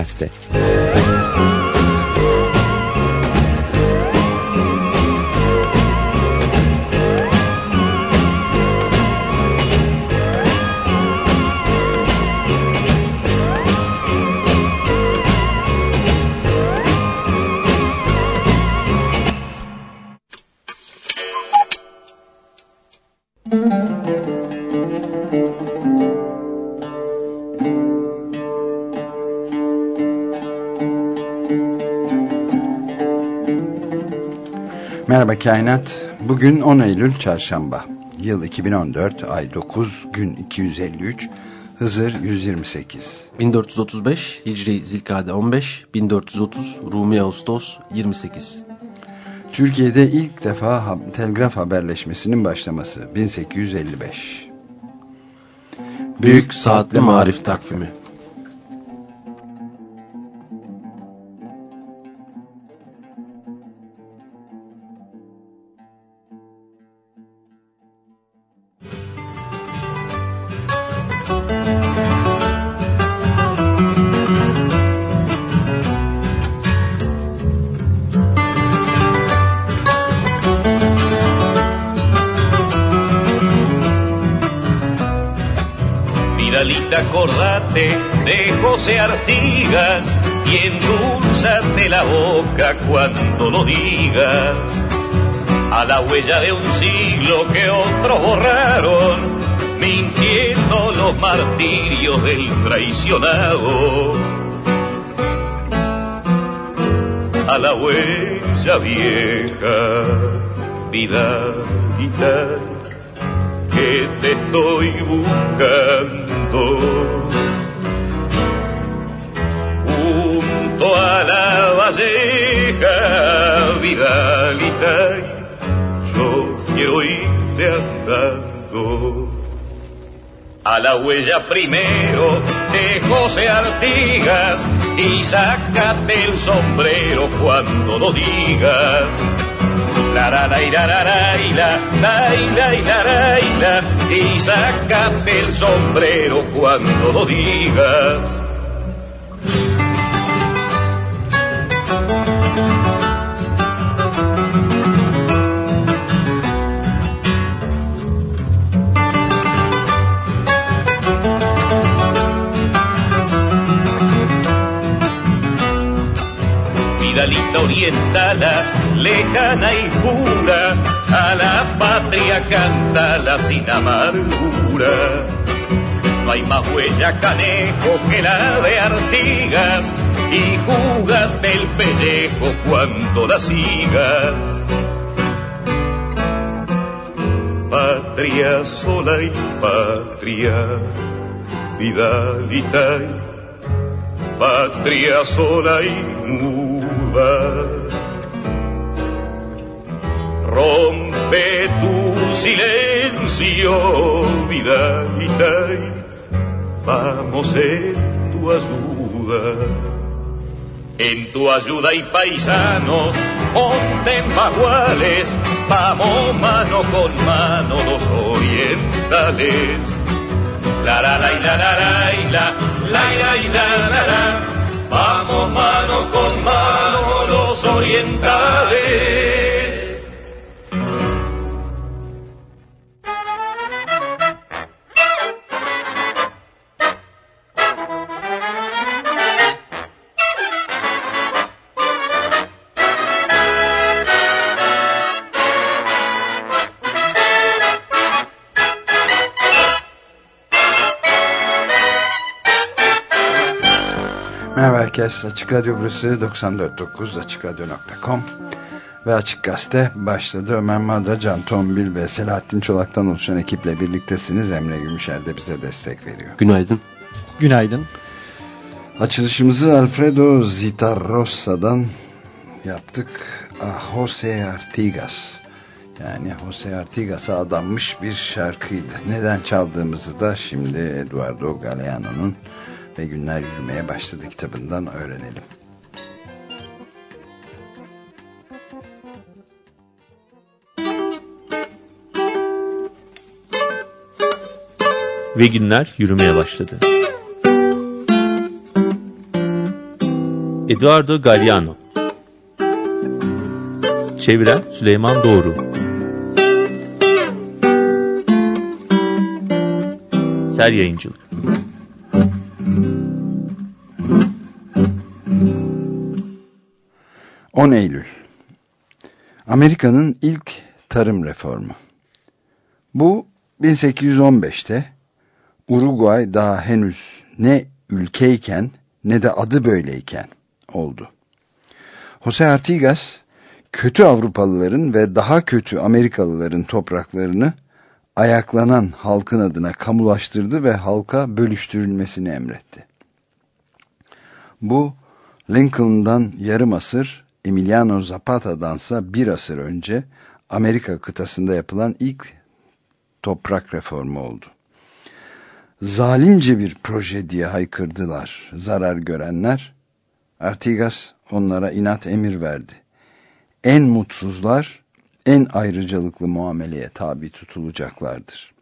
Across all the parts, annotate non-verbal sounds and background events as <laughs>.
podcaste. Merhaba Kainat. Bugün 10 Eylül Çarşamba. Yıl 2014, ay 9, gün 253, Hızır 128. 1435, Hicri Zilkade 15, 1430, Rumi Ağustos 28. Türkiye'de ilk defa telgraf haberleşmesinin başlaması 1855. Büyük Saatli Marif Takvimi la huella de un siglo que otros borraron, mintiendo los martirios del traicionado. A la huella vieja, vida vital que te estoy buscando. Junto a la valleja, Vidalita, calle oíste andando. A la huella primero de José Artigas y sácate el sombrero cuando lo digas. La la y la la y la la la y la la y sácate el sombrero cuando lo digas. Vidalita orientala lejana y pura, a la patria canta sin amargura. No hay más huella canejo que la de Artigas, y júgate el pellejo cuando la sigas. Patria sola y patria, vidalita patria sola y Rompe tu silencio, vida vamos en tu ayuda. En tu ayuda y paisanos, ponte baguales, vamos mano con mano los orientales. La la la la la la la la la la vamos mano con mano los orientales. Herkes. Açık Radyo burası 94.9 AçıkRadyo.com ve Açık Gazete başladı. Ömer Madra, Can Tombil ve Selahattin Çolak'tan oluşan ekiple birliktesiniz. Emre Gümüşer de bize destek veriyor. Günaydın. Günaydın. Açılışımızı Alfredo Zitarrossa'dan yaptık. Ah, Jose Artigas. Yani Jose Artigas'a adanmış bir şarkıydı. Neden çaldığımızı da şimdi Eduardo Galeano'nun ve günler yürümeye başladı kitabından öğrenelim. Ve günler yürümeye başladı. Eduardo Galliano Çeviren Süleyman Doğru Ser Yayıncılık 10 Eylül Amerika'nın ilk tarım reformu. Bu 1815'te Uruguay daha henüz ne ülkeyken ne de adı böyleyken oldu. Jose Artigas kötü Avrupalıların ve daha kötü Amerikalıların topraklarını ayaklanan halkın adına kamulaştırdı ve halka bölüştürülmesini emretti. Bu Lincoln'dan yarım asır Emiliano Zapata'dansa bir asır önce Amerika kıtasında yapılan ilk toprak reformu oldu. Zalimce bir proje diye haykırdılar zarar görenler. Artigas onlara inat emir verdi. En mutsuzlar en ayrıcalıklı muameleye tabi tutulacaklardır.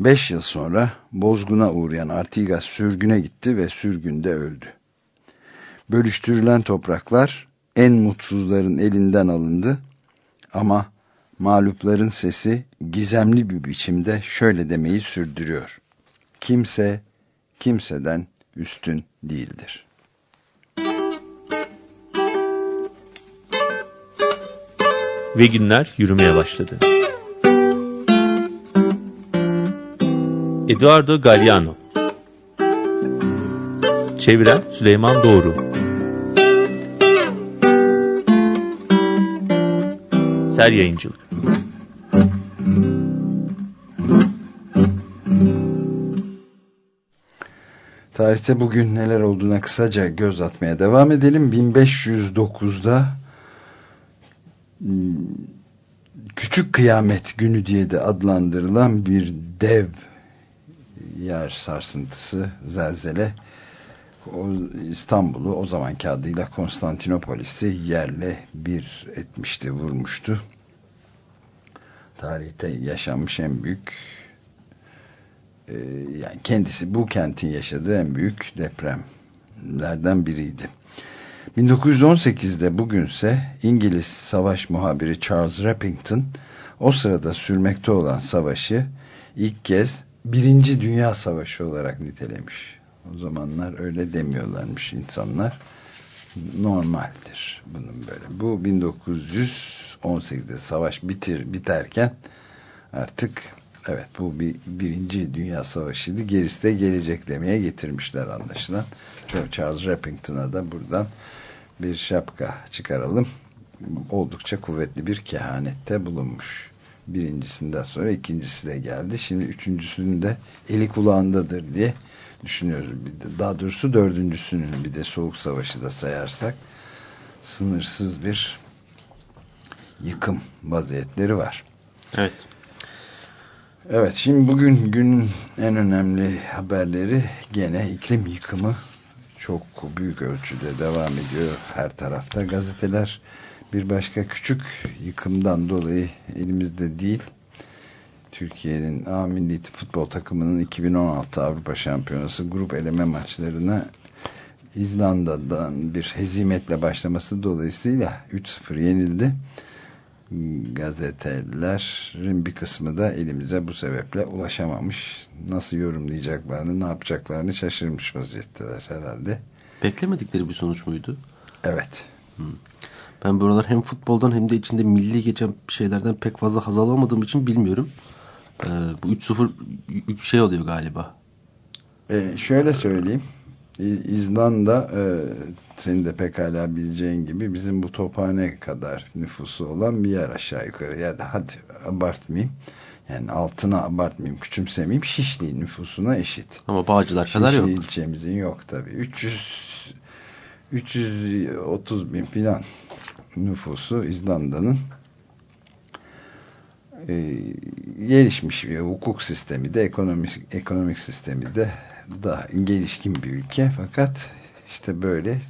Beş yıl sonra bozguna uğrayan Artigas sürgüne gitti ve sürgünde öldü bölüştürülen topraklar en mutsuzların elinden alındı ama mağlupların sesi gizemli bir biçimde şöyle demeyi sürdürüyor. Kimse kimseden üstün değildir. Ve günler yürümeye başladı. Eduardo Galliano Çeviren Süleyman Doğru Eser Yayıncılık Tarihte bugün neler olduğuna kısaca göz atmaya devam edelim. 1509'da hmm, Küçük Kıyamet Günü diye de adlandırılan bir dev yer sarsıntısı, zelzele İstanbul'u o zamanki adıyla Konstantinopolis'i yerle bir etmişti, vurmuştu. Tarihte yaşanmış en büyük e, yani kendisi bu kentin yaşadığı en büyük depremlerden biriydi. 1918'de bugünse İngiliz savaş muhabiri Charles Rappington o sırada sürmekte olan savaşı ilk kez Birinci Dünya Savaşı olarak nitelemiş. O zamanlar öyle demiyorlarmış insanlar. Normaldir bunun böyle. Bu 1918'de savaş bitir biterken artık evet bu bir birinci dünya savaşıydı. Gerisi de gelecek demeye getirmişler anlaşılan. Charles Rappington'a da buradan bir şapka çıkaralım. Oldukça kuvvetli bir kehanette bulunmuş. Birincisinden sonra ikincisi de geldi. Şimdi üçüncüsünün de eli kulağındadır diye düşünüyoruz. Daha doğrusu dördüncüsünün bir de Soğuk Savaşı da sayarsak sınırsız bir yıkım vaziyetleri var. Evet. Evet şimdi bugün günün en önemli haberleri gene iklim yıkımı çok büyük ölçüde devam ediyor her tarafta. Gazeteler bir başka küçük yıkımdan dolayı elimizde değil Türkiye'nin A milli futbol takımının 2016 Avrupa Şampiyonası grup eleme maçlarına İzlanda'dan bir hezimetle başlaması dolayısıyla 3-0 yenildi. Gazetelerin bir kısmı da elimize bu sebeple ulaşamamış. Nasıl yorumlayacaklarını, ne yapacaklarını şaşırmış vaziyetteler herhalde. Beklemedikleri bir sonuç muydu? Evet. Hmm. Ben buralar hem futboldan hem de içinde milli geçen şeylerden pek fazla haz alamadığım için bilmiyorum. Ee, bu 3-0 şey oluyor galiba. Ee, şöyle söyleyeyim. İzlanda e, senin de pekala bileceğin gibi bizim bu tophane kadar nüfusu olan bir yer aşağı yukarı. Ya da hadi abartmayayım. Yani altına abartmayayım, küçümsemeyeyim. Şişli nüfusuna eşit. Ama Bağcılar kadar yok. Şişli ilçemizin yok tabii. 300 330 bin filan nüfusu İzlanda'nın e, gelişmiş bir hukuk sistemi de ekonomik, ekonomik sistemi de daha gelişkin bir ülke fakat işte böyle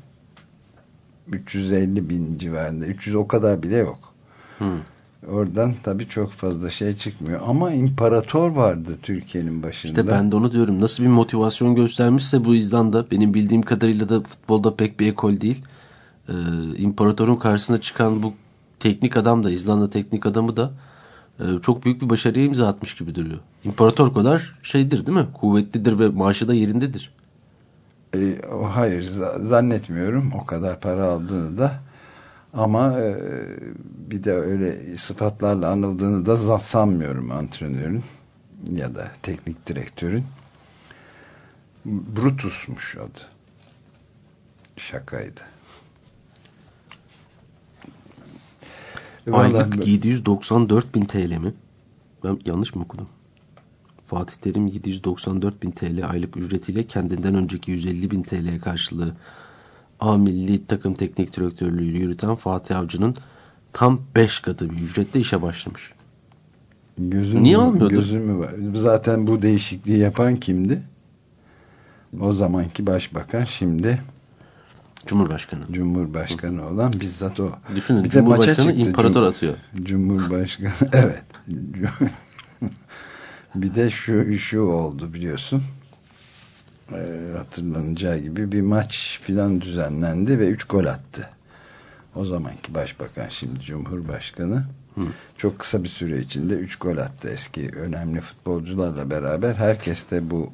350 bin civarında 300 o kadar bile yok. Hmm. Oradan tabii çok fazla şey çıkmıyor. Ama imparator vardı Türkiye'nin başında. İşte ben de onu diyorum. Nasıl bir motivasyon göstermişse bu İzlanda benim bildiğim kadarıyla da futbolda pek bir ekol değil. Ee, imparatorun karşısına çıkan bu teknik adam da İzlanda teknik adamı da çok büyük bir başarıya imza atmış gibi duruyor. İmparator kadar şeydir değil mi? Kuvvetlidir ve maaşı da yerindedir. E, hayır zannetmiyorum o kadar para aldığını da ama e, bir de öyle sıfatlarla anıldığını da sanmıyorum antrenörün ya da teknik direktörün. Brutus'muş adı. Şakaydı. Aylık 794 bin TL mi? Ben yanlış mı okudum? Fatih Terim 794 bin TL aylık ücretiyle kendinden önceki 150 bin TL karşılığı A milli takım teknik direktörlüğü yürüten Fatih Avcı'nın tam 5 katı bir ücretle işe başlamış. Gözüm Niye mü, almıyordu? Gözüm mü var? Zaten bu değişikliği yapan kimdi? O zamanki başbakan şimdi Cumhurbaşkanı. Cumhurbaşkanı olan bizzat o. Düşünün Bir de maça Cumhurbaşkanı çıktı. imparator atıyor. Cumhurbaşkanı <laughs> evet. <laughs> bir de şu şu oldu biliyorsun. Ee, hatırlanacağı gibi bir maç filan düzenlendi ve 3 gol attı. O zamanki başbakan şimdi Cumhurbaşkanı Hı. çok kısa bir süre içinde 3 gol attı eski önemli futbolcularla beraber. Herkes de bu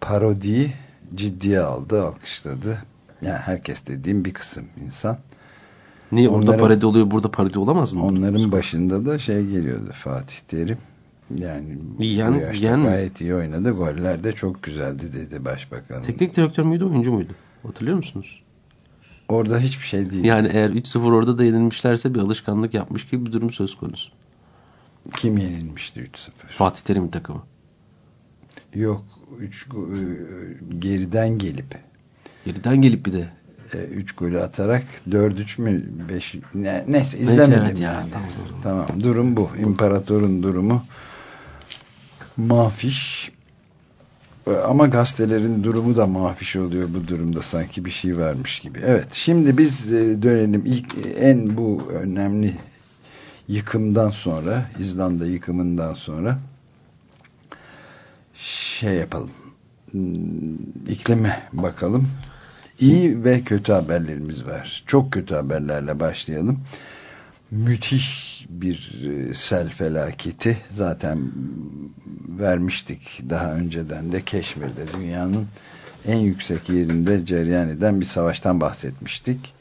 parodiyi ciddiye aldı, alkışladı. Yani herkes dediğim bir kısım insan. Niye orada Onların- parodi oluyor burada parodi olamaz mı? Onların başında da şey geliyordu Fatih Terim. Yani Yani- bu yaşta yani- gayet iyi oynadı. Goller de çok güzeldi dedi başbakan. Teknik direktör müydü oyuncu muydu? Hatırlıyor musunuz? Orada hiçbir şey değil. Yani eğer 3-0 orada da yenilmişlerse bir alışkanlık yapmış gibi bir durum söz konusu. Kim yenilmişti 3-0? Fatih Terim'in takımı. Yok 3 geriden gelip Geriden gelip bir de 3 golü atarak 4-3 mü 5 ne, neyse izlemedim evet ya, yani. tamam, Tamam durum bu. İmparatorun durumu mafiş Ee, ama gazetelerin durumu da mafiş oluyor bu durumda sanki bir şey varmış gibi. Evet şimdi biz e, dönelim ilk en bu önemli yıkımdan sonra İzlanda yıkımından sonra şey yapalım Hmm, iklime bakalım. İyi ve kötü haberlerimiz var. Çok kötü haberlerle başlayalım. Müthiş bir e, sel felaketi zaten vermiştik daha önceden de Keşmir'de dünyanın en yüksek yerinde cereyan eden bir savaştan bahsetmiştik.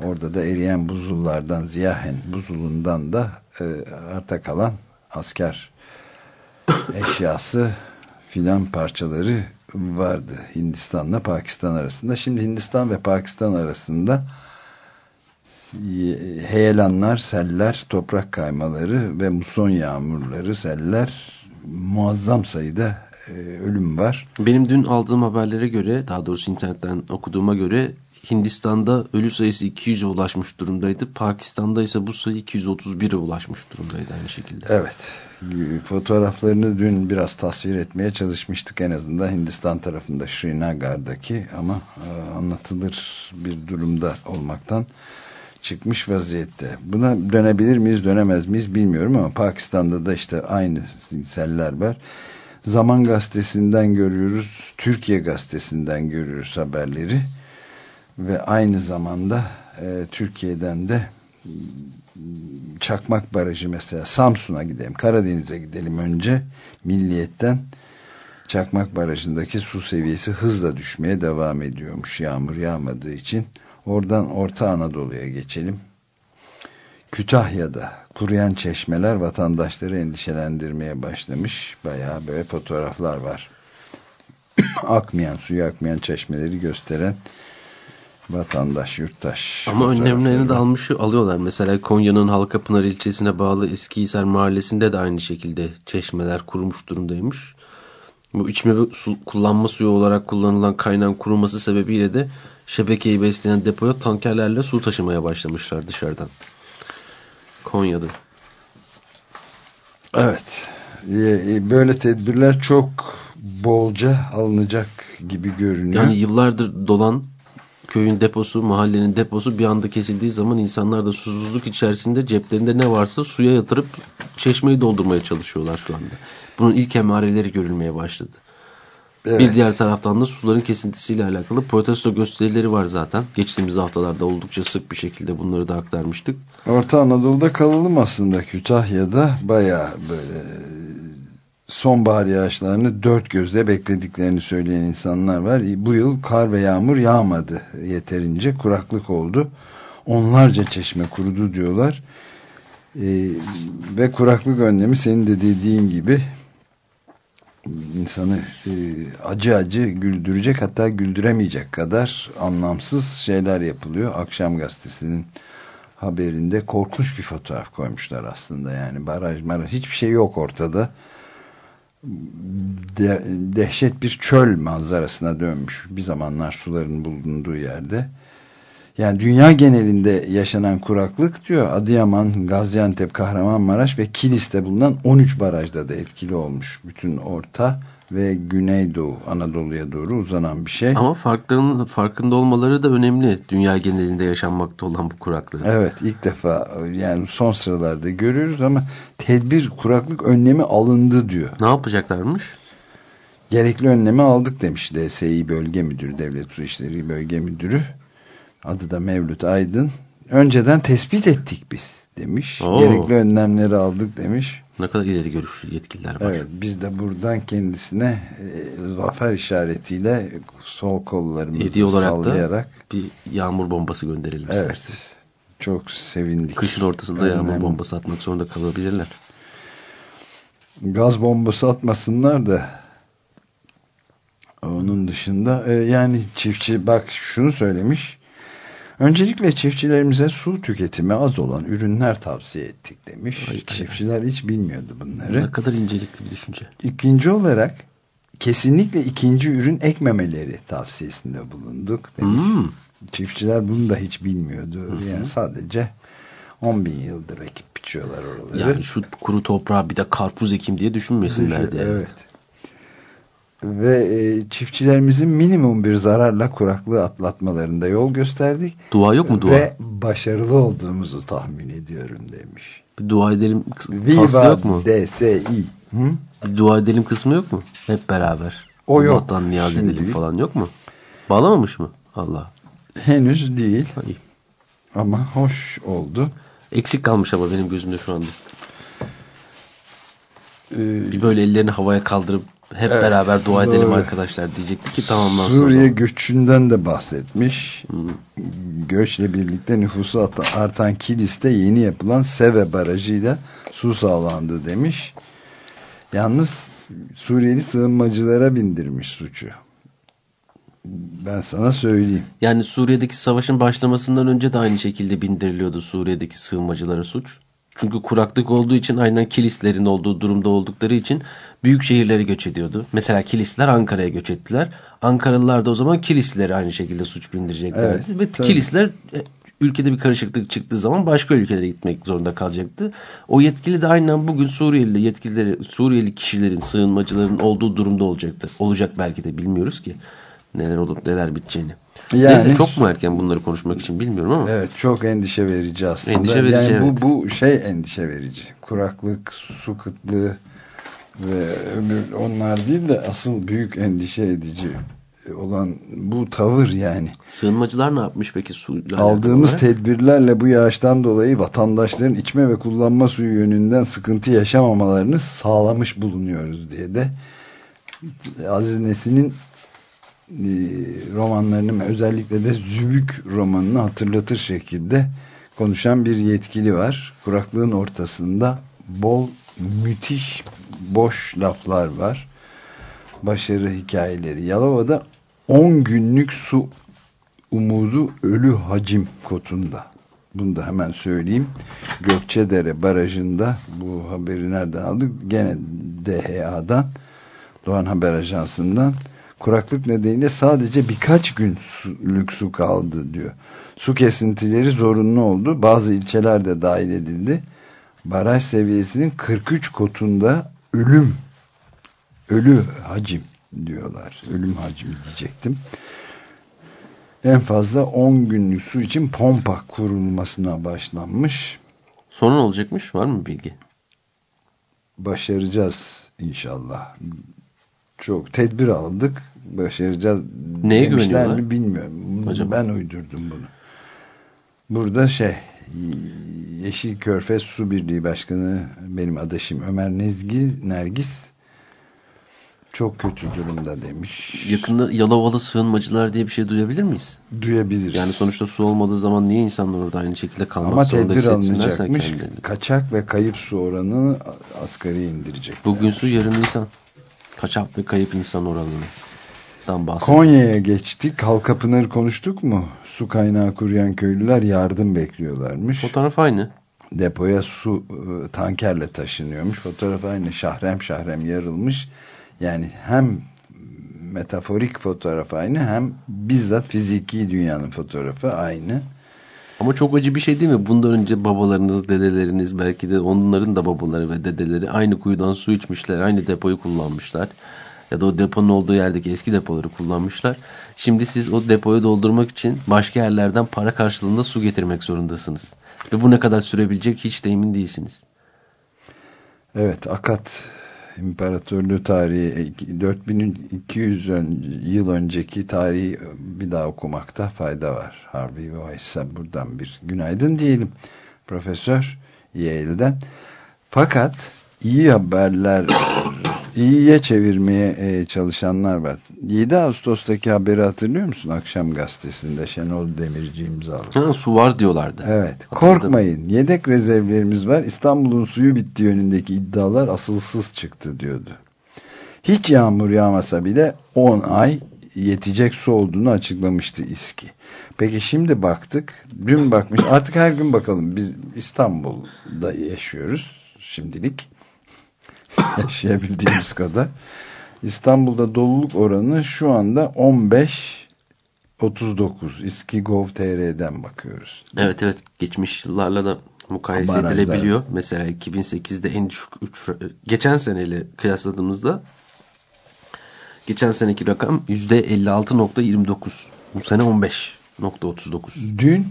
Orada da eriyen buzullardan Ziyahen buzulundan da e, arta kalan asker eşyası filan parçaları vardı Hindistan'la Pakistan arasında. Şimdi Hindistan ve Pakistan arasında heyelanlar, seller, toprak kaymaları ve muson yağmurları, seller muazzam sayıda e, ölüm var. Benim dün aldığım haberlere göre daha doğrusu internetten okuduğuma göre Hindistan'da ölü sayısı 200'e ulaşmış durumdaydı. Pakistan'da ise bu sayı 231'e ulaşmış durumdaydı aynı şekilde. Evet. Fotoğraflarını dün biraz tasvir etmeye çalışmıştık en azından Hindistan tarafında Srinagar'daki ama e, anlatılır bir durumda olmaktan çıkmış vaziyette. Buna dönebilir miyiz dönemez miyiz bilmiyorum ama Pakistan'da da işte aynı seller var. Zaman gazetesinden görüyoruz, Türkiye gazetesinden görüyoruz haberleri ve aynı zamanda e, Türkiye'den de Çakmak Barajı mesela Samsun'a gidelim, Karadeniz'e gidelim önce Milliyet'ten Çakmak Barajı'ndaki su seviyesi hızla düşmeye devam ediyormuş yağmur yağmadığı için. Oradan Orta Anadolu'ya geçelim. Kütahya'da kuruyan çeşmeler vatandaşları endişelendirmeye başlamış. Bayağı böyle fotoğraflar var. <coughs> akmayan, suyu akmayan çeşmeleri gösteren vatandaş, yurttaş. Ama önlemlerini de almış alıyorlar. Mesela Konya'nın Halkapınar ilçesine bağlı Eskihisar mahallesinde de aynı şekilde çeşmeler kurumuş durumdaymış. Bu içme su, kullanma suyu olarak kullanılan kaynağın kuruması sebebiyle de şebekeyi besleyen depoya tankerlerle su taşımaya başlamışlar dışarıdan. Konya'da. Evet. Böyle tedbirler çok bolca alınacak gibi görünüyor. Yani yıllardır dolan köyün deposu, mahallenin deposu bir anda kesildiği zaman insanlar da susuzluk içerisinde ceplerinde ne varsa suya yatırıp çeşmeyi doldurmaya çalışıyorlar şu anda. Bunun ilk emareleri görülmeye başladı. Evet. Bir diğer taraftan da suların kesintisiyle alakalı protesto gösterileri var zaten. Geçtiğimiz haftalarda oldukça sık bir şekilde bunları da aktarmıştık. Orta Anadolu'da kalalım aslında. Kütahya'da baya böyle sonbahar yağışlarını dört gözle beklediklerini söyleyen insanlar var. Bu yıl kar ve yağmur yağmadı yeterince. Kuraklık oldu. Onlarca çeşme kurudu diyorlar. Ee, ve kuraklık önlemi senin de dediğin gibi insanı e, acı acı güldürecek hatta güldüremeyecek kadar anlamsız şeyler yapılıyor. Akşam gazetesinin haberinde korkunç bir fotoğraf koymuşlar aslında yani baraj maraj hiçbir şey yok ortada de, dehşet bir çöl manzarasına dönmüş bir zamanlar suların bulunduğu yerde yani dünya genelinde yaşanan kuraklık diyor Adıyaman, Gaziantep, Kahramanmaraş ve Kilis'te bulunan 13 barajda da etkili olmuş. Bütün Orta ve Güneydoğu Anadolu'ya doğru uzanan bir şey. Ama farkların, farkında olmaları da önemli. Dünya genelinde yaşanmakta olan bu kuraklığı. Evet ilk defa yani son sıralarda görüyoruz ama tedbir kuraklık önlemi alındı diyor. Ne yapacaklarmış? Gerekli önlemi aldık demiş DSİ Bölge Müdürü, Devlet Su İşleri Bölge Müdürü. Adı da Mevlüt Aydın. Önceden tespit ettik biz demiş. Oo. Gerekli önlemleri aldık demiş. Ne kadar ileri görüşlü yetkililer var. Evet biz de buradan kendisine e, zafer işaretiyle sol kollarımızı Hediye olarak sallayarak. Da bir yağmur bombası gönderelim evet, isterseniz. Çok sevindik. Kışın ortasında Önemli. yağmur bombası atmak zorunda kalabilirler. Gaz bombası atmasınlar da onun dışında e, yani çiftçi bak şunu söylemiş Öncelikle çiftçilerimize su tüketimi az olan ürünler tavsiye ettik demiş. Ay, Çiftçiler ay. hiç bilmiyordu bunları. Ne kadar incelikli bir düşünce. İkinci olarak kesinlikle ikinci ürün ekmemeleri tavsiyesinde bulunduk demiş. Hmm. Çiftçiler bunu da hiç bilmiyordu. Hı -hı. Yani sadece 10 bin yıldır ekip biçiyorlar oraları. Yani şu kuru toprağa bir de karpuz ekim diye düşünmesinlerdi. Evet. evet ve e, çiftçilerimizin minimum bir zararla kuraklığı atlatmalarında yol gösterdik. Dua yok mu dua? Ve başarılı olduğumuzu tahmin ediyorum demiş. Bir dua edelim faslı yok mu? DSİ. Hı? Bir dua edelim kısmı yok mu? Hep beraber. O yok. Allah'tan niyaz Şimdi edelim falan yok mu? Bağlamamış mı? Allah. Henüz değil. Hayır. Ama hoş oldu. Eksik kalmış ama benim gözümde şu anda. Ee, bir böyle ellerini havaya kaldırıp hep evet, beraber dua doğru. edelim arkadaşlar diyecekti ki tamamlansın. Suriye göçünden de bahsetmiş. Hmm. Göçle birlikte nüfusu artan Kilis'te yeni yapılan Seve Barajı'yla su sağlandı demiş. Yalnız Suriyeli sığınmacılara bindirmiş suçu. Ben sana söyleyeyim. Yani Suriye'deki savaşın başlamasından önce de aynı şekilde bindiriliyordu Suriye'deki sığınmacılara suç. Çünkü kuraklık olduğu için aynen kilislerin olduğu durumda oldukları için büyük şehirlere göç ediyordu. Mesela kilisler Ankara'ya göç ettiler. Ankaralılar da o zaman kilislere aynı şekilde suç bindireceklerdi. Evet, Ve tabii. kilisler e, ülkede bir karışıklık çıktığı zaman başka ülkelere gitmek zorunda kalacaktı. O yetkili de aynen bugün Suriyeli yetkilileri, Suriyeli kişilerin, sığınmacıların olduğu durumda olacaktı. Olacak belki de bilmiyoruz ki neler olup neler biteceğini. Yani, Neyse çok mu erken bunları konuşmak için bilmiyorum ama. Evet çok endişe verici aslında. Endişe verici, yani evet. bu, bu şey endişe verici. Kuraklık, su kıtlığı ve onlar değil de asıl büyük endişe edici olan bu tavır yani. Sığınmacılar ne yapmış peki su Aldığımız olarak? tedbirlerle bu yağıştan dolayı vatandaşların içme ve kullanma suyu yönünden sıkıntı yaşamamalarını sağlamış bulunuyoruz diye de Aziz Nesin'in e, romanlarını özellikle de Zübük romanını hatırlatır şekilde konuşan bir yetkili var. Kuraklığın ortasında bol müthiş boş laflar var. Başarı hikayeleri. Yalova'da 10 günlük su umudu ölü hacim kotunda. Bunu da hemen söyleyeyim. Gökçedere Barajı'nda bu haberi nereden aldık? Gene DHA'dan Doğan Haber Ajansı'ndan kuraklık nedeniyle sadece birkaç gün günlük su kaldı diyor. Su kesintileri zorunlu oldu. Bazı ilçeler de dahil edildi. Baraj seviyesinin 43 kotunda ölüm ölü hacim diyorlar. Ölüm hacim diyecektim. En fazla 10 günlük su için pompa kurulmasına başlanmış. Sonra ne olacakmış? Var mı bilgi? Başaracağız inşallah. Çok tedbir aldık. Başaracağız. Neye güveniyorlar? mi bilmiyorum. Acaba? Ben uydurdum bunu. Burada şey Yeşil Körfez Su Birliği Başkanı benim adaşım Ömer Nezgi Nergis çok kötü durumda demiş. Yakında Yalovalı sığınmacılar diye bir şey duyabilir miyiz? Duyabiliriz. Yani sonuçta su olmadığı zaman niye insanlar orada aynı şekilde kalmak Ama zorunda hissetsinlerse kendilerini. Kaçak ve kayıp su oranını asgari indirecek. Bugün su yarın insan. Kaçak ve kayıp insan oranını. Dan bahsediyor. Konya'ya geçtik. Halkapınar'ı konuştuk mu? Su kaynağı kuruyan köylüler yardım bekliyorlarmış. Fotoğraf aynı. Depoya su e, tankerle taşınıyormuş. Fotoğraf aynı. Şahrem şahrem yarılmış. Yani hem metaforik fotoğraf aynı hem bizzat fiziki dünyanın fotoğrafı aynı. Ama çok acı bir şey değil mi? Bundan önce babalarınız, dedeleriniz belki de onların da babaları ve dedeleri aynı kuyudan su içmişler. Aynı depoyu kullanmışlar. Ya da o deponun olduğu yerdeki eski depoları kullanmışlar. Şimdi siz o depoyu doldurmak için başka yerlerden para karşılığında su getirmek zorundasınız. Ve bu ne kadar sürebilecek hiç de emin değilsiniz. Evet Akat İmparatorluğu tarihi 4200 ön- yıl önceki tarihi bir daha okumakta fayda var. Harvey Weiss'e buradan bir günaydın diyelim. Profesör Yale'den. Fakat iyi haberler <coughs> iyiye çevirmeye e, çalışanlar var. 7 Ağustos'taki haberi hatırlıyor musun? Akşam gazetesinde Şenol Demirci imzalı. Ha, su var diyorlardı. Evet. Hatırladım. Korkmayın. Yedek rezervlerimiz var. İstanbul'un suyu bitti yönündeki iddialar asılsız çıktı diyordu. Hiç yağmur yağmasa bile 10 ay yetecek su olduğunu açıklamıştı İSKİ. Peki şimdi baktık. Dün bakmış. Artık her gün bakalım. Biz İstanbul'da yaşıyoruz şimdilik. <laughs> Yaşayabildiğimiz kadar. İstanbul'da doluluk oranı şu anda 15 39 İSKİ.gov.tr'den bakıyoruz. Evet evet geçmiş yıllarla da mukayese Barajlar. edilebiliyor. Mesela 2008'de en düşük 3 geçen seneyle kıyasladığımızda geçen seneki rakam %56.29. Bu sene 15.39. Dün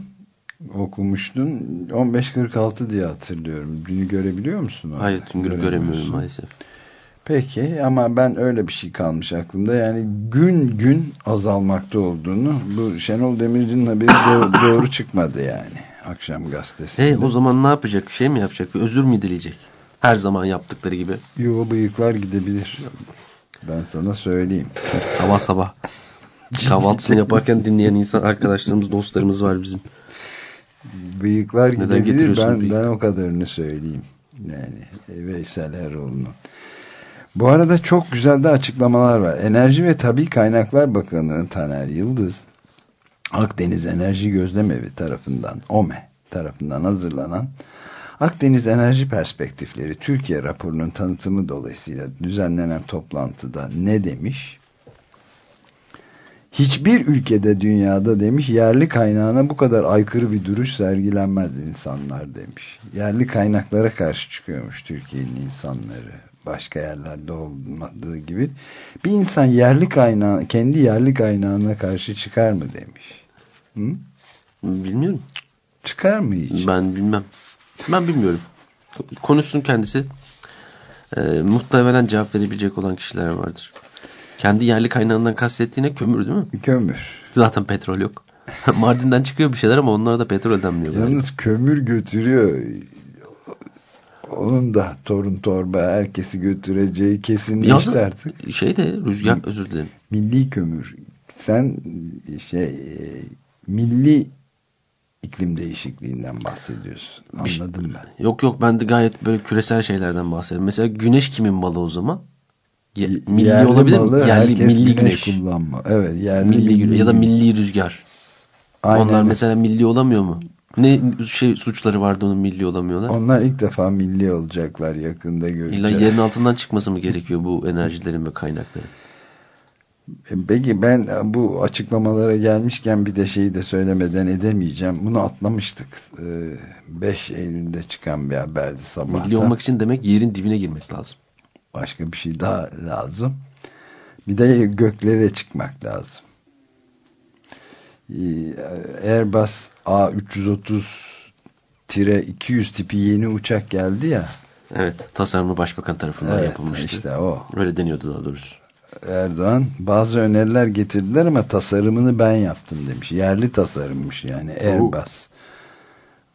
okumuştun 15.46 diye hatırlıyorum. Dünü görebiliyor musun? orada? Hayır Tüngür göremiyorum Göremiyorsun. maalesef. Peki ama ben öyle bir şey kalmış aklımda. Yani gün gün azalmakta olduğunu bu Şenol Demirci'nin haberi doğru, <coughs> doğru çıkmadı yani. Akşam gazetesinde. E o zaman ne yapacak? Şey mi yapacak? Bir özür mü dileyecek? Her zaman yaptıkları gibi. Yo bıyıklar gidebilir. Ben sana söyleyeyim. Sabah sabah. Kahvaltısını yaparken dinleyen insan arkadaşlarımız, dostlarımız var bizim. Bıyıklar Neden gidebilir. Ben, bıyık? ben o kadarını söyleyeyim. Yani Veysel Eroğlu'nun. Bu arada çok güzel de açıklamalar var. Enerji ve Tabi Kaynaklar Bakanı Taner Yıldız Akdeniz Enerji Gözlemevi tarafından OME tarafından hazırlanan Akdeniz Enerji Perspektifleri Türkiye raporunun tanıtımı dolayısıyla düzenlenen toplantıda ne demiş? Hiçbir ülkede dünyada demiş yerli kaynağına bu kadar aykırı bir duruş sergilenmez insanlar demiş. Yerli kaynaklara karşı çıkıyormuş Türkiye'nin insanları. Başka yerlerde olmadığı gibi. Bir insan yerli kaynağı, kendi yerli kaynağına karşı çıkar mı demiş. Hı? Bilmiyorum. Çıkar mı hiç? Ben bilmem. Ben bilmiyorum. Konuşsun kendisi. Ee, muhtemelen cevap verebilecek olan kişiler vardır. Kendi yerli kaynağından kastettiğine kömür değil mi? Kömür. Zaten petrol yok. <laughs> Mardin'den çıkıyor bir şeyler ama onlara da petrol denmiyor. galiba. Yalnız kömür götürüyor. Onun da torun torba herkesi götüreceği kesinleşti artık. Şey de rüzgar özür dilerim. Milli kömür. Sen şey e, milli iklim değişikliğinden bahsediyorsun. Bir- Anladım ben. Yok yok ben de gayet böyle küresel şeylerden bahsediyorum. Mesela güneş kimin malı o zaman? Ye- milli yerli olabilir malı, mi? Yerli milli güneş. kullanma. Evet, yerli Milli güneş ya da milli rüzgar. Aynen. Onlar mesela milli olamıyor mu? Ne şey suçları vardı onun milli olamıyorlar? Onlar ilk defa milli olacaklar yakında İlla göreceğiz. yerin altından çıkması mı gerekiyor bu enerjilerin ve kaynakların? E, Peki ben bu açıklamalara gelmişken bir de şeyi de söylemeden edemeyeceğim. Bunu atlamıştık. Ee, 5 Eylül'de çıkan bir haberdi sabahta. Milli olmak için demek yerin dibine girmek lazım. Başka bir şey daha lazım. Bir de göklere çıkmak lazım. Ee, Airbus A330-200 tipi yeni uçak geldi ya. Evet tasarımı başbakan tarafından Evet, yapılmıştı. işte o. Öyle deniyordu daha doğrusu. Erdoğan bazı öneriler getirdiler ama tasarımını ben yaptım demiş. Yerli tasarımmış yani Airbus.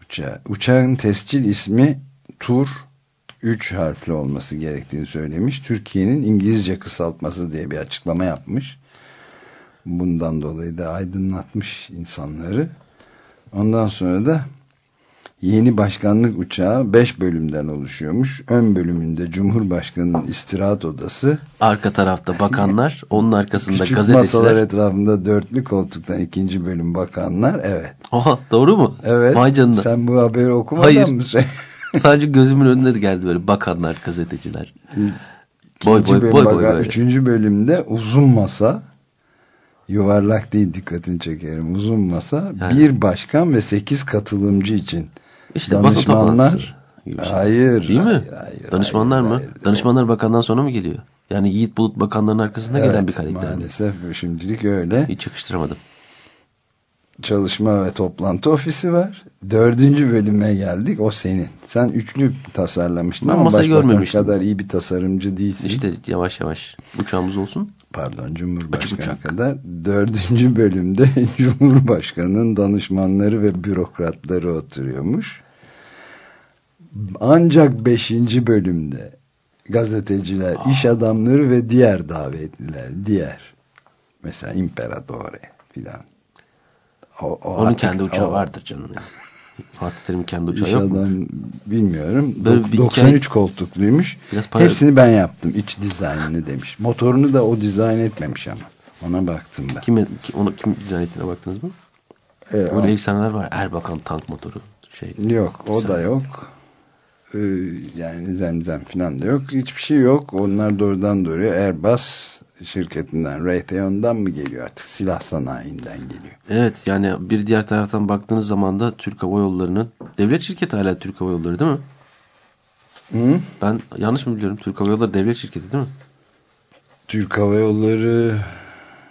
Uçağı. Uçağın tescil ismi Tur 3 harfli olması gerektiğini söylemiş. Türkiye'nin İngilizce kısaltması diye bir açıklama yapmış. Bundan dolayı da aydınlatmış insanları. Ondan sonra da yeni başkanlık uçağı 5 bölümden oluşuyormuş. Ön bölümünde Cumhurbaşkanı'nın istirahat odası, Arka tarafta bakanlar, onun arkasında Küçük gazeteciler. masalar etrafında dörtlü koltuktan ikinci bölüm bakanlar. Evet. Oha doğru mu? Evet. Vay canına. Sen bu haberi okumadan Hayır. mı? Şey? Sadece gözümün önüne de geldi böyle bakanlar, gazeteciler. boy boy boy boy böyle. Üçüncü bölümde uzun masa yuvarlak değil dikkatini çekerim. Uzun masa Yani. bir başkan ve sekiz katılımcı için. İşte Danışmanlar- gibi şey. Hayır. Değil mi? hayır, hayır, Danışmanlar hayır, mı? hayır. Danışmanlar bakandan sonra mı geliyor? Yani Yiğit Bulut bakanların arkasında gelen Evet, bir karakter. mi? Maalesef şimdilik öyle. Hiç yakıştıramadım. Çalışma ve toplantı ofisi var. Dördüncü bölüme geldik. O senin. Sen üçlü tasarlamıştın Ben ama başbakan görmemiştim. kadar iyi bir tasarımcı değilsin. İşte yavaş yavaş uçağımız olsun. Pardon Cumhurbaşkanı kadar. Dördüncü bölümde <laughs> Cumhurbaşkanı'nın danışmanları ve bürokratları oturuyormuş. Ancak beşinci bölümde gazeteciler, iş adamları ve diğer davetliler, diğer mesela İmperatore filan. O, o Onun artık- kendi uçağı o- vardır canım. ya. Fatih Terim'in kendi uçağı yok mu? bilmiyorum. Böyle Dok- bir 93 koltukluymuş. Biraz para- Hepsini ben yaptım. İç dizaynını demiş. Motorunu da o dizayn etmemiş ama. Ona baktım ben. Kime, ki- onu, kim dizayn ettiğine baktınız mı? Ee, Böyle efsaneler var. Erbakan tank motoru. Şey. o- yok o da yok. Ee, yani zemzem falan da yok. Hiçbir şey yok. Onlar doğrudan doğruya Airbus şirketinden, Raytheon'dan mı geliyor artık? Silah sanayinden geliyor. Evet yani bir diğer taraftan baktığınız zaman da Türk Hava Yolları'nın devlet şirketi hala Türk Hava Yolları değil mi? Hı? Ben yanlış mı biliyorum? Türk Hava Yolları devlet şirketi değil mi? Türk Hava Yolları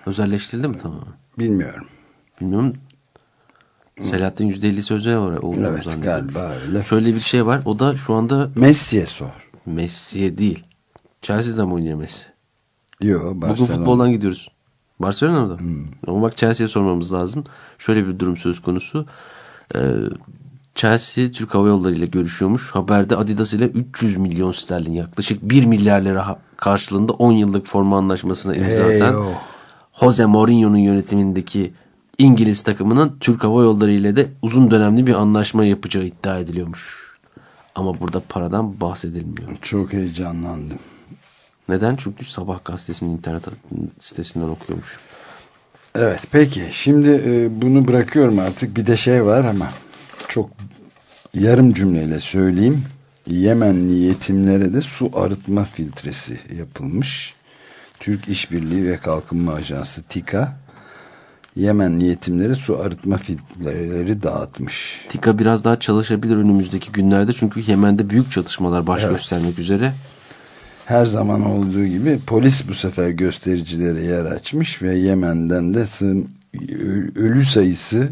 Özelleştirildi mi tamamen? bilmiyorum. Bilmiyorum. Selahattin %50'si özel olduğunu Evet galiba öyle. Şöyle bir şey var. O da şu anda Messi'ye sor. Messi'ye değil. Chelsea'de mi oynuyor Messi? Yok Bugün Barcelona. futboldan gidiyoruz. Barcelona'da. Hmm. Ama bak Chelsea'ye sormamız lazım. Şöyle bir durum söz konusu. Ee, Chelsea Türk Hava Yolları ile görüşüyormuş. Haberde Adidas ile 300 milyon sterlin yaklaşık 1 milyar lira karşılığında 10 yıllık forma anlaşmasına imza Hey, atan oh. Jose Mourinho'nun yönetimindeki İngiliz takımının Türk Hava Yolları ile de uzun dönemli bir anlaşma yapacağı iddia ediliyormuş. Ama burada paradan bahsedilmiyor. Çok heyecanlandım. Neden? Çünkü Sabah gazetesinin internet sitesinden okuyormuş. Evet peki şimdi e, bunu bırakıyorum artık bir de şey var ama çok yarım cümleyle söyleyeyim. Yemenli yetimlere de su arıtma filtresi yapılmış. Türk İşbirliği ve Kalkınma Ajansı TİKA Yemenli yetimlere su arıtma filtreleri dağıtmış. TİKA biraz daha çalışabilir önümüzdeki günlerde çünkü Yemen'de büyük çatışmalar baş Evet. göstermek üzere. Her zaman olduğu gibi polis bu sefer göstericilere yer açmış ve Yemen'den de ölü sayısı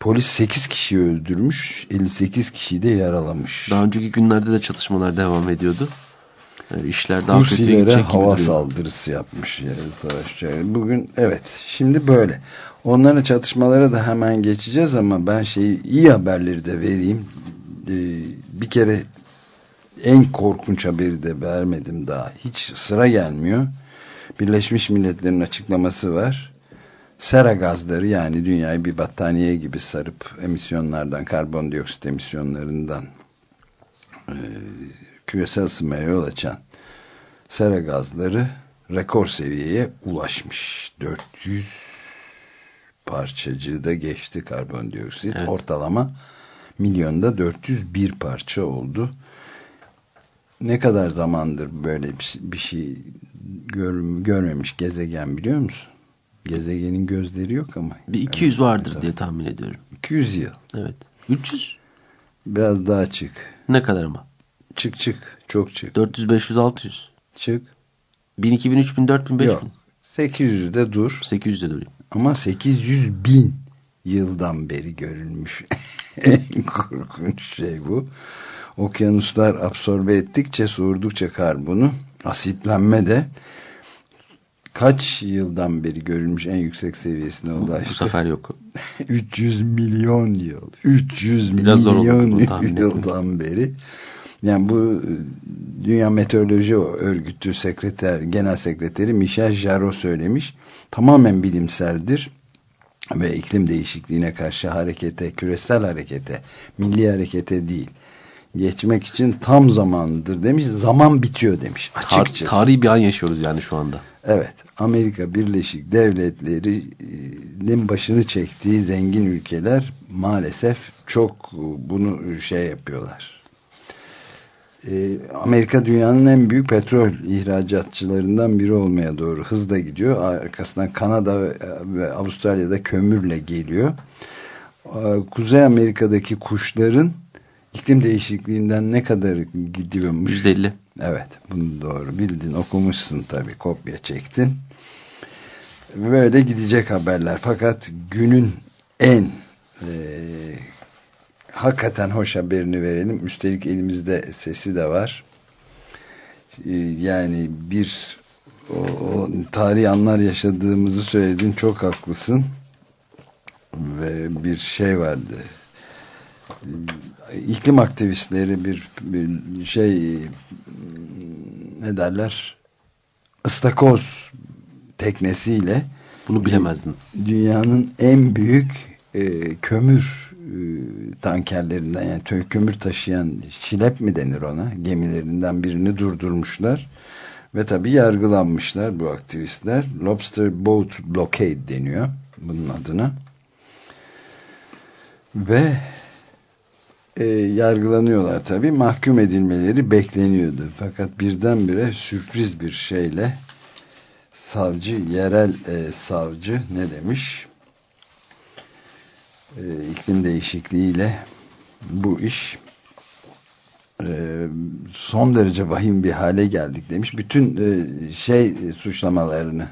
polis 8 kişiyi öldürmüş 58 kişiyi de yaralamış. Daha önceki günlerde de çatışmalar devam ediyordu. Yani işler daha Husilere hava saldırısı yapmış yani savaşçı. Bugün evet şimdi böyle. Onların çatışmalara da hemen geçeceğiz ama ben şeyi iyi haberleri de vereyim. Ee, bir kere en korkunç haberi de vermedim daha. Hiç sıra gelmiyor. Birleşmiş Milletler'in açıklaması var. Sera gazları yani dünyayı bir battaniye gibi sarıp emisyonlardan, karbondioksit emisyonlarından e, küresel ısınmaya yol açan sera gazları rekor seviyeye ulaşmış. 400 parçacığı da geçti karbondioksit. Evet. Ortalama milyonda 401 parça oldu. Ne kadar zamandır böyle bir, bir şey gör, görmemiş gezegen biliyor musun? Gezegenin gözleri yok ama. Bir 200 vardır Evet, diye tahmin ediyorum. 200 yıl. Evet. 300 Biraz daha çık. ne kadar ama? Çık çık. Çok çık. 400 500 600. Çık. 1000 2000 3000 4000 5000. Yok. 800'de dur. 800'de durayım. ama 800 bin yıldan beri görülmüş. <laughs> en korkunç şey bu. Okyanuslar absorbe ettikçe soğurdukça karbonu asitlenme de kaç yıldan beri görülmüş en yüksek seviyesine ulaştı. Bu sefer yok. <laughs> 300 milyon yıl. 300 Biraz milyon yıldan beri. Yani bu Dünya Meteoroloji Örgütü sekreter, genel sekreteri Michel Jarot söylemiş. Tamamen bilimseldir ve iklim değişikliğine karşı harekete, küresel harekete, milli harekete değil geçmek için tam zamandır demiş. Zaman bitiyor demiş açıkçası. Tar tarihi bir an yaşıyoruz yani şu anda. Evet. Amerika Birleşik Devletleri'nin başını çektiği zengin ülkeler maalesef çok bunu şey yapıyorlar. Ee, Amerika dünyanın en büyük petrol ihracatçılarından biri olmaya doğru hızla gidiyor. Arkasından Kanada ve Avustralya'da kömürle geliyor. Ee, Kuzey Amerika'daki kuşların iklim değişikliğinden ne kadar gidiyormuş? %50. Evet bunu doğru bildin okumuşsun tabi kopya çektin. Böyle gidecek haberler fakat günün en e, hakikaten hoş haberini verelim. Üstelik elimizde sesi de var. E, yani bir o, o tarihi anlar yaşadığımızı söyledin çok haklısın. Ve bir şey vardı iklim aktivistleri bir, bir şey ne derler ıstakoz teknesiyle bunu bilemezdin. Dünyanın en büyük e, kömür e, tankerlerinden yani kömür taşıyan şilep mi denir ona gemilerinden birini durdurmuşlar ve tabi yargılanmışlar bu aktivistler. Lobster Boat Blockade deniyor bunun adına. Ve e, yargılanıyorlar tabi mahkum edilmeleri bekleniyordu. Fakat birdenbire sürpriz bir şeyle savcı yerel e, savcı ne demiş? E, iklim değişikliğiyle bu iş e, son derece vahim bir hale geldik demiş. Bütün e, şey suçlamalarını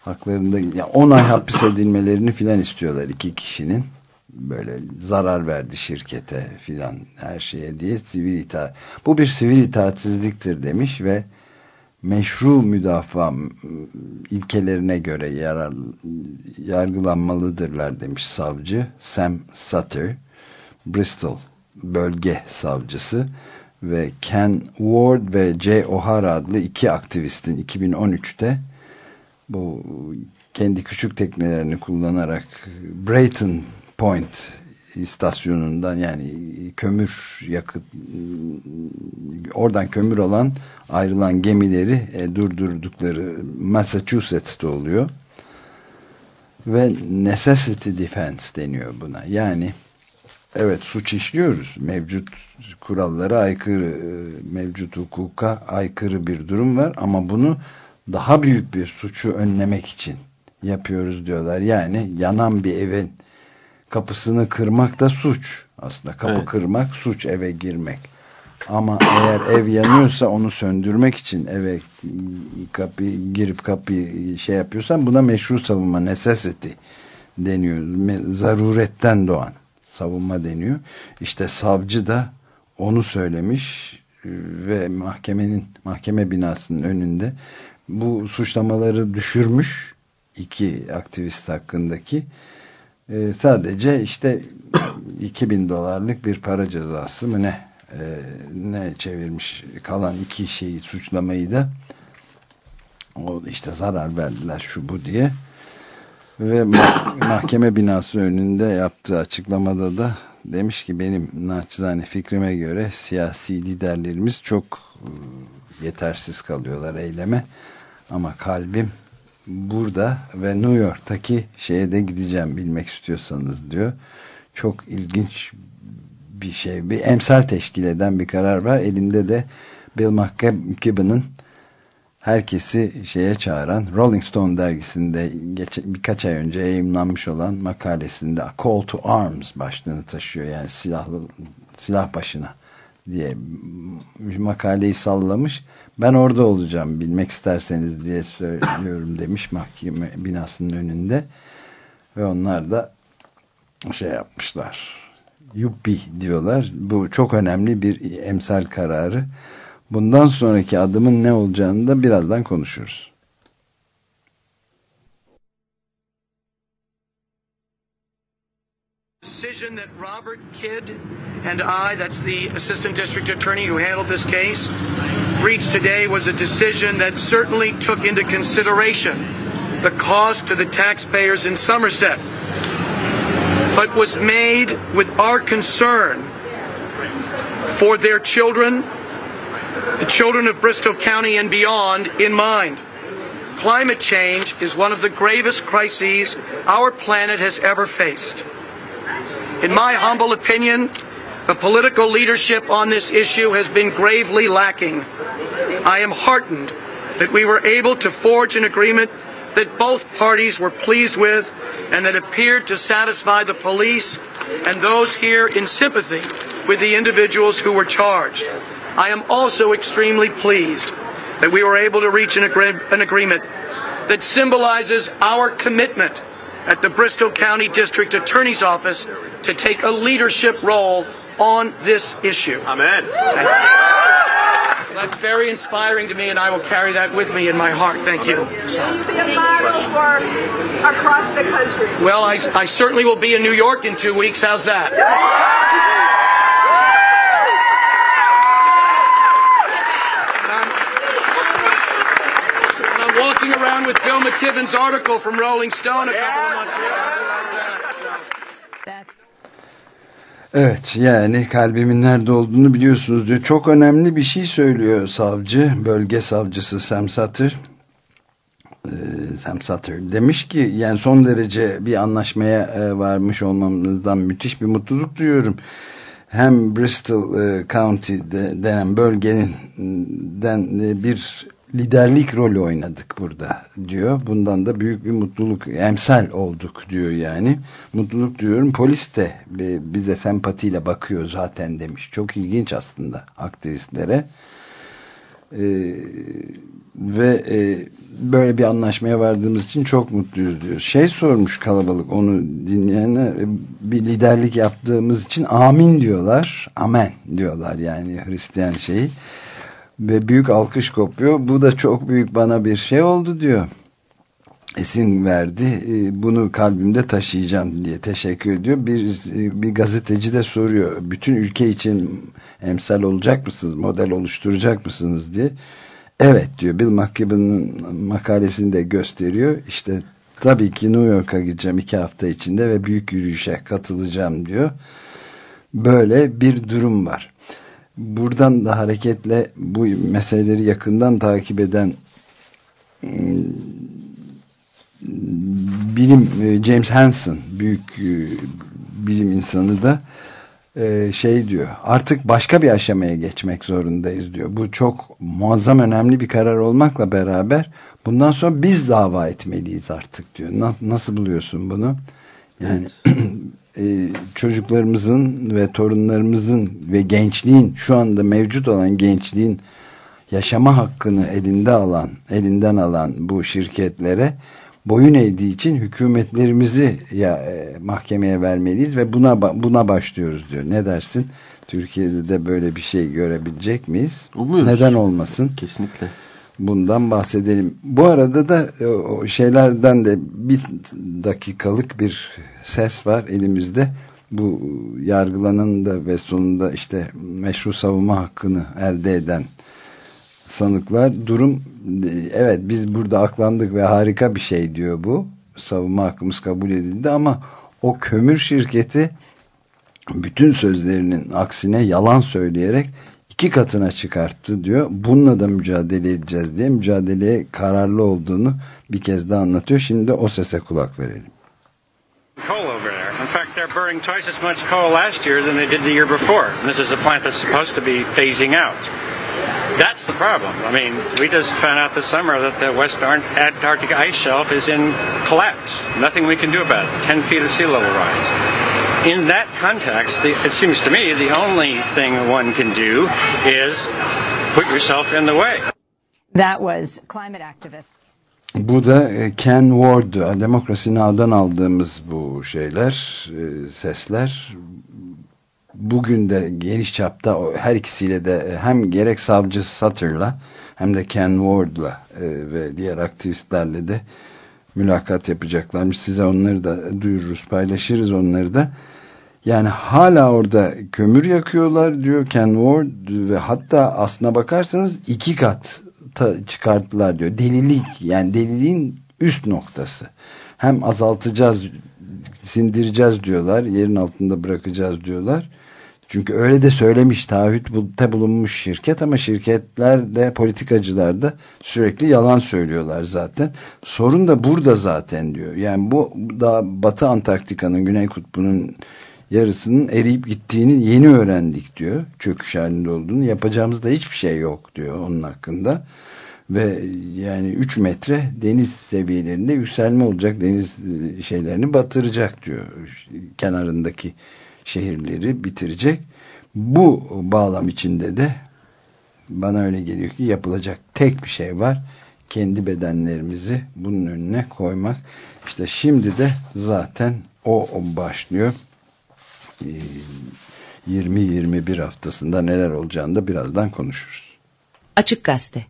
haklarında ya 10 ay hapis edilmelerini filan istiyorlar iki kişinin böyle zarar verdi şirkete filan her şeye diye sivil itaat. Bu bir sivil itaatsizliktir demiş ve meşru müdafaa ilkelerine göre yarar, yargılanmalıdırlar demiş savcı Sam Sutter Bristol bölge savcısı ve Ken Ward ve Jay O'Hara adlı iki aktivistin 2013'te bu kendi küçük teknelerini kullanarak Brayton Point istasyonundan yani kömür yakıt oradan kömür alan ayrılan gemileri e, durdurdukları Massachusetts'te oluyor. Ve necessity defense deniyor buna. Yani evet suç işliyoruz. Mevcut kurallara aykırı e, mevcut hukuka aykırı bir durum var. Ama bunu daha büyük bir suçu önlemek için yapıyoruz diyorlar. Yani yanan bir evin kapısını kırmak da suç. Aslında kapı evet. kırmak suç eve girmek. Ama eğer ev yanıyorsa onu söndürmek için eve kapı girip kapı şey yapıyorsan buna meşru savunma necessity deniyor. Zaruretten doğan savunma deniyor. İşte savcı da onu söylemiş ve mahkemenin mahkeme binasının önünde bu suçlamaları düşürmüş iki aktivist hakkındaki e, sadece işte 2000 dolarlık bir para cezası mı ne? E, ne çevirmiş kalan iki şeyi suçlamayı da o işte zarar verdiler şu bu diye. Ve mahkeme binası önünde yaptığı açıklamada da demiş ki benim naçizane fikrime göre siyasi liderlerimiz çok e, yetersiz kalıyorlar eyleme. Ama kalbim burada ve New York'taki şeye de gideceğim bilmek istiyorsanız diyor. Çok ilginç bir şey. Bir emsal teşkil eden bir karar var. Elinde de Bill McKibben'ın herkesi şeye çağıran Rolling Stone dergisinde geç, birkaç ay önce yayınlanmış olan makalesinde Call to Arms başlığını taşıyor. Yani silah, silah başına diye makaleyi sallamış. Ben orada olacağım bilmek isterseniz diye söylüyorum demiş mahkeme binasının önünde. Ve onlar da şey yapmışlar. Yuppi diyorlar. Bu çok önemli bir emsal kararı. Bundan sonraki adımın ne olacağını da birazdan konuşuruz. That Robert Kidd and I, that's the assistant district attorney who handled this case, reached today was a decision that certainly took into consideration the cost to the taxpayers in Somerset, but was made with our concern for their children, the children of Bristol County and beyond, in mind. Climate change is one of the gravest crises our planet has ever faced. In my humble opinion, the political leadership on this issue has been gravely lacking. I am heartened that we were able to forge an agreement that both parties were pleased with and that appeared to satisfy the police and those here in sympathy with the individuals who were charged. I am also extremely pleased that we were able to reach an, agree- an agreement that symbolizes our commitment at the Bristol County District Attorney's Office to take a leadership role on this issue. Amen. So that's very inspiring to me, and I will carry that with me in my heart. Thank you. Will you be a model for across the country? Well, I, I certainly will be in New York in two weeks. How's that? Around with Bill McKibben's article from Rolling Stone a couple of months ago. That's Evet yani kalbimin nerede olduğunu biliyorsunuz diyor. Çok önemli bir şey söylüyor savcı. Bölge savcısı Sam Sutter. Ee, Sam Sutter demiş ki yani son derece bir anlaşmaya e, varmış olmamızdan müthiş bir mutluluk duyuyorum. Hem Bristol e, County de, denen bölgenin den e, bir liderlik rolü oynadık burada diyor. Bundan da büyük bir mutluluk, emsal olduk diyor yani. Mutluluk diyorum. Polis de bize sempatiyle bakıyor zaten demiş. Çok ilginç aslında aktivistlere. Ee, ve e, böyle bir anlaşmaya vardığımız için çok mutluyuz diyor. Şey sormuş kalabalık onu dinleyenler e, bir liderlik yaptığımız için amin diyorlar. Amen diyorlar yani Hristiyan şeyi. Ve büyük alkış kopuyor. Bu da çok büyük bana bir şey oldu diyor. Esin verdi. E, Bunu kalbimde taşıyacağım diye teşekkür ediyor. Bir, e, bir gazeteci de soruyor. Bütün ülke için emsal olacak mısınız? Model oluşturacak mısınız diye. Evet diyor. Bill McKibben'ın makalesini de gösteriyor. İşte tabii ki New York'a gideceğim iki hafta içinde ve büyük yürüyüşe katılacağım diyor. Böyle bir durum var. Buradan da hareketle bu meseleleri yakından takip eden ım, bilim e, James Hansen büyük e, bilim insanı da e, şey diyor artık başka bir aşamaya geçmek zorundayız diyor. Bu çok muazzam önemli bir karar olmakla beraber bundan sonra biz dava etmeliyiz artık diyor. Na- nasıl buluyorsun bunu? Yani <clears throat> e, çocuklarımızın ve torunlarımızın ve gençliğin şu anda mevcut olan gençliğin yaşama hakkını elinde alan, elinden alan bu şirketlere boyun eğdiği için hükümetlerimizi ya e, mahkemeye vermeliyiz ve buna buna başlıyoruz diyor. Ne dersin? Türkiye'de de böyle bir şey görebilecek miyiz? Umuyoruz. Neden olmasın? Kesinlikle. Bundan bahsedelim. Bu arada da e, o şeylerden de bir dakikalık bir ses var elimizde. Bu yargılanan da ve sonunda işte meşru savunma hakkını elde eden sanıklar durum e, evet biz burada aklandık ve harika bir şey diyor bu. Savunma hakkımız kabul edildi ama o kömür şirketi bütün sözlerinin aksine yalan söyleyerek iki katına çıkarttı diyor. Bununla da mücadele edeceğiz diye mücadeleye kararlı olduğunu bir kez daha anlatıyor. Şimdi de o sese kulak verelim. coal over there. In fact, they're burning twice as much coal last year than they did the year before. And this is a plant that's supposed to be phasing out. That's the problem. I mean, we just found out this summer that the West Antarctic ice shelf is in collapse. Nothing we can do about it. 10 feet of sea level rise. İn that context, the, it seems to me the only thing one can do is put yourself in the way. That was climate activist. Bu da e, Ken Ward, Demokrasi Now'dan aldığımız bu şeyler, e, sesler. Bugün de geniş çapta her ikisiyle de e, hem gerek savcı Sutter'la hem de Ken Ward'la ve diğer aktivistlerle de mülakat yapacaklarmış. Size onları da duyururuz, paylaşırız onları da. Yani hala orada kömür yakıyorlar diyor Ken Ward ve hatta aslına bakarsanız iki kat çıkarttılar diyor. Delilik yani deliliğin üst noktası. Hem azaltacağız, sindireceğiz diyorlar, yerin altında bırakacağız diyorlar. Çünkü öyle de söylemiş, taahhütte bulunmuş şirket ama şirketler de politikacılar da sürekli yalan söylüyorlar zaten. Sorun da burada zaten diyor. Yani bu da Batı Antarktika'nın, Güney Kutbu'nun yarısının eriyip gittiğini yeni öğrendik diyor. Çöküş halinde olduğunu. Yapacağımız da hiçbir şey yok diyor onun hakkında. Ve yani 3 metre deniz seviyelerinde yükselme olacak. Deniz e, şeylerini batıracak diyor. Kenarındaki şehirleri bitirecek. Bu bağlam içinde de bana öyle geliyor ki yapılacak tek bir şey var. Kendi bedenlerimizi bunun önüne koymak. İşte şimdi de zaten o başlıyor. 20-21 ee, haftasında neler olacağını da birazdan konuşuruz. Açık Gazete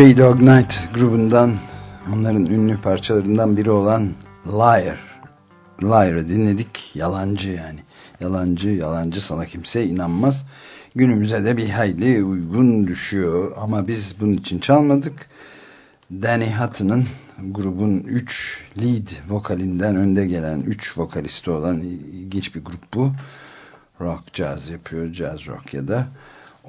Three Dog Night grubundan onların ünlü parçalarından biri olan Liar. Liar'ı dinledik. Yalancı yani. Yalancı, yalancı sana kimse inanmaz. Günümüze de bir hayli uygun düşüyor. Ama biz bunun için çalmadık. Danny Hutton'ın grubun 3 lead vokalinden önde gelen 3 vokalisti olan ilginç bir grup bu. Rock, jazz yapıyor. Jazz rock ya da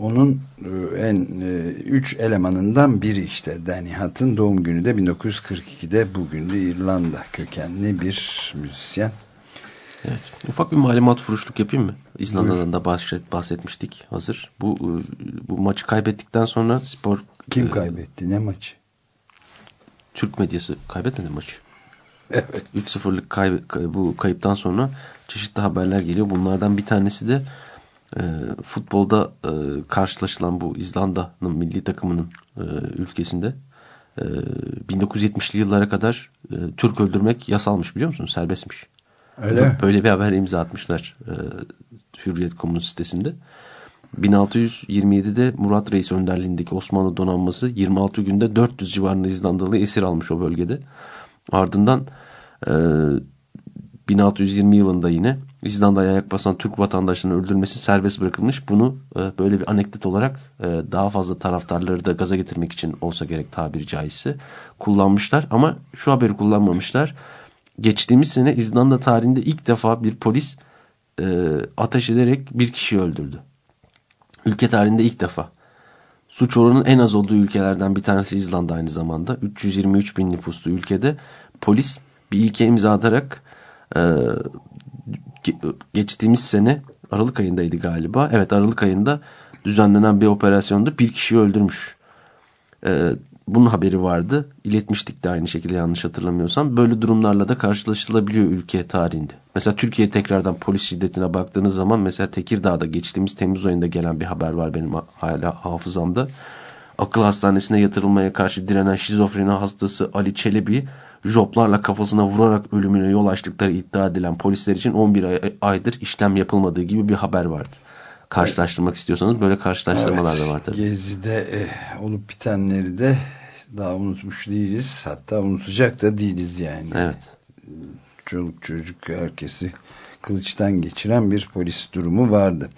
onun e, en e, üç elemanından biri işte Danny Hutton doğum günü de 1942'de bugün de İrlanda kökenli bir müzisyen. Evet. Ufak bir malumat furuşluk yapayım mı? İzlanda'dan da bahset, bahsetmiştik hazır. Bu e, bu maçı kaybettikten sonra spor... Kim e, kaybetti? Ne maçı? Türk medyası kaybetmedi maçı. Evet. 3-0'lık kayb bu kayıptan sonra çeşitli haberler geliyor. Bunlardan bir tanesi de e, futbolda e, karşılaşılan bu İzlanda'nın milli takımının e, ülkesinde e, 1970'li yıllara kadar e, Türk öldürmek yasalmış biliyor musun? Serbestmiş. Öyle Böyle bir haber imza atmışlar e, Hürriyet Komünist sitesinde. 1627'de Murat Reis önderliğindeki Osmanlı donanması 26 günde 400 civarında İzlandalı esir almış o bölgede. Ardından e, 1620 yılında yine İzlanda'ya ayak basan Türk vatandaşlarının öldürülmesi serbest bırakılmış. Bunu e, böyle bir anekdot olarak e, daha fazla taraftarları da gaza getirmek için olsa gerek tabiri caizse kullanmışlar. Ama şu haberi kullanmamışlar. Geçtiğimiz sene İzlanda tarihinde ilk defa bir polis e, ateş ederek bir kişi öldürdü. Ülke tarihinde ilk defa. Suç oranının en az olduğu ülkelerden bir tanesi İzlanda aynı zamanda. 323 bin nüfuslu ülkede polis bir ilke imza atarak e, geçtiğimiz sene Aralık ayındaydı galiba. Evet Aralık ayında düzenlenen bir operasyonda bir kişiyi öldürmüş. E, bunun haberi vardı. İletmiştik de aynı şekilde yanlış hatırlamıyorsam. Böyle durumlarla da karşılaşılabiliyor ülke tarihinde. Mesela Türkiye tekrardan polis şiddetine baktığınız zaman mesela Tekirdağ'da geçtiğimiz Temmuz ayında gelen bir haber var benim hala hafızamda. Akıl hastanesine yatırılmaya karşı direnen şizofreni hastası Ali Çelebi joplarla kafasına vurarak ölümüne yol açtıkları iddia edilen polisler için 11 ay, aydır işlem yapılmadığı gibi bir haber vardı. Karşılaştırmak istiyorsanız böyle karşılaştırmalar evet, da var tabii. Gezi'de e, olup bitenleri de daha unutmuş değiliz. Hatta unutacak da değiliz yani. Evet. Çoluk çocuk herkesi kılıçtan geçiren bir polis durumu vardı.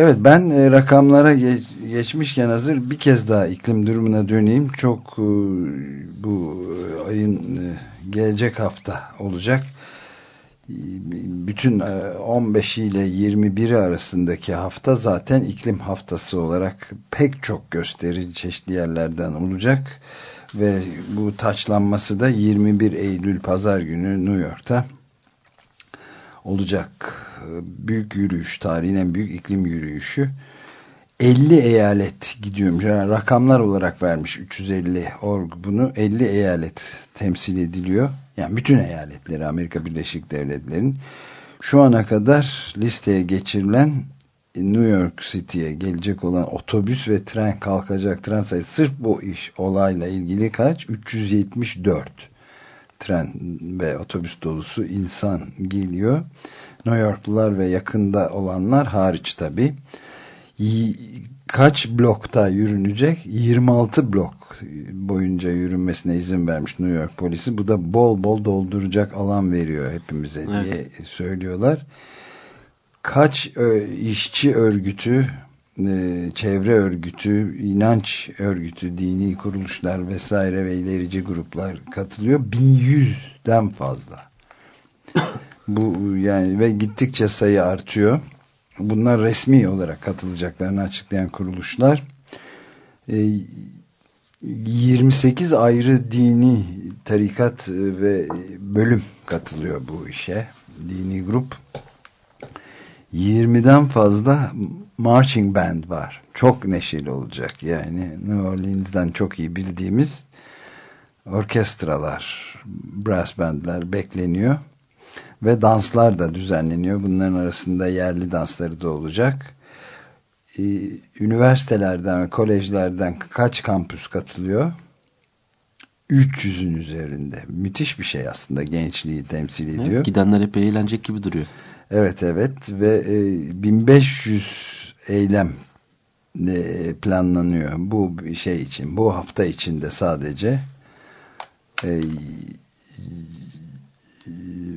Evet ben e, rakamlara geç, geçmişken hazır bir kez daha iklim durumuna döneyim. Çok e, bu e, ayın gelecek hafta olacak. Bütün 15 ile 21'i arasındaki hafta zaten iklim haftası olarak pek çok gösteri çeşitli yerlerden olacak. Ve bu taçlanması da 21 Eylül Pazar günü New York'ta olacak büyük yürüyüş, tarihin en büyük iklim yürüyüşü. 50 eyalet gidiyormuş. Yani rakamlar olarak vermiş 350 org bunu 50 eyalet temsil ediliyor. Yani bütün eyaletleri Amerika Birleşik Devletleri'nin şu ana kadar listeye geçirilen New York City'ye gelecek olan otobüs ve tren kalkacak tren sayısı sırf bu iş olayla ilgili kaç? 374 tren ve otobüs dolusu insan geliyor. New Yorklular ve yakında olanlar hariç tabi. Kaç blokta yürünecek? 26 blok boyunca yürünmesine izin vermiş New York polisi. Bu da bol bol dolduracak alan veriyor hepimize diye evet. söylüyorlar. Kaç işçi örgütü, e, çevre örgütü, inanç örgütü, dini kuruluşlar vesaire ve ilerici gruplar katılıyor. 1100'den fazla. Bu yani ve gittikçe sayı artıyor. Bunlar resmi olarak katılacaklarını açıklayan kuruluşlar. E, 28 ayrı dini tarikat ve bölüm katılıyor bu işe. Dini grup. 20'den fazla marching band var. Çok neşeli olacak. Yani New Orleans'dan çok iyi bildiğimiz orkestralar, brass bandler bekleniyor ve danslar da düzenleniyor. Bunların arasında yerli dansları da olacak. Ee, üniversitelerden ve kolejlerden kaç kampüs katılıyor? 300'ün üzerinde. Müthiş bir şey aslında gençliği temsil ediyor. Evet, gidenler epey eğlenecek gibi duruyor. Evet evet ve e, 1500 eylem e, planlanıyor. Bu şey için, bu hafta içinde sadece e,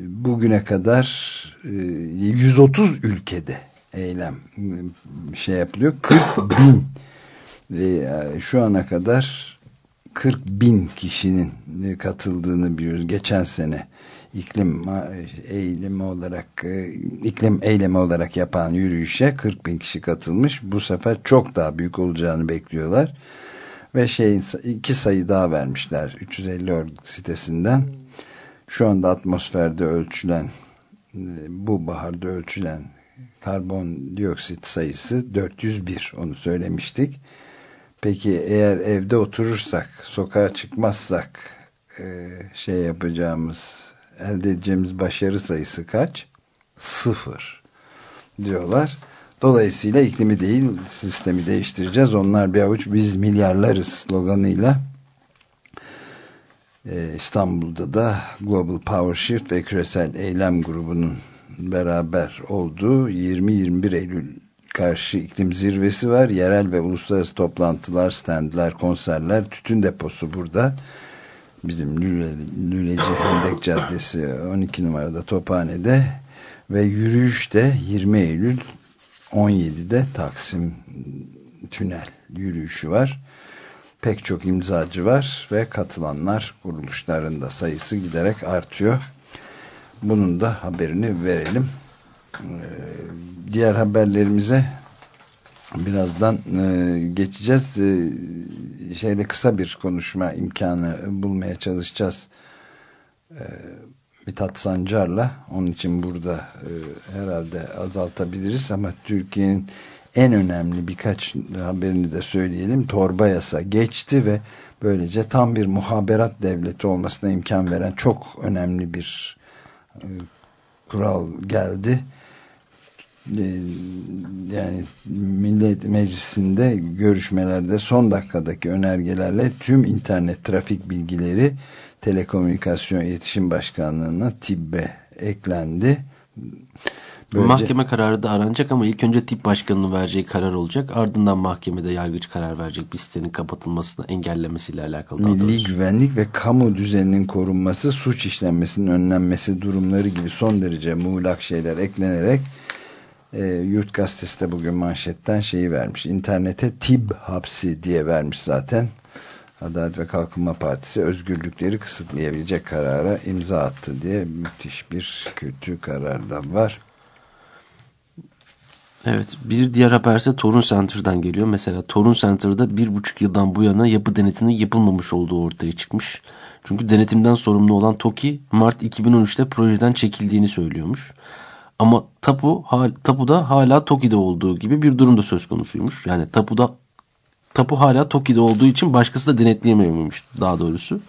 bugüne kadar 130 ülkede eylem şey yapılıyor. 40 bin ve şu ana kadar 40 bin kişinin katıldığını biliyoruz. Geçen sene iklim eylemi olarak e, iklim eylemi olarak yapan yürüyüşe 40 bin kişi katılmış. Bu sefer çok daha büyük olacağını bekliyorlar. Ve şeyin iki sayı daha vermişler 350 org sitesinden. Şu anda atmosferde ölçülen e, bu baharda ölçülen karbondioksit sayısı 401 onu söylemiştik. Peki eğer evde oturursak, sokağa çıkmazsak e, şey yapacağımız, elde edeceğimiz başarı sayısı kaç? Sıfır diyorlar. Dolayısıyla iklimi değil sistemi değiştireceğiz. Onlar bir avuç biz milyarlarız sloganıyla İstanbul'da da Global Power Shift ve Küresel Eylem grubunun beraber olduğu 20-21 Eylül karşı iklim zirvesi var. Yerel ve uluslararası toplantılar, standlar, konserler, tütün deposu burada. Bizim Lüle, Lüleci Hendek Caddesi 12 numarada Tophane'de ve yürüyüşte 20 Eylül 17'de Taksim Tünel yürüyüşü var. Pek çok imzacı var ve katılanlar kuruluşlarında sayısı giderek artıyor. Bunun da haberini verelim. Ee, diğer haberlerimize birazdan e, geçeceğiz. E, şeyle kısa bir konuşma imkanı bulmaya çalışacağız. E, Mithat Sancar'la. Onun için burada e, herhalde azaltabiliriz ama Türkiye'nin en önemli birkaç haberini de söyleyelim. Torba yasa geçti ve böylece tam bir muhaberat devleti olmasına imkan veren çok önemli bir e, kural geldi. E, yani Millet Meclisi'nde görüşmelerde son dakikadaki önergelerle tüm internet trafik bilgileri Telekomünikasyon İletişim Başkanlığı'na TİB'e eklendi. Böylece... Mahkeme kararı da aranacak ama ilk önce tip başkanının vereceği karar olacak. Ardından mahkemede yargıç karar verecek bir sitenin kapatılmasını engellemesiyle alakalı. Milli güvenlik ve kamu düzeninin korunması, suç işlenmesinin önlenmesi durumları gibi son derece muğlak şeyler eklenerek e, Yurt Gazetesi de bugün manşetten şeyi vermiş. İnternete tib hapsi diye vermiş zaten. Adalet ve Kalkınma Partisi özgürlükleri kısıtlayabilecek karara imza attı diye müthiş bir kötü karar da var. Evet bir diğer haber ise Torun Center'dan geliyor. Mesela Torun Center'da bir buçuk yıldan bu yana yapı denetinin yapılmamış olduğu ortaya çıkmış. Çünkü denetimden sorumlu olan TOKİ Mart 2013'te projeden çekildiğini söylüyormuş. Ama tapu, hal, tapuda hala TOKİ'de olduğu gibi bir durum da söz konusuymuş. Yani tapuda tapu hala TOKİ'de olduğu için başkası da denetleyemiyormuş daha doğrusu.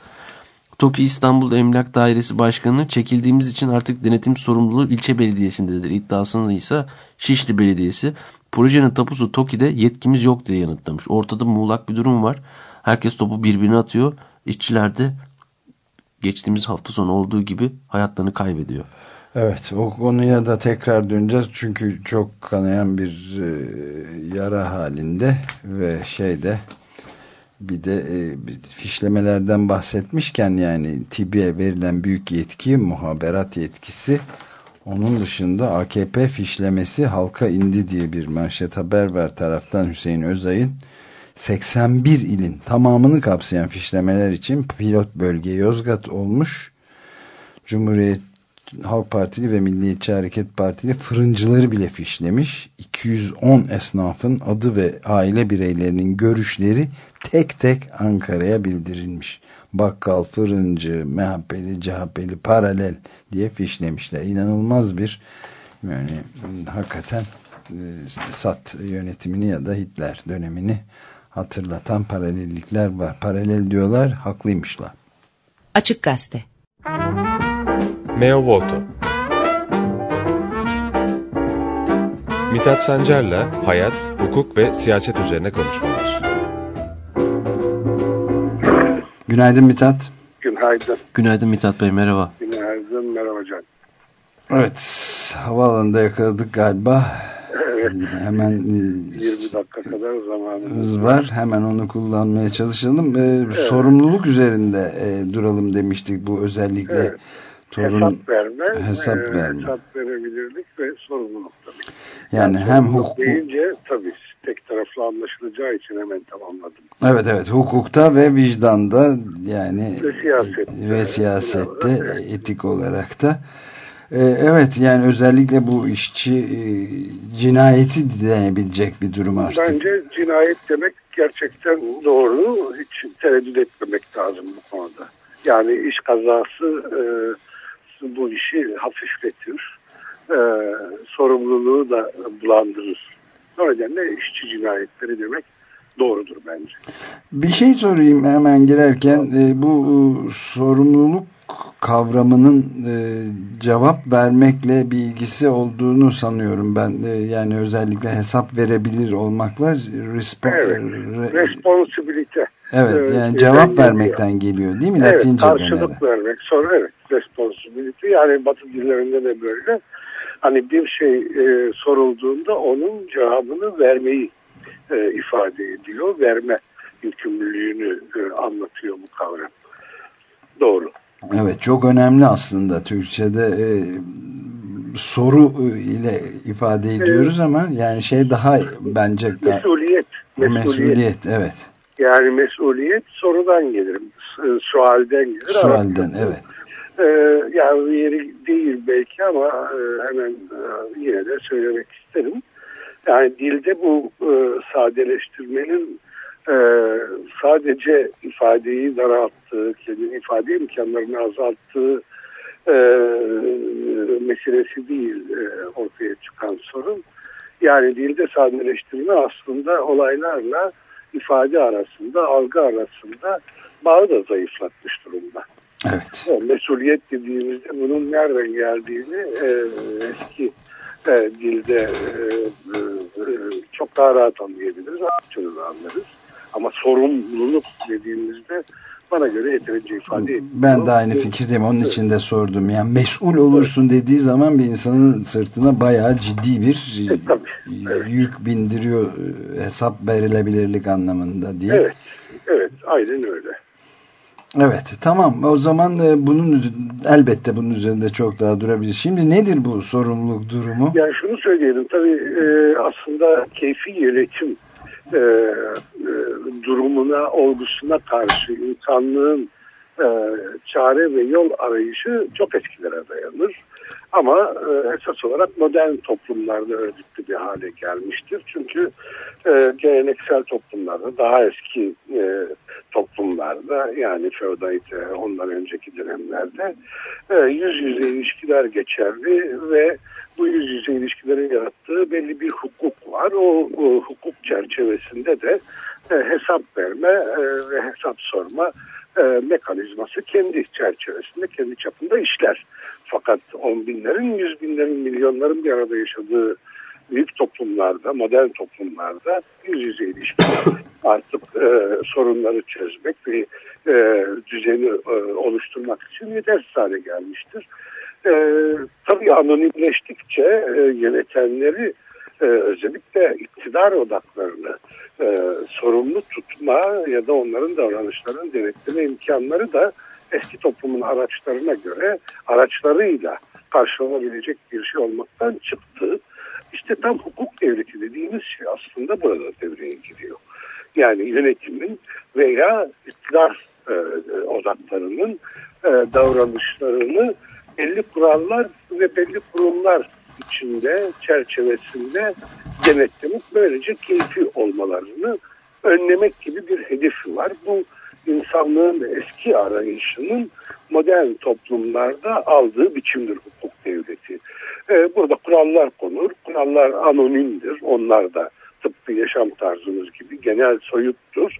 TOKİ İstanbul Emlak Dairesi Başkanı çekildiğimiz için artık denetim sorumluluğu ilçe belediyesindedir. İddiasını ise Şişli Belediyesi projenin tapusu TOKİ'de yetkimiz yok diye yanıtlamış. Ortada muğlak bir durum var. Herkes topu birbirine atıyor. İşçiler de geçtiğimiz hafta sonu olduğu gibi hayatlarını kaybediyor. Evet o konuya da tekrar döneceğiz çünkü çok kanayan bir e, yara halinde ve şeyde bir de e, fişlemelerden bahsetmişken yani TİB'e verilen büyük yetki muhaberat yetkisi onun dışında AKP fişlemesi halka indi diye bir manşet haber ver taraftan Hüseyin Özay'ın 81 ilin tamamını kapsayan fişlemeler için pilot bölge Yozgat olmuş. Cumhuriyet Halk Partili ve Milliyetçi Hareket Partili fırıncıları bile fişlemiş. 210 esnafın adı ve aile bireylerinin görüşleri tek tek Ankara'ya bildirilmiş. Bakkal, fırıncı, MHP'li, CHP'li, paralel diye fişlemişler. İnanılmaz bir yani hakikaten e, SAT yönetimini ya da Hitler dönemini hatırlatan paralellikler var. Paralel diyorlar, haklıymışlar. Açık Gazete Meo Voto Mithat Sancar'la hayat, hukuk ve siyaset üzerine konuşmalar. Günaydın Mithat. Günaydın. Günaydın Mithat Bey, merhaba. Günaydın, merhaba Can. Evet, havaalanında yakaladık galiba. Evet. Hemen 24 10 dakika kadar zamanımız var. Hemen onu kullanmaya çalışalım. Ee, Sorumluluk üzerinde e, duralım demiştik bu özellikle. Evet. Torun, hesap verme, hesap e, verme. hesap verebilirlik ve sorumluluk tabii. Yani hem hukuk deyince tabii tek taraflı anlaşılacağı için hemen tamamladım. Evet evet hukukta ve vicdanda yani Ve siyasette. ve siyasette Evet. etik olarak da Ee, evet yani özellikle bu işçi e, cinayeti denebilecek bir durum artık. Bence cinayet demek gerçekten doğru. Hiç tereddüt etmemek lazım bu konuda. Yani iş kazası e, bu işi hafifletir. E, sorumluluğu da bulandırır. O nedenle işçi cinayetleri demek doğrudur bence. Bir şey sorayım hemen girerken e, bu e, sorumluluk kavramının e, cevap vermekle bir ilgisi olduğunu sanıyorum ben E, yani özellikle hesap verebilir olmakla respo Evet. re- Responsibilite. Evet e, yani cevap vermekten geliyor değil mi Evet, Latince karşılık genelde. vermek. Sonra evet, responsibility. Yani Batı dillerinde de böyle. Hani bir şey e, sorulduğunda onun cevabını vermeyi e, ifade ediyor. Verme yükümlülüğünü e, anlatıyor bu kavram. Doğru. Evet çok önemli aslında Türkçe'de e, soru e, ile ifade ediyoruz ama yani şey daha bence Mesuliyet. Mesuliyet. mesuliyet evet Yani mesuliyet sorudan gelir. s- Sualden gelir. sualden evet. Ee, yani yeri değil belki ama e, hemen e, yine de söylemek isterim. Yani dilde bu e, sadeleştirmenin e, sadece ifadeyi daralttığı, kendini ifade imkanlarını azalttığı e, meselesi değil e, ortaya çıkan sorun. Yani dilde sadeleştirme aslında olaylarla ifade arasında, algı arasında bağı da zayıflatmış durumda. Evet. O mesuliyet dediğimizde bunun nereden geldiğini e, eski e, dilde e, e, çok daha rahat anlayabiliriz, da anlarız. Ama sorumluluk dediğimizde bana göre yeterince ifade etmiyor. Ben de aynı fikirdeyim. Onun için de sordum. Yani mesul olursun dediği zaman bir insanın sırtına bayağı ciddi bir E, yük bindiriyor e, hesap verilebilirlik anlamında diye. Evet, evet, aynen öyle. Evet, tamam. O zaman e, bunun elbette bunun üzerinde çok daha durabiliriz. Şimdi nedir bu sorumluluk durumu? Yani şunu söyleyelim tabii e, aslında keyfi yönetim e, e, durumuna, olgusuna karşı insanlığın e, çare ve yol arayışı çok eskilere dayanır. Ama e, esas olarak modern toplumlarda örgütlü bir hale gelmiştir. Çünkü e, geleneksel toplumlarda, daha eski e, toplumlarda yani feodalite ondan önceki dönemlerde e, yüz yüze ilişkiler geçerli ve bu yüz yüze ilişkilerin yarattığı belli bir hukuk var. O, o hukuk çerçevesinde de e, hesap verme e, ve hesap sorma e, mekanizması kendi çerçevesinde, kendi çapında işler. Fakat on binlerin, yüz binlerin, milyonların bir arada yaşadığı büyük toplumlarda, modern toplumlarda yüz yüze ilişkiler <laughs> artık e, sorunları çözmek ve e, düzeni e, oluşturmak için yetersiz hale gelmiştir. E, tabii anonimleştikçe e, yönetenleri e, özellikle iktidar odaklarını e, sorumlu tutma ya da onların davranışlarını denetleme imkanları da eski toplumun araçlarına göre araçlarıyla karşılanabilecek bir şey olmaktan çıktı. İşte tam hukuk devleti dediğimiz şey aslında burada devreye giriyor. Yani yönetimin veya iktidar e, odaklarının e, davranışlarını belli kurallar ve belli kurumlar içinde, çerçevesinde denetlemek böylece keyfi olmalarını önlemek gibi bir hedefi var. Bu insanlığın eski arayışının modern toplumlarda aldığı biçimdir hukuk devleti. Ee, burada kurallar konur. Kurallar anonimdir. Onlar da tıpkı yaşam tarzımız gibi genel soyuttur.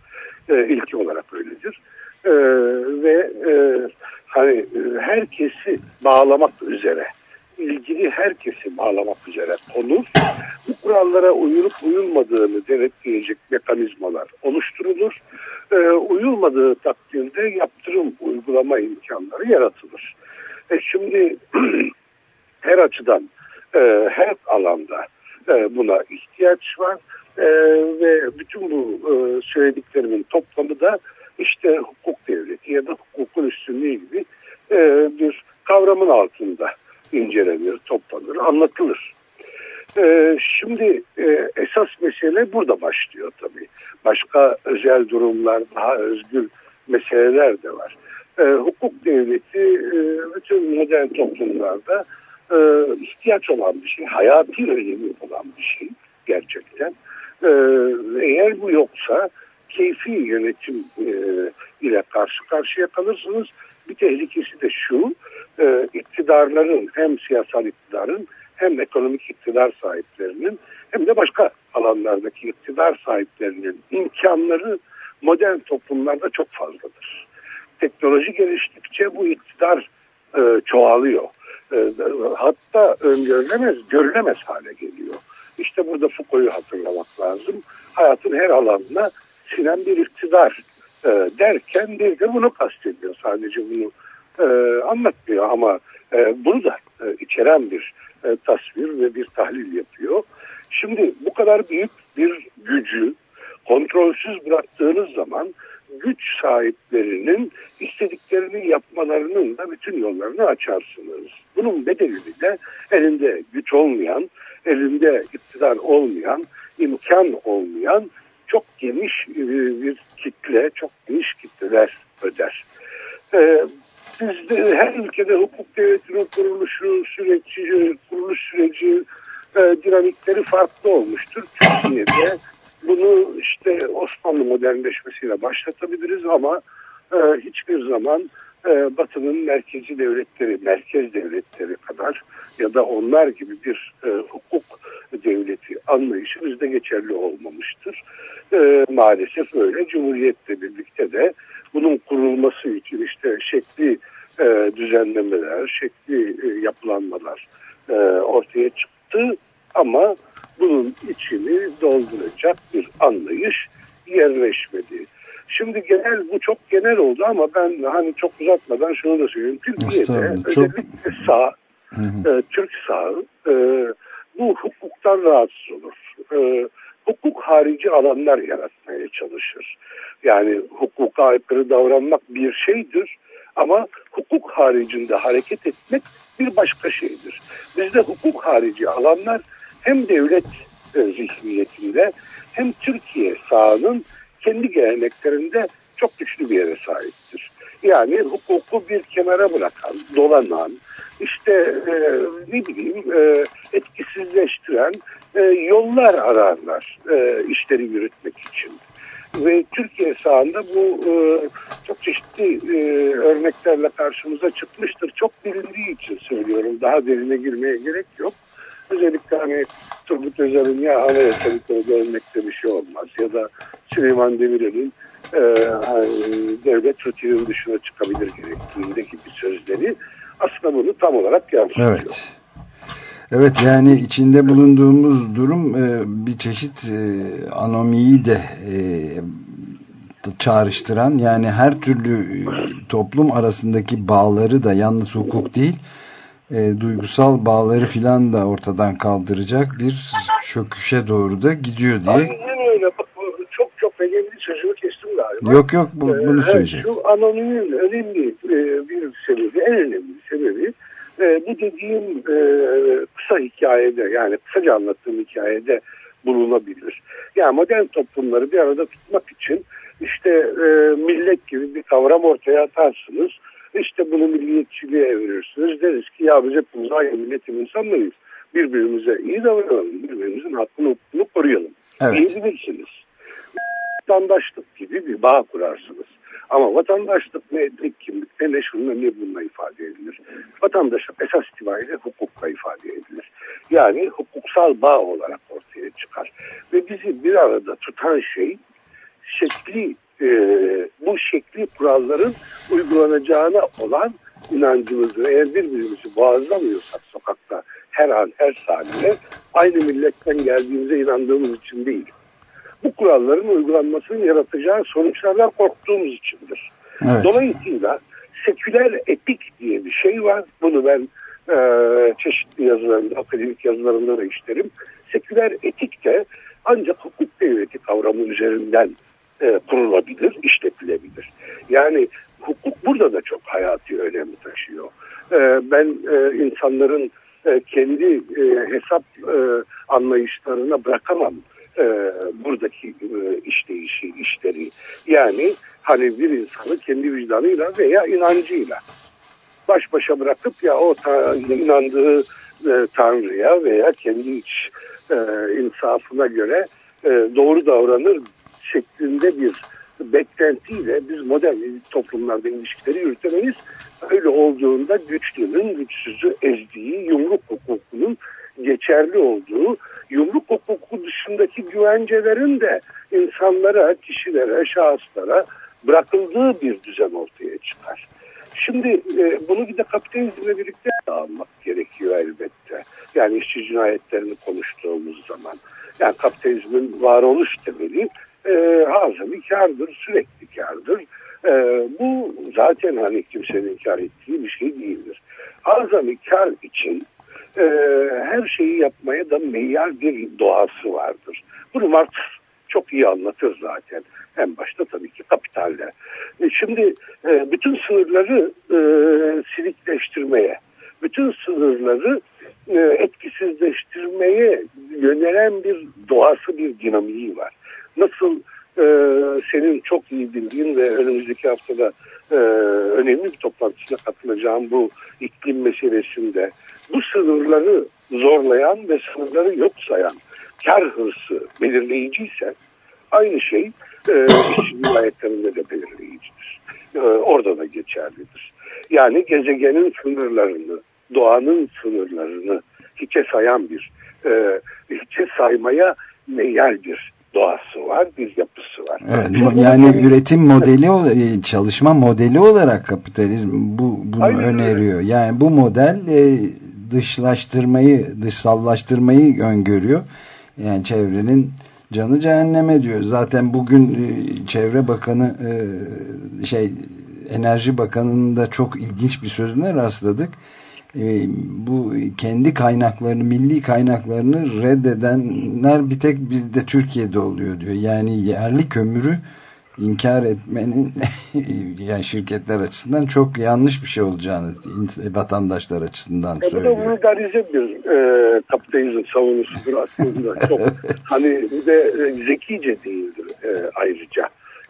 Ee, ilki olarak öyledir. Ee, ve e, hani e, herkesi bağlamak üzere ilgili herkesi bağlamak üzere konur. Bu kurallara uyulup uyulmadığını denetleyecek mekanizmalar oluşturulur. Ee, uyulmadığı takdirde yaptırım uygulama imkanları yaratılır. E şimdi <clears throat> her açıdan, e, her alanda e, buna ihtiyaç var. E, E, ve bütün bu e, söylediklerimin toplamı da işte hukuk devleti ya da hukukun üstünlüğü gibi e, bir kavramın altında incelenir, toplanır, anlatılır. E, şimdi e, esas mesele burada başlıyor tabii. Başka özel durumlar, daha özgür meseleler de var. E, hukuk devleti e, bütün modern toplumlarda e, ihtiyaç olan bir şey, hayati önemi olan bir şey gerçekten. E, eğer bu yoksa keyfi yönetim e, ile karşı karşıya kalırsınız. Bir tehlikesi de şu, e, iktidarların hem siyasal iktidarın hem ekonomik iktidar sahiplerinin hem de başka alanlardaki iktidar sahiplerinin imkanları modern toplumlarda çok fazladır. Teknoloji geliştikçe bu iktidar e, çoğalıyor. E, hatta öngörülemez, görülemez hale geliyor. İşte burada Foucault'u hatırlamak lazım. Hayatın her alanına sinen bir iktidar e, derken bir de bunu kastediyor. Sadece bunu e, anlatmıyor ama e, bunu da e, içeren bir e, tasvir ve bir tahlil yapıyor. Şimdi bu kadar büyük bir gücü kontrolsüz bıraktığınız zaman güç sahiplerinin istediklerini yapmalarının da bütün yollarını açarsınız. Bunun bedelini de elinde güç olmayan, elinde iktidar olmayan, imkan olmayan çok geniş e, bir kitle, çok geniş kitleler öder. Ee, bizde her ülkede hukuk devletinin kuruluşu süreci, kuruluş süreci e, dinamikleri farklı olmuştur. Türkiye'de bunu işte Osmanlı modernleşmesiyle başlatabiliriz ama e, hiçbir zaman e, Batı'nın merkezi devletleri, merkez devletleri kadar ya da onlar gibi bir e, hukuk devleti anlayışı bizde geçerli olmamıştır. E, maalesef öyle. Cumhuriyetle birlikte de bunun kurulması için işte şekli e, düzenlemeler, şekli e, yapılanmalar e, ortaya çıktı ama bunun içini dolduracak bir anlayış yerleşmedi. Şimdi genel bu çok genel oldu ama ben hani çok uzatmadan şunu da söyleyeyim. Türkiye'de özellikle sağ, e, Türk sağı e, bu hukuktan rahatsız olur. E, hukuk harici alanlar yaratmaya çalışır. Yani hukuka aykırı davranmak bir şeydir ama hukuk haricinde hareket etmek bir başka şeydir. Bizde hukuk harici alanlar hem devlet e, zihniyetinde hem Türkiye sahanın kendi geleneklerinde çok güçlü bir yere sahiptir. Yani hukuku bir kenara bırakan, dolanan, işte e, ne bileyim e, etkisizleştiren e, yollar ararlar e, işleri yürütmek için. Ve Türkiye sahanda bu e, çok çeşitli e, örneklerle karşımıza çıkmıştır. Çok bilindiği için söylüyorum. Daha derine girmeye gerek yok. Özellikle hani Turgut Özal'ın ya anayasa bir örnekte bir şey olmaz ya da Süleyman Demirel'in e, hani, devlet rutinin dışına çıkabilir gerektiğinde gibi sözleri aslında bunu tam olarak yansıtıyor. Evet. Evet yani içinde bulunduğumuz durum e, bir çeşit e, anomiyi de e, çağrıştıran yani her türlü e, toplum arasındaki bağları da yalnız hukuk değil e, duygusal bağları filan da ortadan kaldıracak bir çöküşe doğru da gidiyor diye. Aynen öyle. Bak, çok çok önemli sözümü kestim galiba. Yok yok bu, bunu ee, söyleyecek. Şu anonimin önemli e, bir sebebi, en önemli sebebi e, bu dediğim e, kısa hikayede yani kısaca anlattığım hikayede bulunabilir. Yani modern toplumları bir arada tutmak için işte e, millet gibi bir kavram ortaya atarsınız. İşte bunu milliyetçiliğe evirirsiniz. Deriz ki ya biz hepimiz aynı milletin insanlarıyız. Birbirimize iyi davranalım. Birbirimizin hakkını hukukunu koruyalım. Evet. Diyebilirsiniz. Vatandaşlık gibi bir bağ kurarsınız. Ama vatandaşlık ne etnik kimlikte ne şununla ne bununla ifade edilir. Vatandaşlık esas itibariyle hukukla ifade edilir. Yani hukuksal bağ olarak ortaya çıkar. Ve bizi bir arada tutan şey şekli e, bu şekli kuralların uygulanacağına olan inancımızdır. Eğer birbirimizi boğazlamıyorsak sokakta her an her saniye aynı milletten geldiğimize inandığımız için değil. Bu kuralların uygulanmasının yaratacağı sonuçlardan korktuğumuz içindir. Evet. Dolayısıyla seküler etik diye bir şey var. Bunu ben e, çeşitli yazılarımda, akademik yazılarımda da işlerim. Seküler etik de ancak hukuk devleti kavramı üzerinden e, kurulabilir, işletilebilir. Yani hukuk burada da çok hayati önem taşıyor. E, ben e, insanların e, kendi hesap anlayışlarına bırakamam buradaki e, işleyişi, işleri. Yani hani bir insanı kendi vicdanıyla veya inancıyla baş başa bırakıp ya o inandığı Tanrı'ya veya kendi iç insafına göre doğru davranır şeklinde bir beklentiyle biz modern toplumlarda ilişkileri yürütemeyiz. Öyle olduğunda güçlünün güçsüzü ezdiği yumruk hukukunun geçerli olduğu yumruk hukuku dışındaki güvencelerin de insanlara, kişilere, şahıslara bırakıldığı bir düzen ortaya çıkar. Şimdi e, bunu bir de kapitalizmle birlikte almak gerekiyor elbette. Yani işçi cinayetlerini konuştuğumuz zaman. Yani kapitalizmin varoluş temeli e, hazır kardır, sürekli kardır. E, bu zaten hani kimsenin inkar ettiği bir şey değildir. Azami kar için e, her şeyi yapmaya da meyyal bir doğası vardır. Bunu Marx çok iyi anlatır zaten. En başta tabii ki kapitalle. E, şimdi e, bütün sınırları e, silikleştirmeye, bütün sınırları e, etkisizleştirmeye yönelen bir doğası, bir dinamiği var. Nasıl e, senin çok iyi bildiğin ve önümüzdeki haftada e, önemli bir toplantısına katılacağım bu iklim meselesinde bu sınırları zorlayan ve sınırları yok sayan kar hırsı belirleyiciyse aynı şey e, işçi cinayetlerinde de belirleyicidir. E, orada da geçerlidir. Yani gezegenin sınırlarını, doğanın sınırlarını hiçe sayan bir, e, hiçe saymaya meyal bir doğası var, bir yapısı var. Evet, yani üretim modeli, çalışma modeli olarak kapitalizm bu bunu Aynen öneriyor. Yani bu model e, dışlaştırmayı, dışsallaştırmayı öngörüyor. Yani çevrenin canı cehenneme diyor. Zaten bugün e, Çevre Bakanı e, şey Enerji Bakanı'nın da çok ilginç bir sözüne rastladık. E, bu kendi kaynaklarını, milli kaynaklarını reddedenler bir tek bizde Türkiye'de oluyor diyor. Yani yerli kömürü inkar etmenin <laughs> yani şirketler açısından çok yanlış bir şey olacağını vatandaşlar açısından e söylüyor. Bu vulgarize bir e, kapitalizm savunusudur aslında. <laughs> çok hani bir de e, zekice değildir e, ayrıca.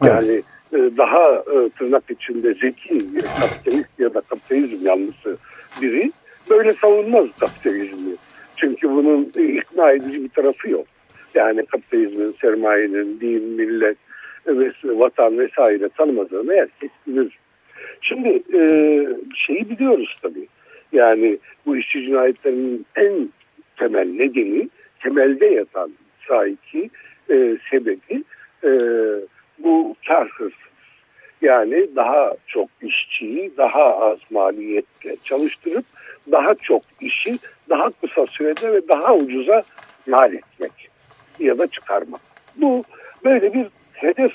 Yani evet. e, daha e, tırnak içinde zeki kapitalist ya da kapitalizm yanlısı biri böyle savunmaz kapitalizmi. Çünkü bunun ikna edici bir tarafı yok. Yani kapitalizmin, sermayenin, din, millet, vatan vesaire tanımadığını herkes bilir. Şimdi e, şeyi biliyoruz tabii. Yani bu işçi cinayetlerinin en temel nedeni, temelde yatan saiki e, sebebi e, bu kar. Yani daha çok işçiyi daha az maliyetle çalıştırıp daha çok işi daha kısa sürede ve daha ucuza mal etmek ya da çıkarmak. Bu böyle bir hedef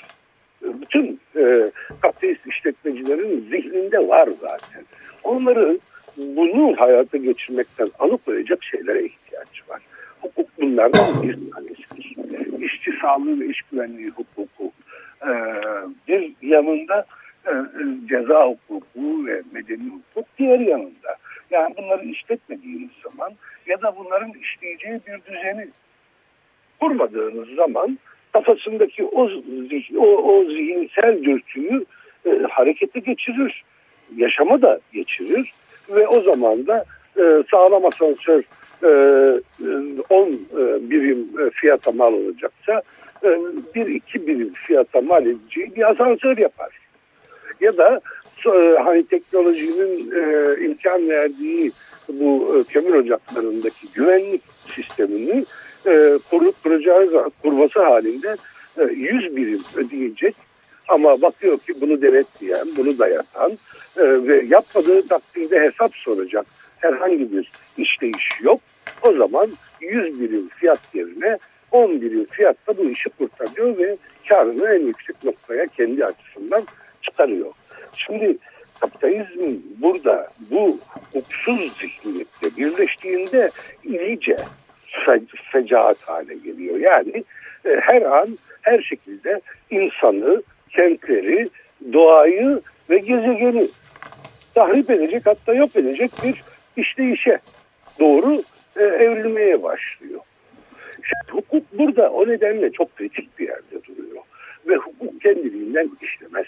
bütün e, kapitalist işletmecilerin zihninde var zaten. Onları bunu hayata geçirmekten alıkoyacak şeylere ihtiyaç var. Hukuk bunlardan bir tanesidir. İşçi sağlığı ve iş güvenliği hukuku e, bir yanında e, ceza hukuku ve medeni hukuk diğer yanında. Yani bunları işletmediğiniz zaman ya da bunların işleyeceği bir düzeni kurmadığınız zaman kafasındaki o, o, o zihinsel dürtüyü e, harekete geçirir. Yaşama da geçirir ve o zaman da e, sağlam asansör e, 10 e, birim e, fiyata mal olacaksa e, 1-2 birim fiyata mal edeceği bir asansör yapar. Ya da e, hani teknolojinin e, imkan verdiği bu e, kömür ocaklarındaki güvenlik sistemini e, kurup kuracağı kurması halinde e, 100 birim ödeyecek ama bakıyor ki bunu denetleyen, bunu dayatan e, ve yapmadığı takdirde hesap soracak herhangi bir işleyiş yok. O zaman 100 birim fiyat yerine 10 birim fiyatta bu işi kurtarıyor ve karını en yüksek noktaya kendi açısından çıkarıyor. Şimdi kapitalizm burada bu hukuksuz zihniyette birleştiğinde iyice fecaat hale geliyor. Yani e, her an her şekilde insanı, kentleri, doğayı ve gezegeni tahrip edecek hatta yok edecek bir işleyişe doğru e, evrilmeye başlıyor. Şimdi hukuk burada o nedenle çok kritik bir yerde duruyor. Ve hukuk kendiliğinden işlemez.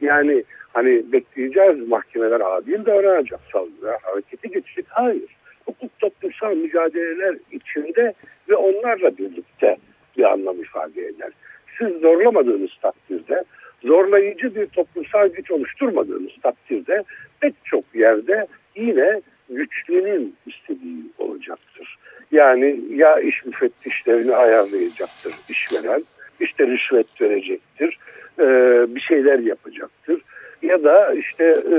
Yani hani bekleyeceğiz mahkemeler adil davranacak, savcılar hareketi geçecek. Hayır. Hukuk toplumsal mücadeleler içinde ve onlarla birlikte bir anlam ifade eder. Siz zorlamadığınız takdirde, zorlayıcı bir toplumsal güç oluşturmadığınız takdirde pek çok yerde yine güçlünün istediği olacaktır. Yani ya iş müfettişlerini ayarlayacaktır işveren, işte rüşvet verecektir, e, bir şeyler yapacaktır. Ya da işte e,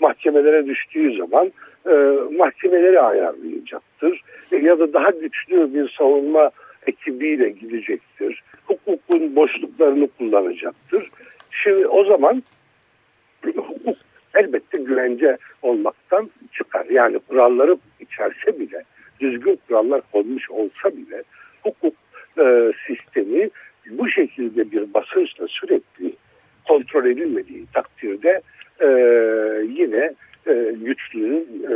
mahkemelere düştüğü zaman e, mahkemeleri ayarlayacaktır. E, ya da daha güçlü bir savunma ekibiyle gidecektir. Hukukun boşluklarını kullanacaktır. Şimdi o zaman hukuk elbette güvence olmaktan çıkar. Yani kuralları içerse bile, düzgün kurallar konmuş olsa bile hukuk e, sistemi bu şekilde bir basınçla sürekli kontrol edilmediği takdirde e, yine e, güçlünün e,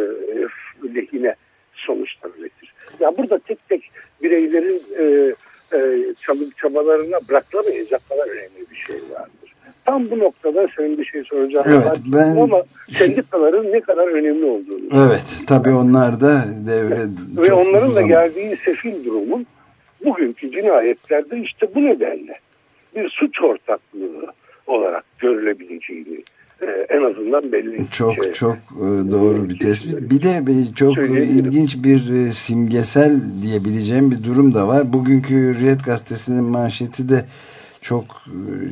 lehine sonuçlar üretir. Ya burada tek tek bireylerin e, e, çabalarına bırakılamayacak kadar önemli bir şey vardır. Tam bu noktada senin bir şey soracağım evet. Ben... ama sendikaların ne kadar önemli olduğunu. Evet tabii onlar da devre Ve onların da geldiği sefil durumun bugünkü cinayetlerde işte bu nedenle bir suç ortaklığı olarak görülebileceğini e, en azından belli. Çok şey, çok e, doğru bir tespit. Bir de çok ilginç bir e, simgesel diyebileceğim bir durum da var. Bugünkü Hürriyet Gazetesi'nin manşeti de çok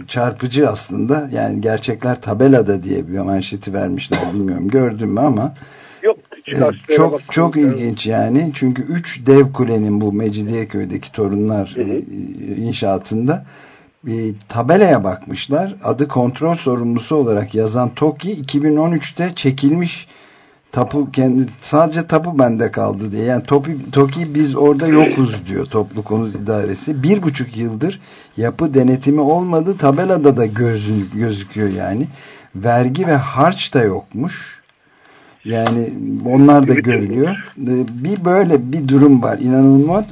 çarpıcı aslında. Yani gerçekler tabelada diye bir manşeti vermişler. <laughs> Bilmiyorum gördüm mü ama Yok, çok çok ilginç yani. Çünkü üç dev kulenin bu Mecidiyeköy'deki torunlar hı hı. inşaatında bir tabelaya bakmışlar. Adı kontrol sorumlusu olarak yazan Toki 2013'te çekilmiş tapu kendi sadece tapu bende kaldı diye. Yani Toki, Toki biz orada yokuz diyor toplu konut idaresi. Bir buçuk yıldır yapı denetimi olmadı. Tabelada da göz, gözüküyor yani. Vergi ve harç da yokmuş. Yani onlar da görülüyor. Bir böyle bir durum var. İnanılmaz.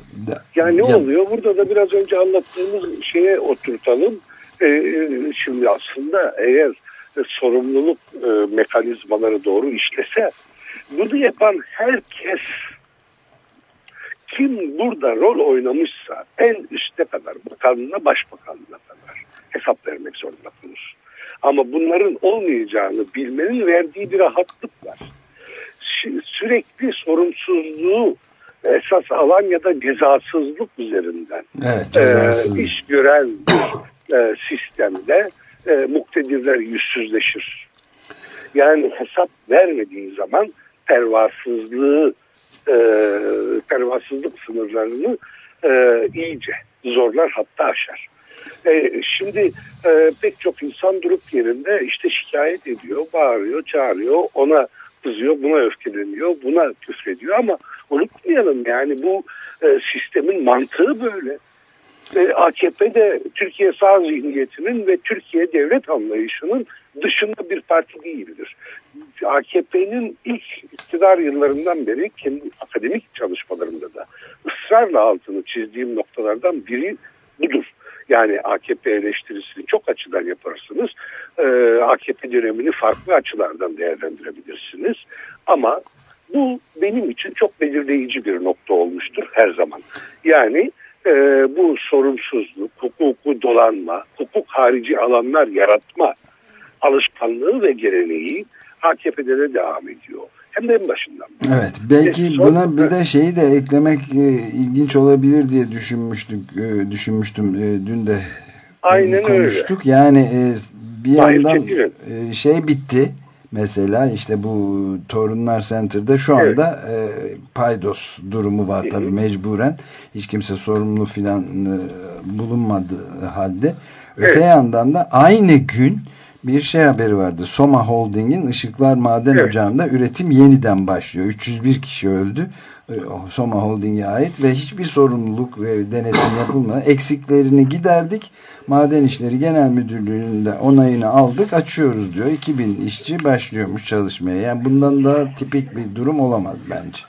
Yani ne oluyor? Burada da biraz önce anlattığımız şeye oturtalım. Ee, şimdi aslında eğer sorumluluk e, mekanizmaları doğru işlese bunu yapan herkes kim burada rol oynamışsa en üste kadar bakanlığına başbakanlığına kadar hesap vermek zorunda kalır. Ama bunların olmayacağını bilmenin verdiği bir rahatlık var sürekli sorumsuzluğu esas alan ya da cezasızlık üzerinden evet, cezasız. e, iş gören bir e, sistemde e, muktedirler yüzsüzleşir. Yani hesap vermediği zaman pervasızlığı e, pervasızlık sınırlarını e, iyice zorlar hatta aşar. E, şimdi e, pek çok insan durup yerinde işte şikayet ediyor, bağırıyor, çağırıyor, ona kızıyor, buna öfkeleniyor, buna küfrediyor ama unutmayalım yani bu e, sistemin mantığı böyle. E, AKP Türkiye sağ zihniyetinin ve Türkiye devlet anlayışının dışında bir parti değildir. AKP'nin ilk iktidar yıllarından beri kendi akademik çalışmalarımda da ısrarla altını çizdiğim noktalardan biri budur. Yani AKP eleştirisini çok açıdan yaparsınız. Ee, AKP dönemini farklı açılardan değerlendirebilirsiniz. Ama bu benim için çok belirleyici bir nokta olmuştur her zaman. Yani e, bu sorumsuzluk, hukuku dolanma, hukuk harici alanlar yaratma alışkanlığı ve geleneği AKP'de de devam ediyor. Hem de en başından. Evet. Belki e, buna bir de şeyi de eklemek e, ilginç olabilir diye düşünmüştük. E, düşünmüştüm. E, dün de Aynen konuştuk. Öyle. Yani e, bir Hayır, yandan e, şey bitti. Mesela işte bu Torunlar Center'da şu anda evet. e, paydos durumu var tabi mecburen. Hiç kimse sorumlu filan e, bulunmadığı halde. Öte evet. yandan da aynı gün bir şey haberi vardı. Soma Holding'in Işıklar Maden Evet. Ocağı'nda üretim yeniden başlıyor. 301 kişi öldü. Ee, Soma Holding'e ait ve hiçbir sorumluluk ve denetim yapılmadan eksiklerini giderdik. Maden İşleri Genel Müdürlüğü'nde onayını aldık açıyoruz diyor. 2000 işçi başlıyormuş çalışmaya. Yani bundan daha tipik bir durum olamaz bence.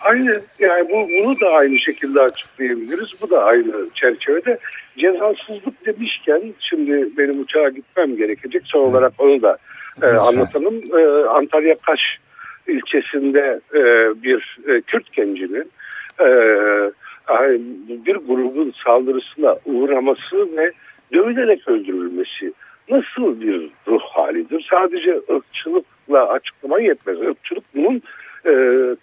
Aynı yani bu, bunu da aynı şekilde açıklayabiliriz. Bu da aynı çerçevede. Cezasızlık demişken şimdi benim uçağa gitmem gerekecek. Son olarak onu da e, anlatalım. E, Antalya Kaş ilçesinde e, bir e, Kürt gencinin e, bir grubun saldırısına uğraması ve dövülerek öldürülmesi nasıl bir ruh halidir? Sadece ırkçılıkla açıklama yetmez. Irkçılık bunun e,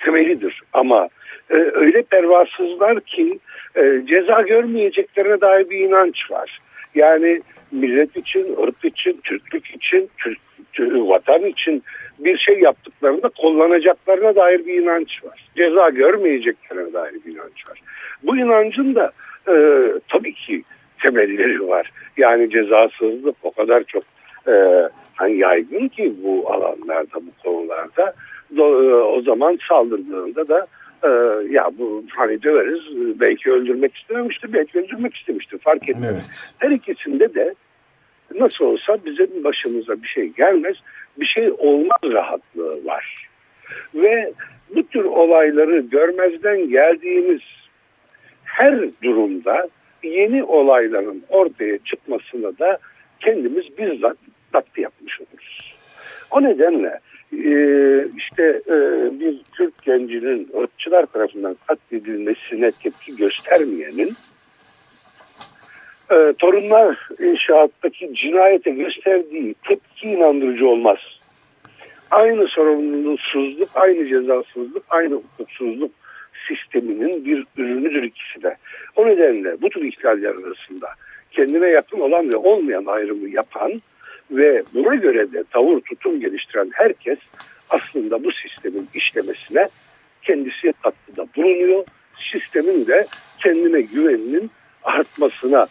temelidir. Ama e, öyle pervasızlar ki e, ceza görmeyeceklerine dair bir inanç var. Yani millet için, ırk için, Türklük için, Türk, vatan için bir şey yaptıklarında kullanacaklarına dair bir inanç var. Ceza görmeyeceklerine dair bir inanç var. Bu inancın da e, tabii ki temelleri var. Yani cezasızlık o kadar çok e, hani yaygın ki bu alanlarda, bu konularda. Do- e, o zaman saldırdığında da e, ya bu hani döveriz belki öldürmek istememiştir, belki öldürmek istemiştir fark etmez. Evet. Her ikisinde de nasıl olsa bizim başımıza bir şey gelmez, bir şey olmaz rahatlığı var. Ve bu tür olayları görmezden geldiğimiz her durumda yeni olayların ortaya çıkmasına da kendimiz bizzat takdir yapmış oluruz. O nedenle işte e, bir Türk gencinin ırkçılar tarafından katledilmesine tepki göstermeyenin e, torunlar inşaattaki cinayete gösterdiği tepki inandırıcı olmaz. Aynı sorumluluksuzluk, aynı cezasızlık, aynı hukuksuzluk sisteminin bir ürünüdür ikisi de. O nedenle bu tür ihlaller arasında kendine yakın olan ve olmayan ayrımı yapan ve buna göre de tavır tutum geliştiren herkes aslında bu sistemin işlemesine kendisi katkıda bulunuyor. Sistemin de kendine güveninin artmasına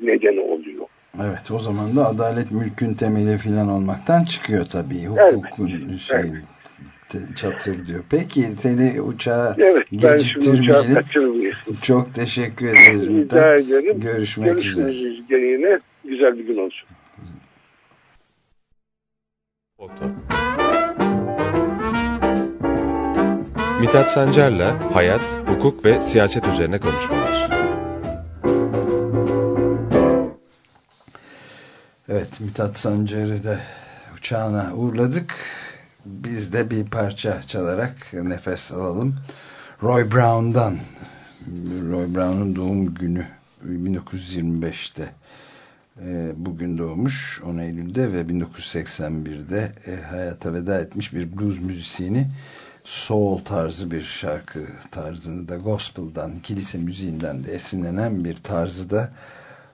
neden oluyor. Evet o zaman da adalet mülkün temeli filan olmaktan çıkıyor tabii. Evet, Hukukun şey evet. çatır diyor. Peki seni uçağa Evet geciktirmeyelim. Çok teşekkür ederiz. Rica ederim. Görüşmek üzere. Görüşürüz yine. Güzel bir gün olsun. Foto. Mithat Sancar'la hayat, hukuk ve siyaset üzerine konuşmalar. Evet Mithat Sancar'ı da uçağına uğurladık. Biz de bir parça çalarak nefes alalım. Roy Brown'dan Roy Brown'un doğum günü 1925'te e, bugün doğmuş 10 Eylül'de ve 1981'de e, hayata veda etmiş bir blues müzisyeni soul tarzı bir şarkı tarzını da gospel'dan kilise müziğinden de esinlenen bir tarzı da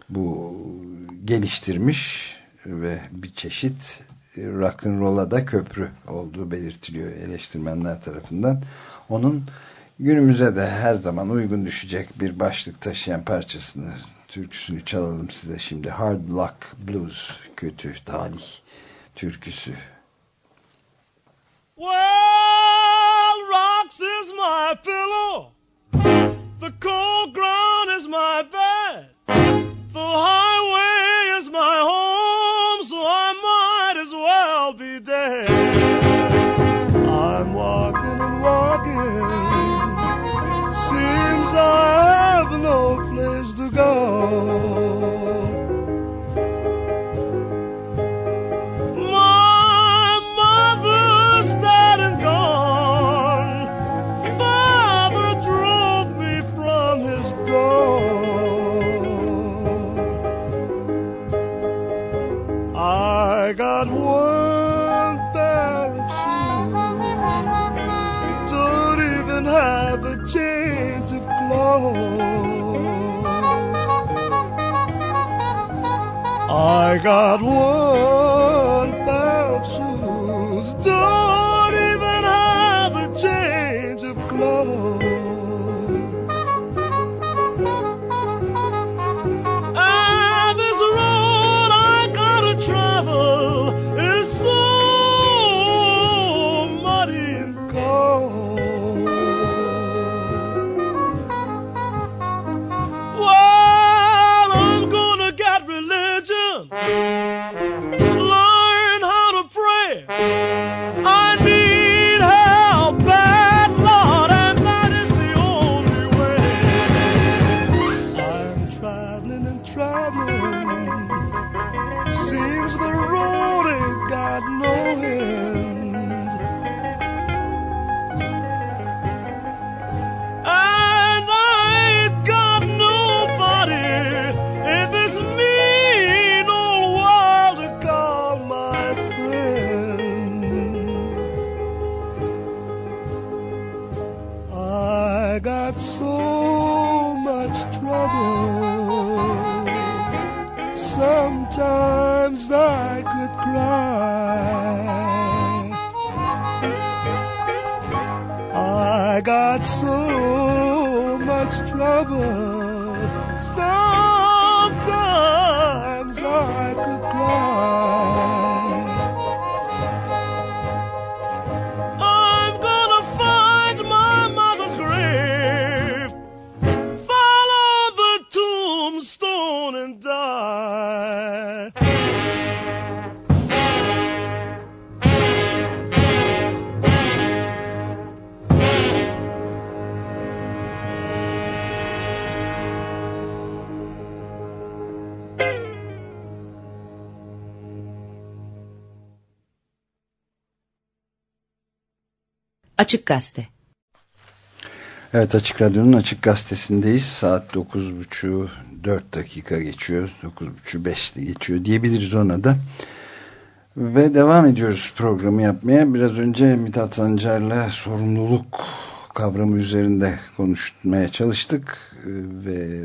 bu geliştirmiş ve bir çeşit rock'n'roll'a da köprü olduğu belirtiliyor eleştirmenler tarafından. Onun günümüze de her zaman uygun düşecek bir başlık taşıyan parçasını, türküsünü çalalım size şimdi. Hard Luck Blues, kötü talih türküsü. Well, rocks is my pillow. The cold ground is my bed. The highway is my home, so I might as well be dead. I'm walking and walking. Seems I go. I got one Açık Gazete. Evet Açık Radyo'nun Açık Gazetesi'ndeyiz. Saat 9.30 4 dakika geçiyor. 9.30 5 geçiyor diyebiliriz ona da. Ve devam ediyoruz programı yapmaya. Biraz önce Mithat Sancar'la sorumluluk kavramı üzerinde konuşmaya çalıştık. Ee, Ve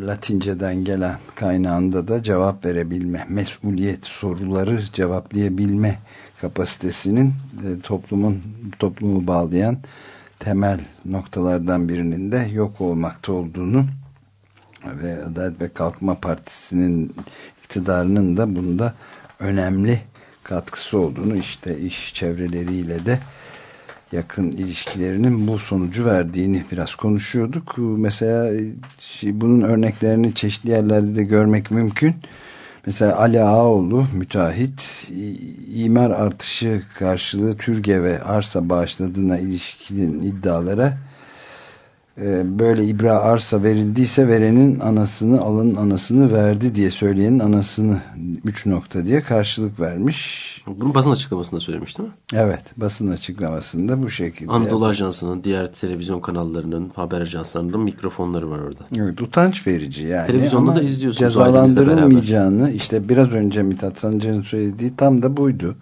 Latinceden gelen kaynağında da cevap verebilme, mesuliyet soruları cevaplayabilme kapasitesinin e, toplumun toplumu bağlayan temel noktalardan birinin de yok olmakta olduğunu ve Adalet ve Kalkınma Partisi'nin iktidarının da bunda önemli katkısı olduğunu işte iş çevreleriyle de yakın ilişkilerinin bu sonucu verdiğini biraz konuşuyorduk. Mesela şey, bunun örneklerini çeşitli yerlerde de görmek mümkün. Mesela Ali Ağaoğlu müteahhit imar artışı karşılığı Türge ve arsa bağışladığına ilişkin iddialara böyle ibra arsa verildiyse verenin anasını alın anasını verdi diye söyleyenin anasını 3 nokta diye karşılık vermiş. Bunu basın açıklamasında söylemiş değil mi? Evet basın açıklamasında bu şekilde. Anadolu Ajansı'nın diğer televizyon kanallarının haber ajanslarının mikrofonları var orada. Evet utanç verici yani. Televizyonda Ama da izliyorsunuz Cezalandırılmayacağını işte biraz önce Mithat Sancar'ın söylediği tam da buydu.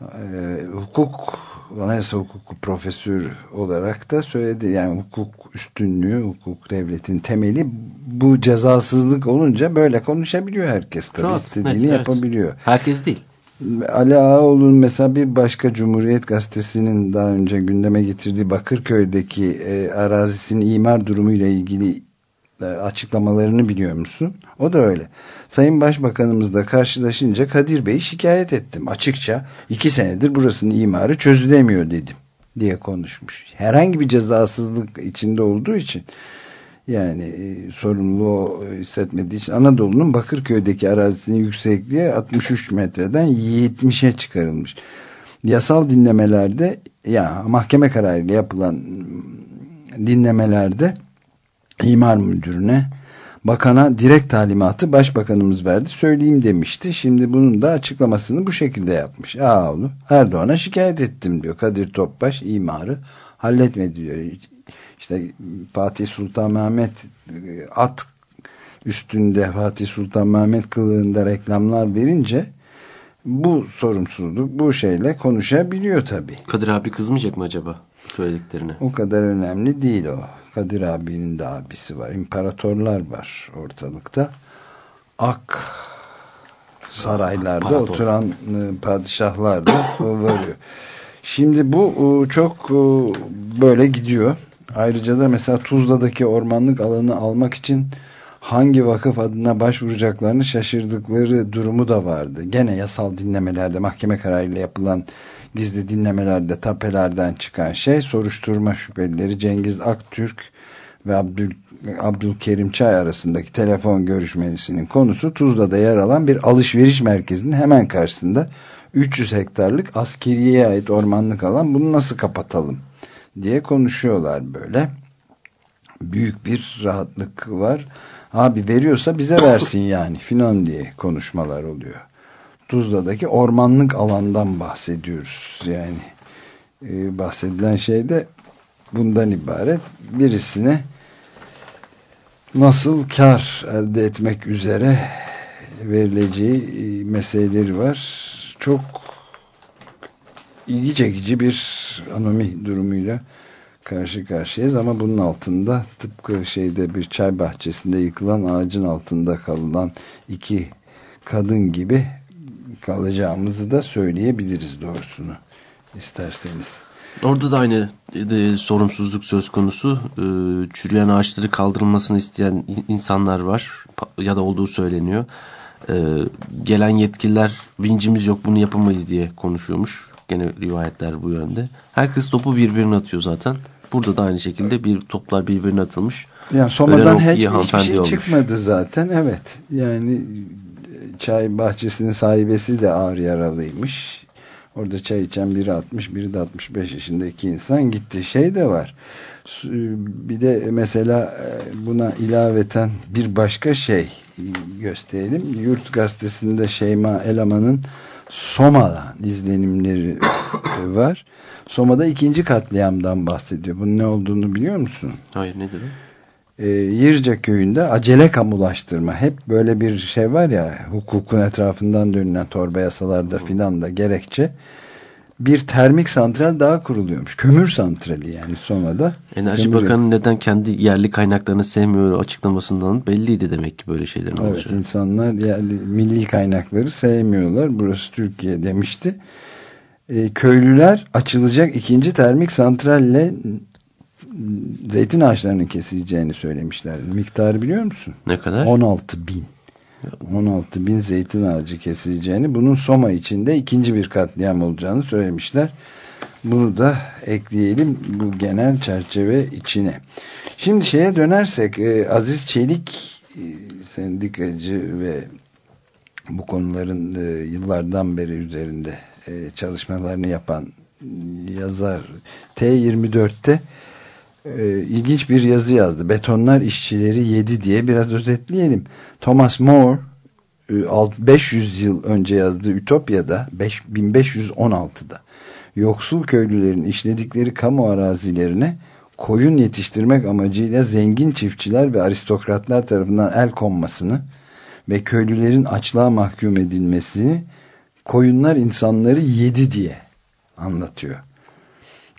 Ee, hukuk anayasa hukuku profesör olarak da söyledi. Yani hukuk üstünlüğü, hukuk devletin temeli bu cezasızlık olunca böyle konuşabiliyor herkes tabii. Rahat, istediğini evet. yapabiliyor. Herkes değil. Ali Ağaoğlu'nun mesela bir başka Cumhuriyet Gazetesi'nin daha önce gündeme getirdiği Bakırköy'deki e, arazisinin imar durumuyla ilgili açıklamalarını biliyor musun? O da öyle. Sayın Başbakanımızla karşılaşınca Kadir Bey'i şikayet ettim. Açıkça iki senedir burasının imarı çözülemiyor dedim diye konuşmuş. Herhangi bir cezasızlık içinde olduğu için yani e, sorumluluğu hissetmediği için Anadolu'nun Bakırköy'deki arazisinin yüksekliği 63 metreden 70'e çıkarılmış. Yasal dinlemelerde ya mahkeme kararıyla yapılan dinlemelerde imar müdürüne bakana direkt talimatı başbakanımız verdi söyleyeyim demişti. Şimdi bunun da açıklamasını bu şekilde yapmış. Ağoğlu Erdoğan'a şikayet ettim diyor. Kadir Topbaş imarı halletmedi diyor. İşte Fatih Sultan Mehmet at üstünde Fatih Sultan Mehmet kılığında reklamlar verince bu sorumsuzluk bu şeyle konuşabiliyor tabi. Kadir abi kızmayacak mı acaba söylediklerine? O kadar önemli değil o. Kadir abinin de abisi var. İmparatorlar var ortalıkta. Ak saraylarda Pardon. oturan e, padişahlar da varıyor. Şimdi bu e, çok e, böyle gidiyor. Ayrıca da mesela Tuzla'daki ormanlık alanı almak için hangi vakıf adına başvuracaklarını şaşırdıkları durumu da vardı. Gene yasal dinlemelerde mahkeme kararıyla yapılan gizli dinlemelerde tapelerden çıkan şey soruşturma şüphelileri Cengiz Aktürk ve Abdül, Abdülkerim Çay arasındaki telefon görüşmesinin konusu Tuzla'da yer alan bir alışveriş merkezinin hemen karşısında 300 hektarlık askeriyeye ait ormanlık alan bunu nasıl kapatalım diye konuşuyorlar böyle. büyük bir rahatlık var. Abi veriyorsa bize versin yani filan diye konuşmalar oluyor. Tuzla'daki ormanlık alandan bahsediyoruz. Yani e, bahsedilen şey de bundan ibaret. Birisine nasıl kar elde etmek üzere verileceği e, meseleleri var. Çok ilgi çekici bir anomi durumuyla karşı karşıyayız ama bunun altında tıpkı şeyde bir çay bahçesinde yıkılan ağacın altında kalınan iki kadın gibi kalacağımızı da söyleyebiliriz doğrusunu isterseniz. Orada da aynı de, sorumsuzluk söz konusu. E, çürüyen ağaçları kaldırılmasını isteyen insanlar var ya da olduğu söyleniyor. E, gelen yetkililer vincimiz yok bunu yapamayız diye konuşuyormuş. Gene rivayetler bu yönde. Herkes topu birbirine atıyor zaten. Burada da aynı şekilde bir toplar birbirine atılmış. Yani Soma'dan hiç, hiçbir şey olmuş. çıkmadı zaten. Evet. Yani çay bahçesinin sahibesi de ağır yaralıymış. Orada çay içen biri 60, biri de 65 yaşındaki insan gitti. Şey de var. Bir de mesela e, buna ilaveten bir başka şey gösterelim. Yurt gazetesinde Şeyma Elaman'ın Soma'dan izlenimleri var. Soma'da ikinci katliamdan bahsediyor. Bunun ne olduğunu biliyor musun? Hayır nedir o? E, Yirce köyünde acele kamulaştırma. Hep böyle bir şey var ya hukukun etrafından dönülen torba yasalarda filan da gerekçe bir termik santral daha kuruluyormuş. Kömür santrali yani Soma'da. Enerji Kömür Bakanı neden kendi yerli kaynaklarını sevmiyor açıklamasından belliydi demek ki böyle şeylerin evet, olacağı. Evet insanlar yerli milli kaynakları sevmiyorlar. Burası Türkiye demişti e, köylüler açılacak ikinci termik santralle zeytin ağaçlarının kesileceğini söylemişler. Miktarı biliyor musun? Ne kadar? 16 bin. 16 bin zeytin ağacı kesileceğini, bunun Soma içinde ikinci bir katliam olacağını söylemişler. Bunu da ekleyelim bu genel çerçeve içine. Şimdi şeye dönersek, e, Aziz Çelik e, sendikacı ve bu konuların e, yıllardan beri üzerinde e, çalışmalarını yapan yazar T24'te e, ilginç bir yazı yazdı. Betonlar işçileri yedi diye biraz özetleyelim. Thomas More e, 500 yıl önce yazdığı Ütopya'da 1516'da yoksul köylülerin işledikleri kamu arazilerine koyun yetiştirmek amacıyla zengin çiftçiler ve aristokratlar tarafından el konmasını ve köylülerin açlığa mahkum edilmesini koyunlar insanları yedi diye anlatıyor.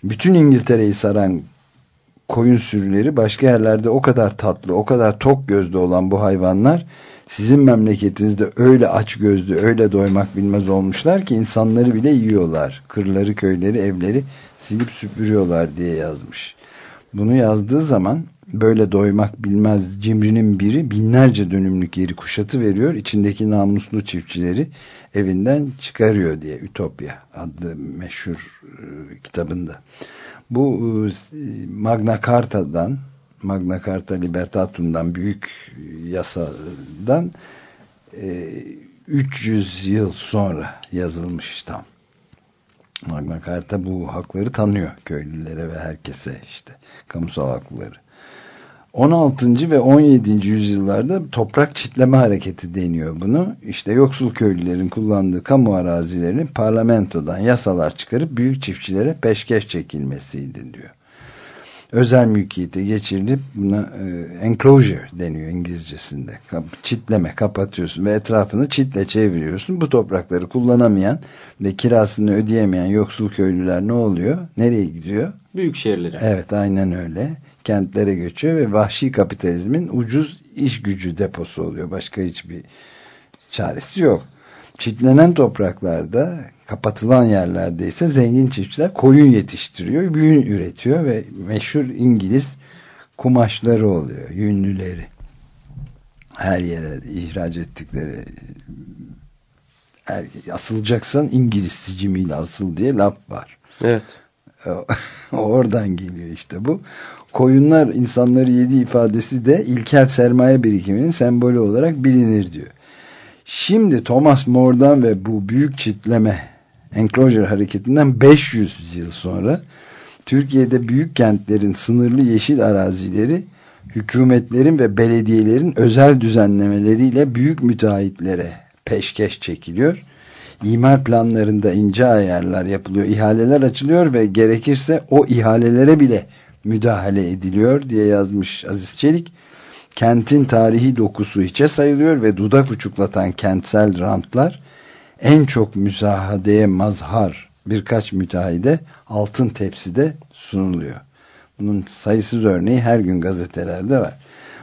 Bütün İngiltere'yi saran koyun sürüleri başka yerlerde o kadar tatlı, o kadar tok gözlü olan bu hayvanlar sizin memleketinizde öyle aç gözlü, öyle doymak bilmez olmuşlar ki insanları bile yiyorlar. Kırları, köyleri, evleri silip süpürüyorlar diye yazmış. Bunu yazdığı zaman böyle doymak bilmez cimrinin biri binlerce dönümlük yeri kuşatı veriyor. içindeki namuslu çiftçileri evinden çıkarıyor diye Ütopya adlı meşhur e, kitabında. Bu e, Magna Carta'dan Magna Carta Libertatum'dan büyük yasadan e, 300 yıl sonra yazılmış tam. Magna Carta bu hakları tanıyor köylülere ve herkese işte kamusal hakları. 16. ve 17. yüzyıllarda toprak çitleme hareketi deniyor bunu. İşte yoksul köylülerin kullandığı kamu arazilerinin parlamentodan yasalar çıkarıp büyük çiftçilere peşkeş çekilmesiydi diyor. Özel mülkiyete geçirilip buna e, enclosure deniyor İngilizcesinde. Kap, çitleme kapatıyorsun ve etrafını çitle çeviriyorsun. Bu toprakları kullanamayan ve kirasını ödeyemeyen yoksul köylüler ne oluyor? Nereye gidiyor? Büyük şehirlere. Evet aynen öyle kentlere göçüyor ve vahşi kapitalizmin ucuz iş gücü deposu oluyor. Başka hiçbir çaresi yok. Çitlenen topraklarda kapatılan yerlerde ise zengin çiftçiler koyun yetiştiriyor, büyün üretiyor ve meşhur İngiliz kumaşları oluyor, yünlüleri. Her yere ihraç ettikleri her, asılacaksan İngiliz sicimiyle asıl diye laf var. Evet. <laughs> Oradan geliyor işte bu koyunlar insanları yedi ifadesi de ilkel sermaye birikiminin sembolü olarak bilinir diyor. Şimdi Thomas More'dan ve bu büyük çitleme enclosure hareketinden 500 yıl sonra Türkiye'de büyük kentlerin sınırlı yeşil arazileri hükümetlerin ve belediyelerin özel düzenlemeleriyle büyük müteahhitlere peşkeş çekiliyor. İmar planlarında ince ayarlar yapılıyor, ihaleler açılıyor ve gerekirse o ihalelere bile müdahale ediliyor diye yazmış Aziz Çelik. Kentin tarihi dokusu hiçe sayılıyor ve dudak uçuklatan kentsel rantlar en çok müzahadeye mazhar birkaç müteahhide altın tepside sunuluyor. Bunun sayısız örneği her gün gazetelerde var.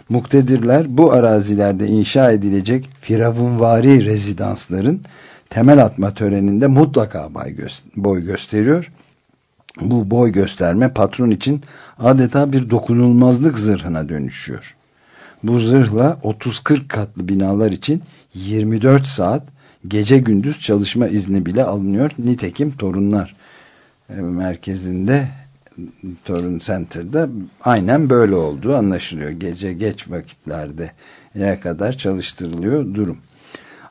Muktedirler bu arazilerde inşa edilecek firavunvari rezidansların temel atma töreninde mutlaka boy gösteriyor. Bu boy gösterme patron için adeta bir dokunulmazlık zırhına dönüşüyor. Bu zırhla 30-40 katlı binalar için 24 saat gece gündüz çalışma izni bile alınıyor. Nitekim torunlar e, merkezinde Torun Center'da aynen böyle olduğu anlaşılıyor. Gece geç vakitlerde ya kadar çalıştırılıyor durum.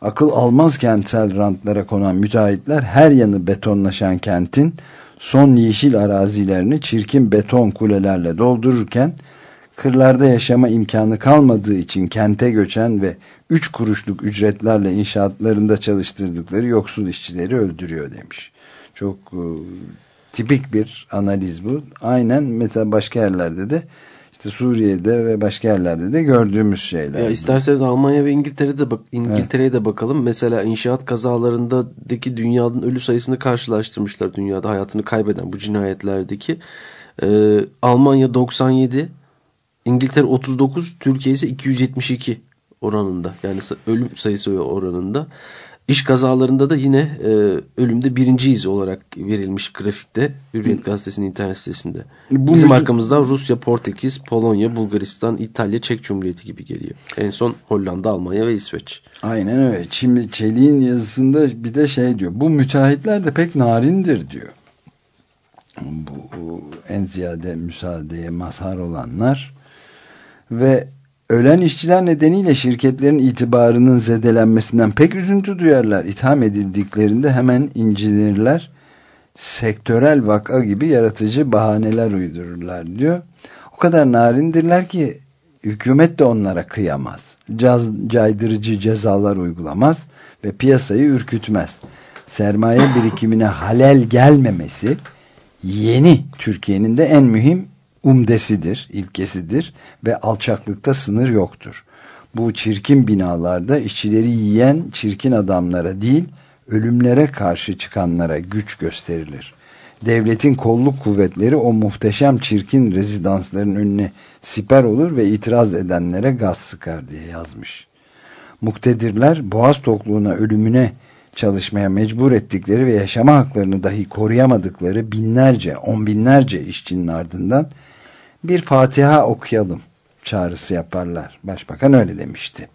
Akıl almaz kentsel rantlara konan müteahhitler her yanı betonlaşan kentin son yeşil arazilerini çirkin beton kulelerle doldururken kırlarda yaşama imkanı kalmadığı için kente göçen ve 3 kuruşluk ücretlerle inşaatlarında çalıştırdıkları yoksul işçileri öldürüyor demiş. Çok e, tipik bir analiz bu. Aynen mesela başka yerlerde de işte Suriye'de ve başka yerlerde de gördüğümüz şeyler. Ya isterseniz Almanya ve İngiltere'de bak İngiltere'ye evet. de bakalım. Mesela inşaat kazalarındaki dünyanın ölü sayısını karşılaştırmışlar. Dünyada hayatını kaybeden bu cinayetlerdeki. Ee, Almanya 97, İngiltere 39, Türkiye ise 272 oranında. Yani ölüm sayısı oranında. İş kazalarında da yine e, ölümde birinciyiz olarak verilmiş grafikte Hürriyet Gazetesi'nin internet sitesinde. Bu Bizim arkamızda Rusya, Portekiz, Polonya, Bulgaristan, İtalya, Çek Cumhuriyeti gibi geliyor. En son Hollanda, Almanya ve İsveç. Aynen öyle. Şimdi Çelik'in yazısında bir de şey diyor. Bu müteahhitler de pek narindir diyor. Bu en ziyade müsaadeye mazhar olanlar ve Ölen işçiler nedeniyle şirketlerin itibarının zedelenmesinden pek üzüntü duyarlar. İtham edildiklerinde hemen incinirler. Sektörel vaka gibi yaratıcı bahaneler uydururlar diyor. O kadar narindirler ki hükümet de onlara kıyamaz. Caz, caydırıcı cezalar uygulamaz ve piyasayı ürkütmez. Sermaye birikimine halel gelmemesi yeni Türkiye'nin de en mühim umdesidir, ilkesidir ve alçaklıkta sınır yoktur. Bu çirkin binalarda işçileri yiyen çirkin adamlara değil, ölümlere karşı çıkanlara güç gösterilir. Devletin kolluk kuvvetleri o muhteşem çirkin rezidansların önüne siper olur ve itiraz edenlere gaz sıkar diye yazmış. Muktedirler boğaz tokluğuna ölümüne çalışmaya mecbur ettikleri ve yaşama haklarını dahi koruyamadıkları binlerce, on binlerce işçinin ardından bir Fatiha okuyalım çağrısı yaparlar. Başbakan öyle demişti.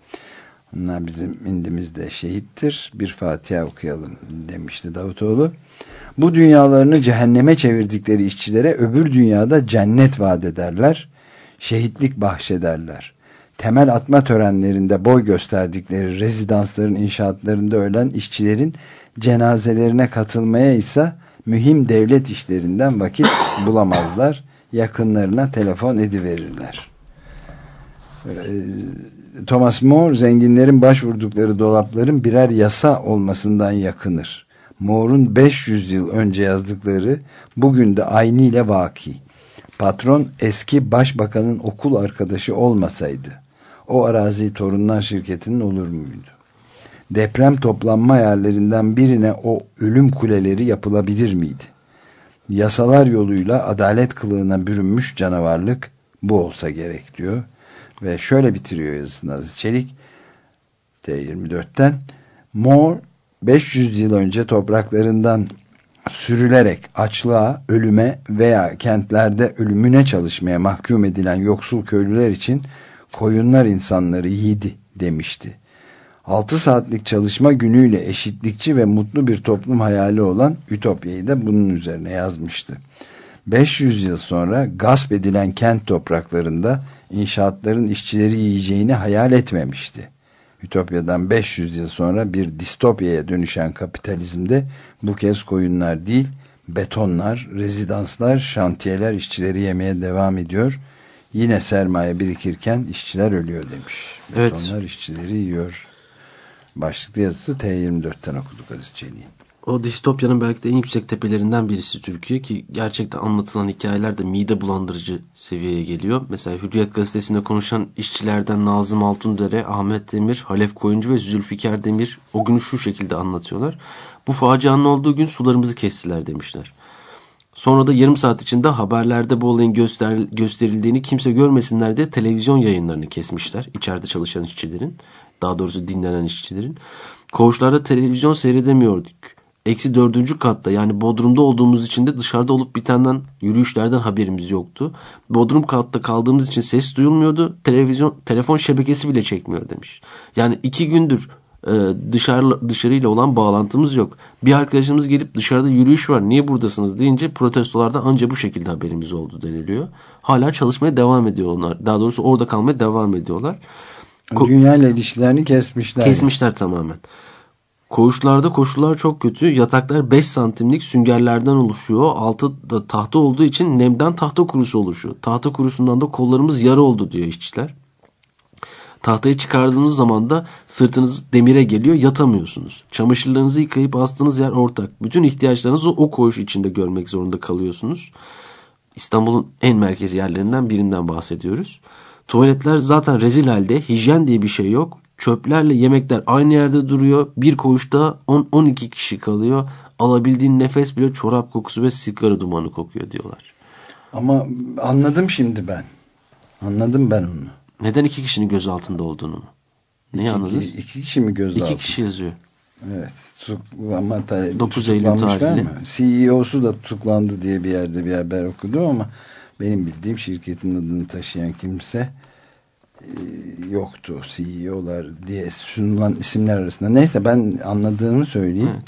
Onlar bizim indimizde şehittir. Bir Fatiha okuyalım demişti Davutoğlu. Bu dünyalarını cehenneme çevirdikleri işçilere öbür dünyada cennet vaat ederler. Şehitlik bahşederler. Temel atma törenlerinde boy gösterdikleri rezidansların inşaatlarında ölen işçilerin cenazelerine katılmaya ise mühim devlet işlerinden vakit bulamazlar yakınlarına telefon ediverirler. Ee, Thomas More zenginlerin başvurdukları dolapların birer yasa olmasından yakınır. Moore'un 500 yıl önce yazdıkları bugün de aynı ile vaki. Patron eski başbakanın okul arkadaşı olmasaydı o arazi torunlar şirketinin olur muydu? Deprem toplanma yerlerinden birine o ölüm kuleleri yapılabilir miydi? Yasalar yoluyla adalet kılığına bürünmüş canavarlık bu olsa gerek diyor. Ve şöyle bitiriyor yazısını Aziz Çelik T24'ten Moore 500 yıl önce topraklarından sürülerek açlığa, ölüme veya kentlerde ölümüne çalışmaya mahkum edilen yoksul köylüler için koyunlar insanları yedi demişti. 6 saatlik çalışma günüyle eşitlikçi ve mutlu bir toplum hayali olan Ütopya'yı da bunun üzerine yazmıştı. 500 yıl sonra gasp edilen kent topraklarında inşaatların işçileri yiyeceğini hayal etmemişti. Ütopya'dan 500 yıl sonra bir distopyaya dönüşen kapitalizmde bu kez koyunlar değil, betonlar, rezidanslar, şantiyeler işçileri yemeye devam ediyor. Yine sermaye birikirken işçiler ölüyor demiş. Evet. Betonlar işçileri yiyor. Başlıklı yazısı T24'ten okuduk Aziz Çelik'in. O distopyanın belki de en yüksek tepelerinden birisi Türkiye ki gerçekten anlatılan hikayeler de mide bulandırıcı seviyeye geliyor. Mesela Hürriyet gazetesinde konuşan işçilerden Nazım Altundere, Ahmet Demir, Halef Koyuncu ve Zülfikar Demir o günü şu şekilde anlatıyorlar. Bu facianın olduğu gün sularımızı kestiler demişler. Sonra da yarım saat içinde haberlerde bu olayın göster gösterildiğini kimse görmesinler diye televizyon yayınlarını kesmişler. İçeride çalışan işçilerin, daha doğrusu dinlenen işçilerin. Koğuşlarda televizyon seyredemiyorduk. Eksi dördüncü katta yani Bodrum'da olduğumuz için de dışarıda olup bitenden yürüyüşlerden haberimiz yoktu. Bodrum katta kaldığımız için ses duyulmuyordu. Televizyon, telefon şebekesi bile çekmiyor demiş. Yani iki gündür e, dışarı, dışarıyla olan bağlantımız yok. Bir arkadaşımız gelip dışarıda yürüyüş var niye buradasınız deyince protestolarda anca bu şekilde haberimiz oldu deniliyor. Hala çalışmaya devam ediyor onlar. Daha doğrusu orada kalmaya devam ediyorlar. Dünya ile ilişkilerini kesmişler. Kesmişler tamamen. Koğuşlarda koşullar çok kötü. Yataklar 5 santimlik süngerlerden oluşuyor. Altı da tahta olduğu için nemden tahta kurusu oluşuyor. Tahta kurusundan da kollarımız yara oldu diyor işçiler. Tahtayı çıkardığınız zaman da sırtınız demire geliyor yatamıyorsunuz. Çamaşırlarınızı yıkayıp astığınız yer ortak. Bütün ihtiyaçlarınızı o koğuş içinde görmek zorunda kalıyorsunuz. İstanbul'un en merkezi yerlerinden birinden bahsediyoruz. Tuvaletler zaten rezil halde. Hijyen diye bir şey yok. Çöplerle yemekler aynı yerde duruyor. Bir koğuşta 10-12 kişi kalıyor. Alabildiğin nefes bile çorap kokusu ve sigara dumanı kokuyor diyorlar. Ama anladım şimdi ben. Anladım ben onu. Neden iki kişinin gözaltında olduğunu mu? Neyi anladınız? İki, iki kişi mi gözaltında? İki kişi yazıyor. Evet. Tutuk, ama ta, 9 Eylül tarihli. CEO'su da tutuklandı diye bir yerde bir haber okudum ama benim bildiğim şirketin adını taşıyan kimse e, yoktu. CEO'lar diye sunulan isimler arasında. Neyse ben anladığımı söyleyeyim. Evet.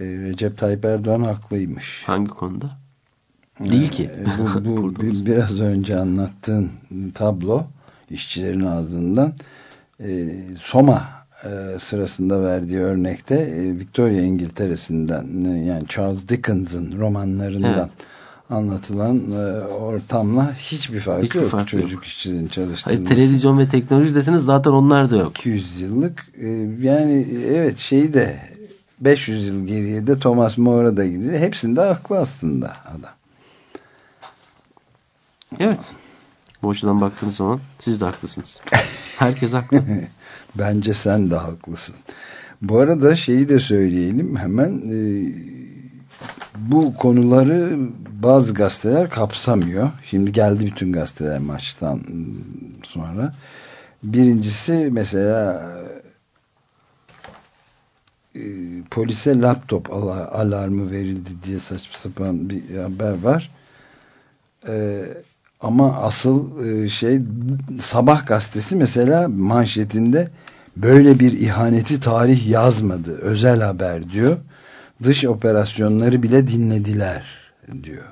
E, Recep Tayyip Erdoğan haklıymış. Hangi konuda? Değil ki. E, bu, bu <laughs> biraz önce anlattığın tablo işçilerin ağzından e, Soma e, sırasında verdiği örnekte e, Victoria İngiltere'sinden e, yani Charles Dickens'ın romanlarından evet. Anlatılan e, ortamla hiçbir farkı hiçbir yok fark çocuk yok. işçilerin çalıştığını. Hayır, televizyon ve teknoloji deseniz zaten onlar da yok. 200 yıllık e, yani evet şeyi de 500 yıl geriye de Thomas More'a da gidiyor. Hepsinde haklı aslında adam. Evet. Bu açıdan baktığınız zaman siz de haklısınız. <laughs> Herkes haklı. Bence sen de haklısın. Bu arada şeyi de söyleyelim hemen e, bu konuları bazı gazeteler kapsamıyor. Şimdi geldi bütün gazeteler maçtan sonra. Birincisi mesela e, polise laptop alarmı verildi diye saçma sapan bir haber var. E, ama asıl e, şey Sabah gazetesi mesela manşetinde böyle bir ihaneti tarih yazmadı. Özel haber diyor. Dış operasyonları bile dinlediler diyor.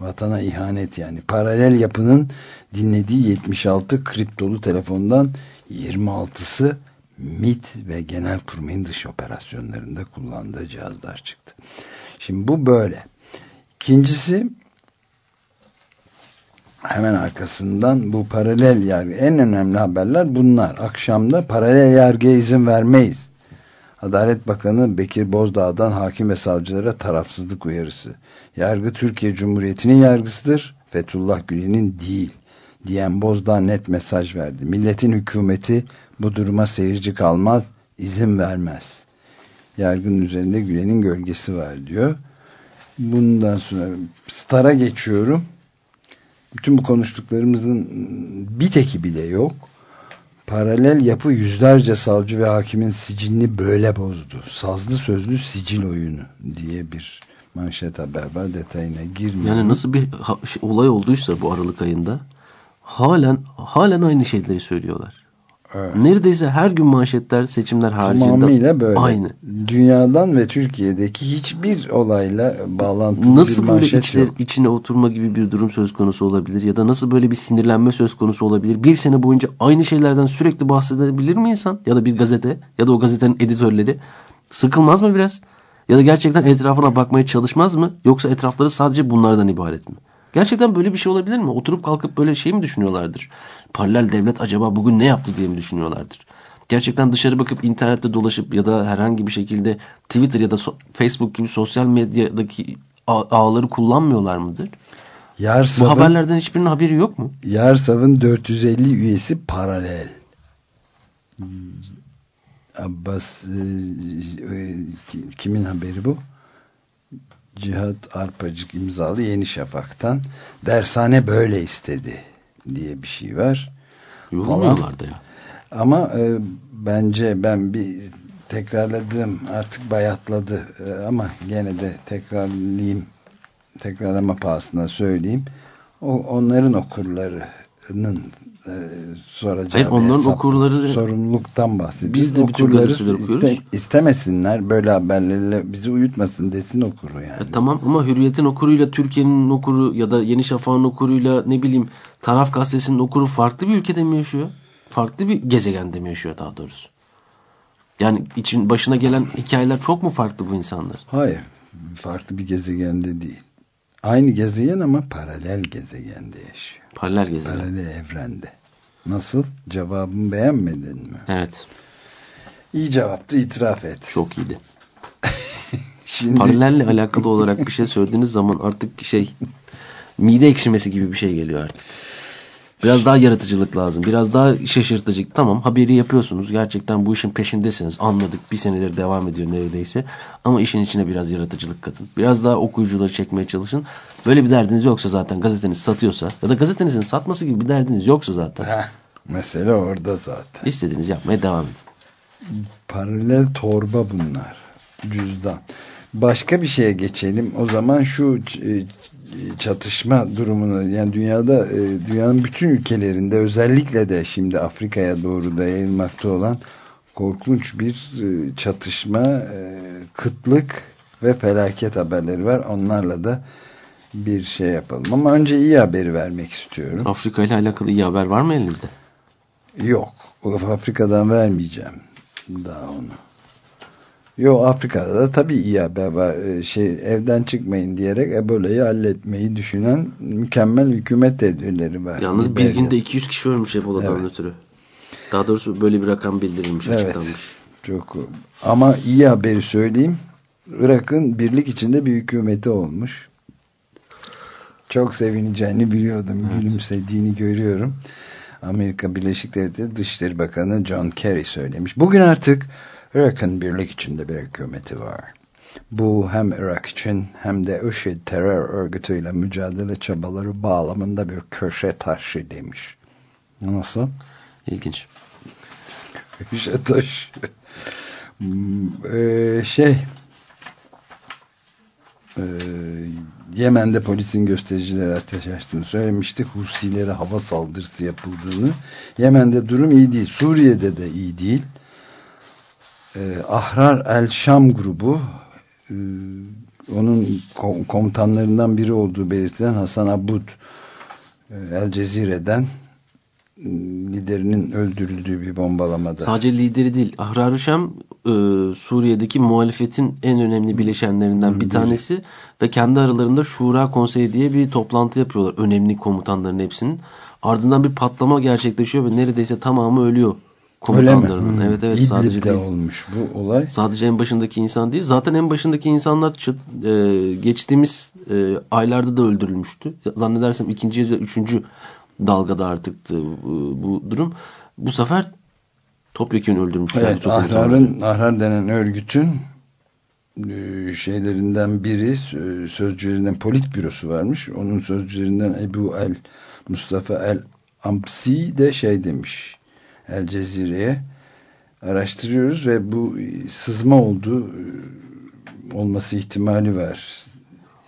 Vatana ihanet yani. Paralel yapının dinlediği 76 kriptolu telefondan 26'sı MIT ve Genelkurmay'ın dış operasyonlarında kullandığı cihazlar çıktı. Şimdi bu böyle. İkincisi hemen arkasından bu paralel yargı en önemli haberler bunlar. Akşamda paralel yargıya izin vermeyiz. Adalet Bakanı Bekir Bozdağ'dan hakim ve savcılara tarafsızlık uyarısı. Yargı Türkiye Cumhuriyeti'nin yargısıdır. Fethullah Gülen'in değil diyen Bozdağ net mesaj verdi. Milletin hükümeti bu duruma seyirci kalmaz, izin vermez. Yargının üzerinde Gülen'in gölgesi var diyor. Bundan sonra Star'a geçiyorum bütün bu konuştuklarımızın bir teki bile yok. Paralel yapı yüzlerce savcı ve hakimin sicilini böyle bozdu. Sazlı sözlü sicil oyunu diye bir manşet haber var. Detayına girmiyorum. Yani nasıl bir şey, olay olduysa bu Aralık ayında halen halen aynı şeyleri söylüyorlar. Evet. Neredeyse her gün manşetler seçimler haricinde tamamıyla böyle. Aynı. Dünyadan ve Türkiye'deki hiçbir olayla bağlantılı nasıl bir manşet böyle içine, yok. içine oturma gibi bir durum söz konusu olabilir ya da nasıl böyle bir sinirlenme söz konusu olabilir? Bir sene boyunca aynı şeylerden sürekli bahsedebilir mi insan? Ya da bir gazete ya da o gazetenin editörleri sıkılmaz mı biraz? Ya da gerçekten etrafına bakmaya çalışmaz mı? Yoksa etrafları sadece bunlardan ibaret mi? Gerçekten böyle bir şey olabilir mi? Oturup kalkıp böyle şey mi düşünüyorlardır? Paralel devlet acaba bugün ne yaptı diye mi düşünüyorlardır? Gerçekten dışarı bakıp internette dolaşıp ya da herhangi bir şekilde Twitter ya da so Facebook gibi sosyal medyadaki ağları kullanmıyorlar mıdır? Yarsav'ın, Bu haberlerden hiçbirinin haberi yok mu? Yarsav'ın 450 üyesi paralel. Abbas e, e, kimin haberi bu? Cihat Arpacık imzalı Yeni Şafak'tan dershane böyle istedi diye bir şey var. Yorulmuyorlar da ya. Ama e, bence ben bir tekrarladım artık bayatladı e, ama gene de tekrarlayayım tekrarlama pahasına söyleyeyim. O, onların okurlarının e, soracağı Hayır, onların hesap, okurları sorumluluktan bahsediyor. Biz de okurları iste, istemesinler böyle haberlerle bizi uyutmasın desin okuru yani. E, tamam ama Hürriyet'in okuruyla Türkiye'nin okuru ya da Yeni Şafak'ın okuruyla ne bileyim Taraf Gazetesi'nin okuru farklı bir ülkede mi yaşıyor? Farklı bir gezegende mi yaşıyor daha doğrusu? Yani için başına gelen hikayeler çok mu farklı bu insanlar? Hayır. Farklı bir gezegende değil. Aynı gezegen ama paralel gezegende yaşıyor. Paralel gezegen. Paralel evrende. Nasıl? Cevabımı beğenmedin mi? Evet. İyi cevaptı itiraf et. Çok iyiydi. <laughs> Şimdi... Paralelle alakalı olarak bir şey söylediğiniz zaman artık şey mide ekşimesi gibi bir şey geliyor artık. Biraz daha yaratıcılık lazım. Biraz daha şaşırtıcı. Tamam haberi yapıyorsunuz. Gerçekten bu işin peşindesiniz. Anladık. Bir senedir devam ediyor neredeyse. Ama işin içine biraz yaratıcılık katın. Biraz daha okuyucuları çekmeye çalışın. Böyle bir derdiniz yoksa zaten gazeteniz satıyorsa ya da gazetenizin satması gibi bir derdiniz yoksa zaten. Heh, mesele orada zaten. İstediğiniz yapmaya devam edin. Paralel torba bunlar. Cüzdan. Başka bir şeye geçelim. O zaman şu çatışma durumunu yani dünyada dünyanın bütün ülkelerinde özellikle de şimdi Afrika'ya doğru da yayılmakta olan korkunç bir çatışma kıtlık ve felaket haberleri var. Onlarla da bir şey yapalım. Ama önce iyi haberi vermek istiyorum. Afrika ile alakalı iyi haber var mı elinizde? Yok. Afrika'dan vermeyeceğim daha onu. Yo Afrika'da da tabii iyi haber var. Şey, evden çıkmayın diyerek Ebola'yı halletmeyi düşünen mükemmel hükümet tedbirleri var. Yalnız bir günde 200 kişi ölmüş Ebola'dan evet. ötürü. Daha doğrusu böyle bir rakam bildirilmiş, evet. açıklanmış. Çok. Ama iyi haberi söyleyeyim. Irak'ın birlik içinde bir hükümeti olmuş. Çok sevineceğini biliyordum. Evet. Gülümsediğini görüyorum. Amerika Birleşik Devletleri Dışişleri Bakanı John Kerry söylemiş. Bugün artık Irak'ın birlik içinde bir hükümeti var. Bu hem Irak için hem de IŞİD terör örgütüyle mücadele çabaları bağlamında bir köşe taşı demiş. Nasıl? İlginç. Köşe taşı. ee, şey e, Yemen'de polisin göstericileri ateş açtığını söylemiştik. Husilere hava saldırısı yapıldığını. Yemen'de durum iyi değil. Suriye'de de iyi değil. E, Ahrar El Şam grubu e, onun komutanlarından biri olduğu belirtilen Hasan Abud e, El Cezire'den liderinin öldürüldüğü bir bombalamada. Sadece lideri değil. Ahrar Şam e, Suriye'deki muhalefetin en önemli bileşenlerinden Hı, bir tanesi değil. ve kendi aralarında Şura Konseyi diye bir toplantı yapıyorlar. Önemli komutanların hepsinin. Ardından bir patlama gerçekleşiyor ve neredeyse tamamı ölüyor komutanlarının. Hmm. Evet evet İdlib'de sadece değil. olmuş bu olay. Sadece en başındaki insan değil. Zaten en başındaki insanlar çıt, e, geçtiğimiz e, aylarda da öldürülmüştü. Zannedersem ikinci ya da üçüncü dalgada artıktı bu, bu durum. Bu sefer topyekun öldürmüşler. Evet, Ahrar'ın, Ahrar denen örgütün şeylerinden biri sözcülerinden politbürosu varmış. Onun sözcülerinden Ebu El Mustafa El Ampsi de şey demiş El Cezire'ye araştırıyoruz ve bu için olduğu olması ihtimali var.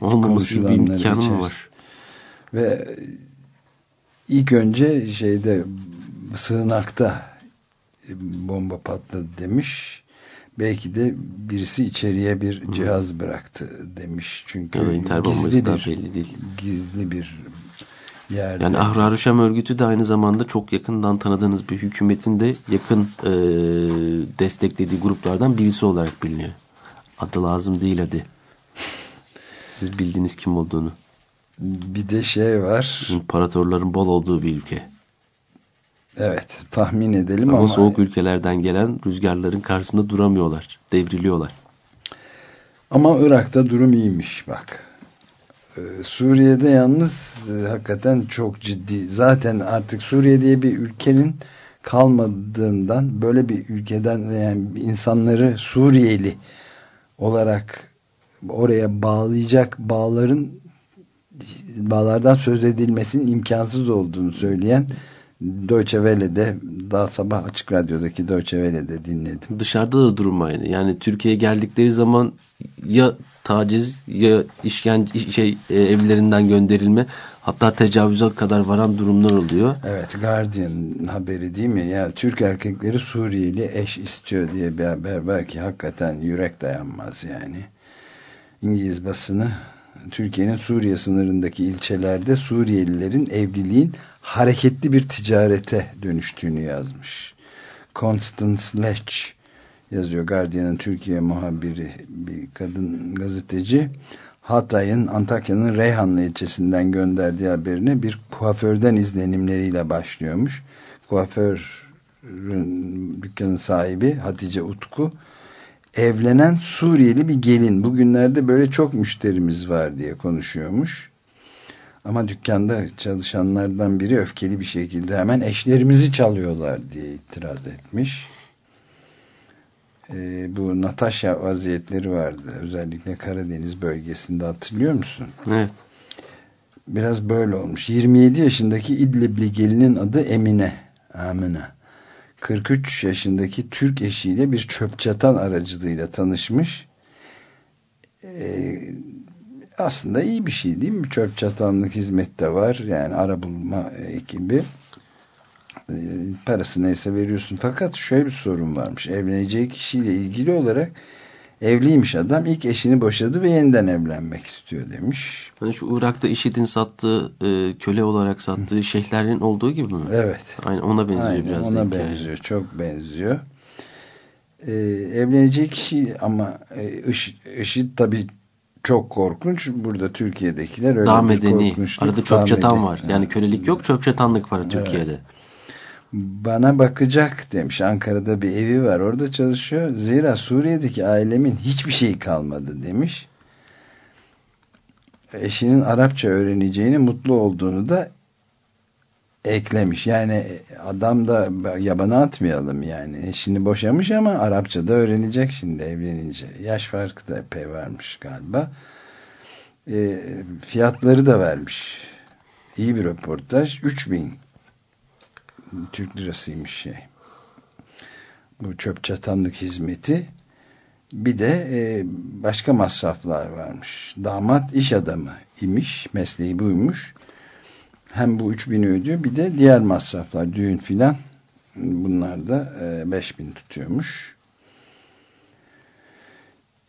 Olmaması bir imkanı var? Ve ilk önce şeyde sığınakta bomba patladı demiş. Belki de birisi içeriye bir Hı. cihaz bıraktı demiş. Çünkü yani gizli bir, belli değil. gizli bir yerde. Yani Ahrar-ı Şam örgütü de aynı zamanda çok yakından tanıdığınız bir hükümetin de yakın e, desteklediği gruplardan birisi olarak biliniyor. Adı lazım değil hadi. Siz bildiniz kim olduğunu. Bir de şey var. İmparatorların bol olduğu bir ülke. Evet tahmin edelim ama, ama soğuk ülkelerden gelen rüzgarların karşısında duramıyorlar. Devriliyorlar. Ama Irak'ta durum iyiymiş bak. Ee, Suriye'de yalnız e, hakikaten çok ciddi. Zaten artık Suriye diye bir ülkenin kalmadığından böyle bir ülkeden yani insanları Suriyeli olarak oraya bağlayacak bağların bağlardan söz edilmesinin imkansız olduğunu söyleyen Deutsche Welle'de daha sabah Açık Radyo'daki Deutsche Welle'de dinledim. Dışarıda da durum aynı. Yani Türkiye'ye geldikleri zaman ya taciz ya işkence şey e, evlerinden gönderilme hatta tecavüzat kadar varan durumlar oluyor. Evet Guardian haberi değil mi? Ya Türk erkekleri Suriyeli eş istiyor diye bir haber var ki hakikaten yürek dayanmaz yani. İngiliz basını Türkiye'nin Suriye sınırındaki ilçelerde Suriyelilerin evliliğin hareketli bir ticarete dönüştüğünü yazmış. Constance Lech yazıyor Guardian'ın Türkiye muhabiri bir kadın gazeteci. Hatay'ın Antakya'nın Reyhanlı ilçesinden gönderdiği haberini bir kuaförden izlenimleriyle başlıyormuş. Kuaförün dükkanın sahibi Hatice Utku evlenen Suriyeli bir gelin. Bugünlerde böyle çok müşterimiz var diye konuşuyormuş. Ama dükkanda çalışanlardan biri öfkeli bir şekilde hemen eşlerimizi çalıyorlar diye itiraz etmiş. Ee, bu Natasha vaziyetleri vardı. Özellikle Karadeniz bölgesinde hatırlıyor musun? Evet. Biraz böyle olmuş. 27 yaşındaki İdlibli gelinin adı Emine. Amine. 43 yaşındaki Türk eşiyle bir çöp çatan aracılığıyla tanışmış. Ee, aslında iyi bir şey değil mi? Çöp çatanlık hizmet de var. Yani ara bulma ekibi. Ee, parası neyse veriyorsun. Fakat şöyle bir sorun varmış. Evleneceği kişiyle ilgili olarak evliymiş adam. ilk eşini boşadı ve yeniden evlenmek istiyor demiş. Hani şu Irak'ta IŞİD'in sattığı e, köle olarak sattığı şeyhlerin olduğu gibi mi? Evet. Aynen ona benziyor Aynen, biraz. Ona benziyor. Yani. Çok benziyor. Ee, evlenecek kişi ama e, IŞİD, IŞİD tabii çok korkunç. Burada Türkiye'dekiler öyle daha bir medeni. Arada çöp çatan var. Yani kölelik yok çöp çatanlık var Türkiye'de. Bana bakacak demiş. Ankara'da bir evi var. Orada çalışıyor. Zira Suriye'deki ailemin hiçbir şeyi kalmadı demiş. Eşinin Arapça öğreneceğini mutlu olduğunu da eklemiş. Yani adam da yabana atmayalım yani. Eşini boşamış ama Arapça da öğrenecek şimdi evlenince. Yaş farkı da epey varmış galiba. E, fiyatları da vermiş. İyi bir röportaj. 3000 Türk lirasıymış şey. Bu çöp çatanlık hizmeti. Bir de e, başka masraflar varmış. Damat iş adamı imiş. Mesleği buymuş. Hem bu 3000 ödüyor bir de diğer masraflar düğün filan bunlar da e, 5000 tutuyormuş.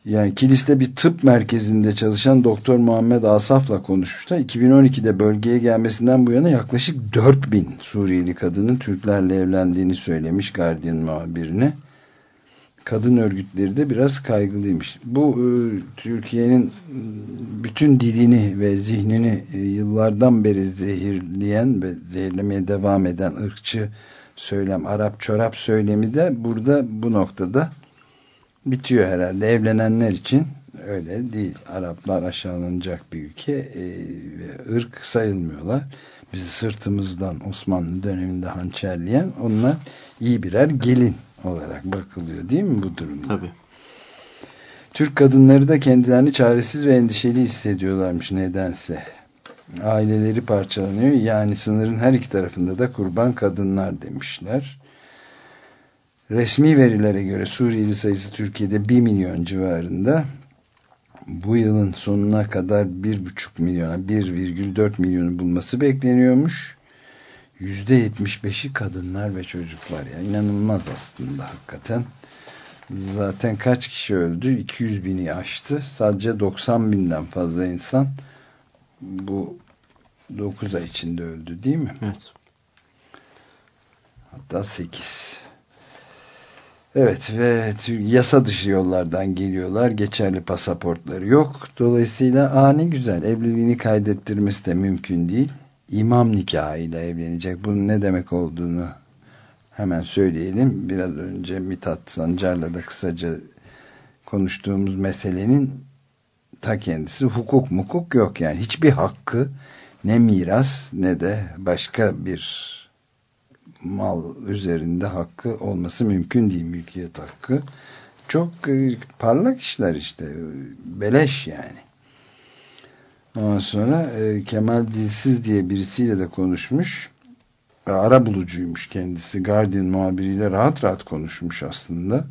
Yani Kilis'te bir tıp merkezinde çalışan Doktor Muhammed Asaf'la konuşmuşlar. 2012'de bölgeye gelmesinden bu yana yaklaşık 4000 Suriyeli kadının Türklerle evlendiğini söylemiş Guardian muhabirine. Kadın örgütleri de biraz kaygılıymış. Bu e, Türkiye'nin bütün dilini ve zihnini e, yıllardan beri zehirleyen ve zehirlemeye devam eden ırkçı söylem, Arap çorap söylemi de burada bu noktada bitiyor herhalde. Evlenenler için öyle değil. Araplar aşağılanacak bir ülke e, ve ırk sayılmıyorlar. Bizi sırtımızdan Osmanlı döneminde hançerleyen onlar iyi birer gelin olarak bakılıyor değil mi bu durumda? Tabii. Türk kadınları da kendilerini çaresiz ve endişeli hissediyorlarmış nedense. Aileleri parçalanıyor. Yani sınırın her iki tarafında da kurban kadınlar demişler. Resmi verilere göre Suriyeli sayısı Türkiye'de 1 milyon civarında. Bu yılın sonuna kadar 1,5 milyona 1,4 milyonu bulması bekleniyormuş. %75'i kadınlar ve çocuklar. Yani inanılmaz aslında hakikaten. Zaten kaç kişi öldü? 200 bini aştı. Sadece 90 binden fazla insan bu 9 ay içinde öldü değil mi? Evet. Hatta 8. Evet ve yasa dışı yollardan geliyorlar. Geçerli pasaportları yok. Dolayısıyla aa ne güzel evliliğini kaydettirmesi de mümkün değil. İmam nikahıyla evlenecek. Bunun ne demek olduğunu hemen söyleyelim. Biraz önce Mithat Sancar'la da kısaca konuştuğumuz meselenin ta kendisi hukuk mukuk yok yani. Hiçbir hakkı ne miras ne de başka bir mal üzerinde hakkı olması mümkün değil mülkiyet hakkı. Çok e, parlak işler işte. Beleş yani. Ondan sonra e, Kemal Dilsiz diye birisiyle de konuşmuş. E, ara bulucuymuş kendisi. Guardian muhabiriyle rahat rahat konuşmuş aslında.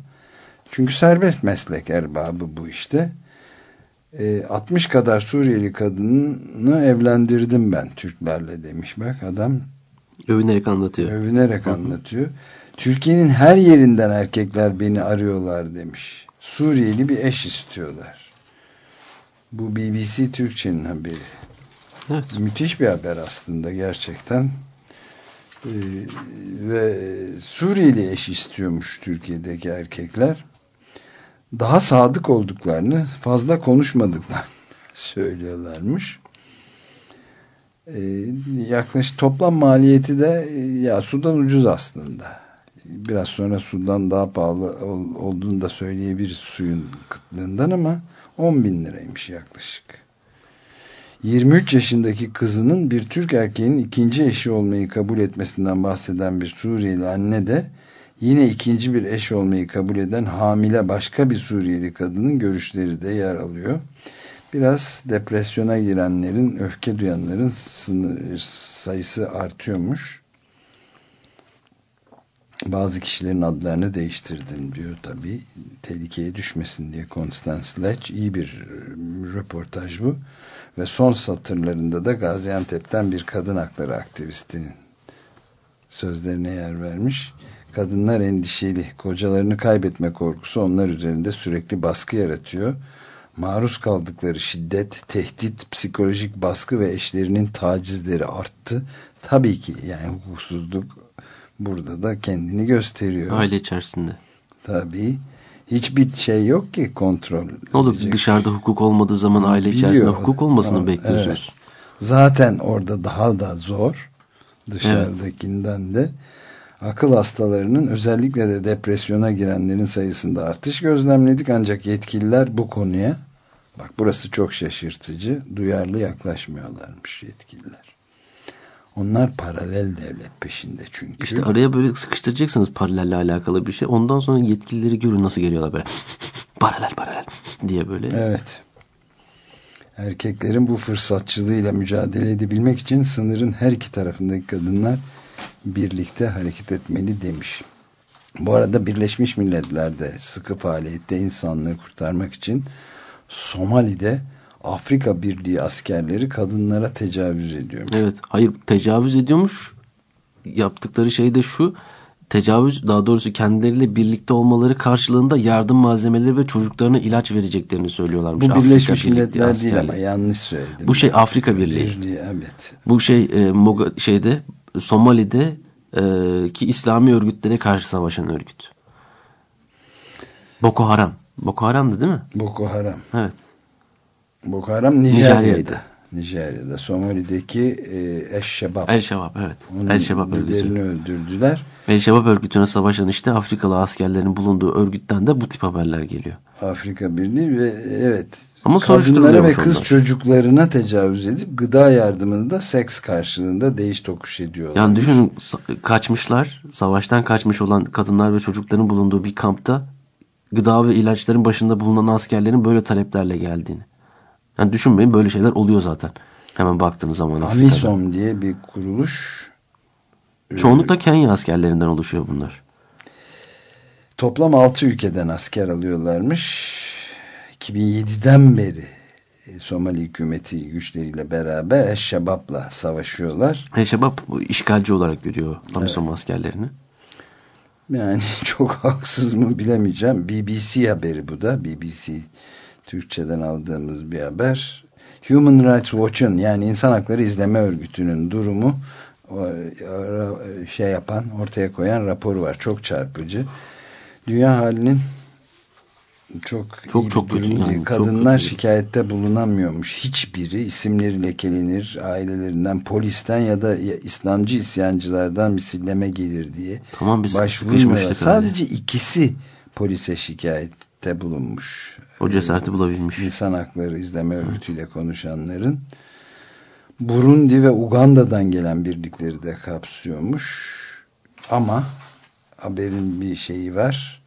Çünkü serbest meslek erbabı bu işte. E, 60 kadar Suriyeli kadını evlendirdim ben Türklerle demiş. Bak adam Övünerek anlatıyor. Övünerek anlatıyor. Türkiye'nin her yerinden erkekler beni arıyorlar demiş. Suriyeli bir eş istiyorlar. Bu BBC Türkçe'nin haberi. Evet. Müthiş bir haber aslında gerçekten. Ee, ve Suriyeli eş istiyormuş Türkiye'deki erkekler. Daha sadık olduklarını, fazla konuşmadıklarını <laughs> söylüyorlarmış. Ee, yaklaşık toplam maliyeti de ya sudan ucuz aslında. Biraz sonra sudan daha pahalı olduğunu da söyleyebiliriz suyun kıtlığından ama 10 bin liraymış yaklaşık. 23 yaşındaki kızının bir Türk erkeğinin ikinci eşi olmayı kabul etmesinden bahseden bir Suriyeli anne de yine ikinci bir eş olmayı kabul eden hamile başka bir Suriyeli kadının görüşleri de yer alıyor biraz depresyona girenlerin, öfke duyanların sınır, sayısı artıyormuş. Bazı kişilerin adlarını değiştirdim diyor tabi. Tehlikeye düşmesin diye Constance Lech. iyi bir e, röportaj bu. Ve son satırlarında da Gaziantep'ten bir kadın hakları aktivistinin sözlerine yer vermiş. Kadınlar endişeli. Kocalarını kaybetme korkusu onlar üzerinde sürekli baskı yaratıyor maruz kaldıkları şiddet, tehdit, psikolojik baskı ve eşlerinin tacizleri arttı. Tabii ki yani hukuksuzluk burada da kendini gösteriyor. Aile içerisinde. Tabii. Hiçbir şey yok ki kontrol Ne olur edecek. dışarıda hukuk olmadığı zaman aile Biliyor. içerisinde hukuk olmasını Ama, bekliyorsunuz. Evet. Zaten orada daha da zor. Dışarıdakinden evet. de akıl hastalarının özellikle de depresyona girenlerin sayısında artış gözlemledik ancak yetkililer bu konuya bak burası çok şaşırtıcı duyarlı yaklaşmıyorlarmış yetkililer. Onlar paralel devlet peşinde çünkü. İşte araya böyle sıkıştıracaksınız paralelle alakalı bir şey. Ondan sonra yetkilileri görün nasıl geliyorlar böyle. <laughs> paralel paralel diye böyle. Evet. Erkeklerin bu fırsatçılığıyla mücadele edebilmek için sınırın her iki tarafındaki kadınlar birlikte hareket etmeli demiş. Bu arada Birleşmiş Milletler'de sıkı faaliyette insanlığı kurtarmak için Somali'de Afrika Birliği askerleri kadınlara tecavüz ediyormuş. Evet, hayır tecavüz ediyormuş. Yaptıkları şey de şu. Tecavüz daha doğrusu kendileriyle birlikte olmaları karşılığında yardım malzemeleri ve çocuklarına ilaç vereceklerini söylüyorlarmış. Bu Afrika Birleşmiş Milletler değil ama yanlış söyledim. Bu şey Afrika Birliği. Birliği evet. Bu şey e, Moga, şeyde Somali'de e, ki İslami örgütlere karşı savaşan örgüt. Boko Haram. Boko Haram'dı değil mi? Boko Haram. Evet. Boko Haram Nijerya'da. Nijerya'da. Nijerya'da. Somali'deki e, Eş-Şebab. El-Şebab evet. El-Şebab örgütü. öldürdüler. El-Şebab örgütüne savaşan işte Afrikalı askerlerin bulunduğu örgütten de bu tip haberler geliyor. Afrika Birliği ve evet ama kadınlara ve kız onlar. çocuklarına tecavüz edip gıda yardımını da seks karşılığında değiş tokuş ediyorlar. Yani düşünün kaçmışlar, savaştan kaçmış olan kadınlar ve çocukların bulunduğu bir kampta gıda ve ilaçların başında bulunan askerlerin böyle taleplerle geldiğini. Yani düşünmeyin böyle şeyler oluyor zaten. Hemen baktığınız zaman. Amisom diye bir kuruluş. Çoğunlukla Kenya askerlerinden oluşuyor bunlar. Toplam 6 ülkeden asker alıyorlarmış 2007'den beri e, Somali hükümeti güçleriyle beraber Eşşebab'la savaşıyorlar. Eşşebab işgalci olarak görüyor Amisom evet. askerlerini. Yani <laughs> çok haksız mı bilemeyeceğim. BBC haberi bu da. BBC Türkçeden aldığımız bir haber. Human Rights Watch'un yani İnsan Hakları İzleme Örgütü'nün durumu şey yapan, ortaya koyan raporu var. Çok çarpıcı. Dünya halinin çok Çok çok kötü yani, çok Kadınlar kötü. şikayette bulunamıyormuş. Hiçbiri isimleri lekelenir, ailelerinden, polisten ya da İslamcı isyancılardan misilleme gelir diye Tamam biz sıkışmıştık Sadece ikisi polise şikayette bulunmuş. O cesareti bulabilmiş. İnsan Hakları İzleme Örgütü'yle konuşanların. Burundi ve Uganda'dan gelen birlikleri de kapsıyormuş. Ama haberin bir şeyi var.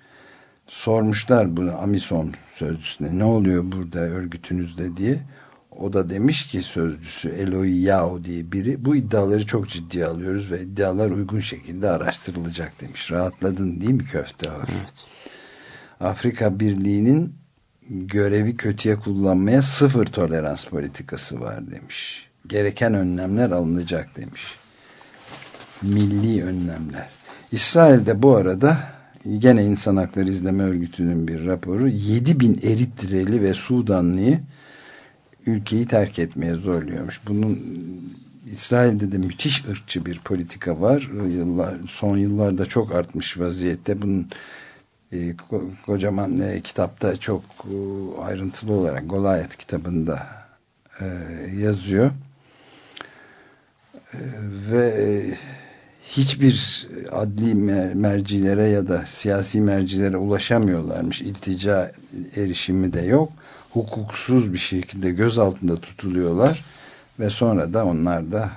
Sormuşlar bunu Amison sözcüsüne ne oluyor burada örgütünüzde diye. O da demiş ki sözcüsü Eloy Yao diye biri bu iddiaları çok ciddiye alıyoruz ve iddialar uygun şekilde araştırılacak demiş. Rahatladın değil mi köfte var? Evet. Afrika Birliği'nin görevi kötüye kullanmaya sıfır tolerans politikası var demiş. Gereken önlemler alınacak demiş. Milli önlemler. İsrail'de bu arada gene İnsan Hakları İzleme Örgütü'nün bir raporu 7 bin Eritreli ve Sudanlıyı ülkeyi terk etmeye zorluyormuş. Bunun İsrail'de de müthiş ırkçı bir politika var. Yıllar, son yıllarda çok artmış vaziyette. Bunun e, ko- kocaman e, kitapta çok e, ayrıntılı olarak Golayet kitabında e, yazıyor. E, ve e, hiçbir adli mer- mercilere ya da siyasi mercilere ulaşamıyorlarmış. İltica erişimi de yok. Hukuksuz bir şekilde gözaltında tutuluyorlar ve sonra da onlar da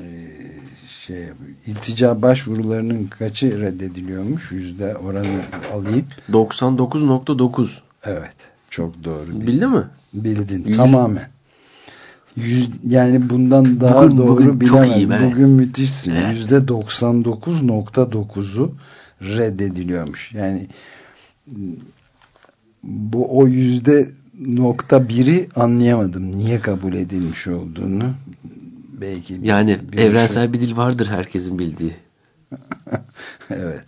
e, şey iltica başvurularının kaçı reddediliyormuş yüzde oranı alayım 99.9 evet çok doğru Bildi mi? bildin Yüz- tamamen Yüz, yani bundan daha Bugün- doğru bugün çok bilemem. iyiyim, evet. Bugün müthişsin. Evet. Yüzde 99.9'u reddediliyormuş. Yani bu o yüzde nokta biri anlayamadım. Niye kabul edilmiş olduğunu. Belki Yani bir evrensel bir dil vardır herkesin bildiği. <laughs> evet.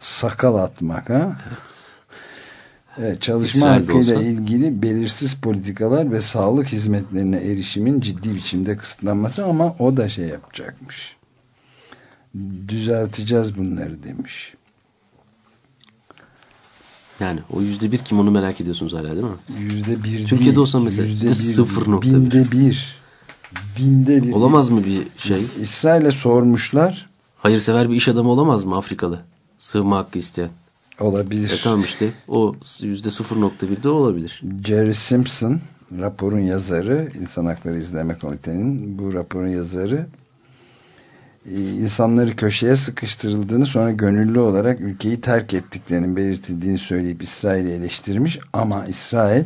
Sakal atmak ha? Evet, çalışma İsrail'de hakkıyla ilgili belirsiz politikalar ve sağlık hizmetlerine erişimin ciddi biçimde kısıtlanması ama o da şey yapacakmış. Düzelteceğiz bunları demiş. Yani o yüzde bir kim onu merak ediyorsunuz hala değil mi? Yüzde bir Türkiye'de değil, olsa mesela yüzde sıfır nokta bir. Binde bir. Binde bir. Olamaz mı bir şey? İs- İsrail'e sormuşlar. Hayırsever bir iş adamı olamaz mı Afrikalı? Sığınma hakkı isteyen. Olabilir. E tamam işte o yüzde 0.1 de olabilir. Jerry Simpson raporun yazarı İnsan Hakları İzleme Komitenin bu raporun yazarı e, insanları köşeye sıkıştırıldığını sonra gönüllü olarak ülkeyi terk ettiklerinin belirtildiğini söyleyip İsrail'i eleştirmiş ama İsrail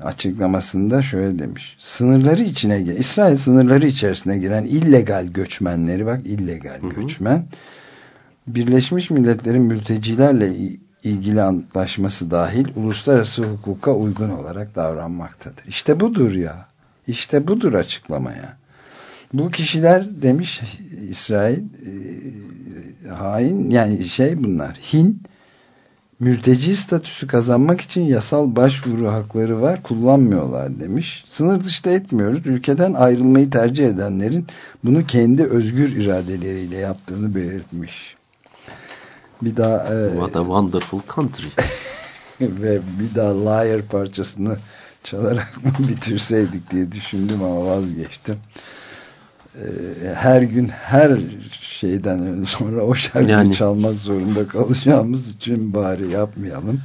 açıklamasında şöyle demiş sınırları içine giren İsrail sınırları içerisine giren illegal göçmenleri bak illegal göçmen Birleşmiş Milletler'in mültecilerle ilgili antlaşması dahil uluslararası hukuka uygun olarak davranmaktadır. İşte budur ya. İşte budur açıklamaya. Bu kişiler demiş İsrail e, hain yani şey bunlar Hin mülteci statüsü kazanmak için yasal başvuru hakları var kullanmıyorlar demiş. Sınır dışta etmiyoruz. Ülkeden ayrılmayı tercih edenlerin bunu kendi özgür iradeleriyle yaptığını belirtmiş. Bir daha e, What a wonderful country. <laughs> ve bir daha Liar parçasını çalarak <laughs> mı bitirseydik diye düşündüm ama vazgeçtim. Ee, her gün her şeyden <laughs> sonra o şarkıyı Yani. çalmak zorunda kalacağımız için bari yapmayalım.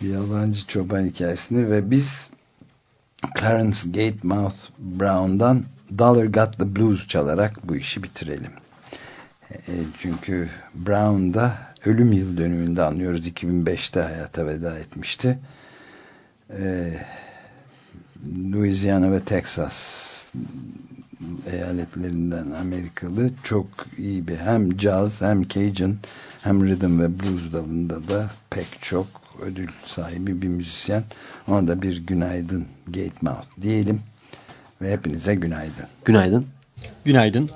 Bir yalancı çoban hikayesini ve biz Clarence Gatemouth Brown'dan Dollar Got the Blues çalarak bu işi bitirelim. E, çünkü Brown da ölüm yıl dönümünde anlıyoruz. 2005'te hayata veda etmişti. E, Louisiana ve Texas eyaletlerinden Amerikalı çok iyi bir hem caz hem Cajun hem rhythm ve blues dalında da pek çok ödül sahibi bir müzisyen. Ona da bir günaydın Gatemouth diyelim ve hepinize günaydın. Günaydın. Günaydın.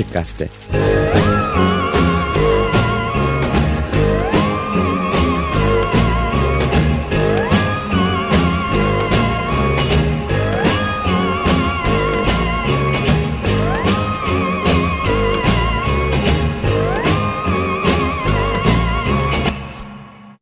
Açık Gazete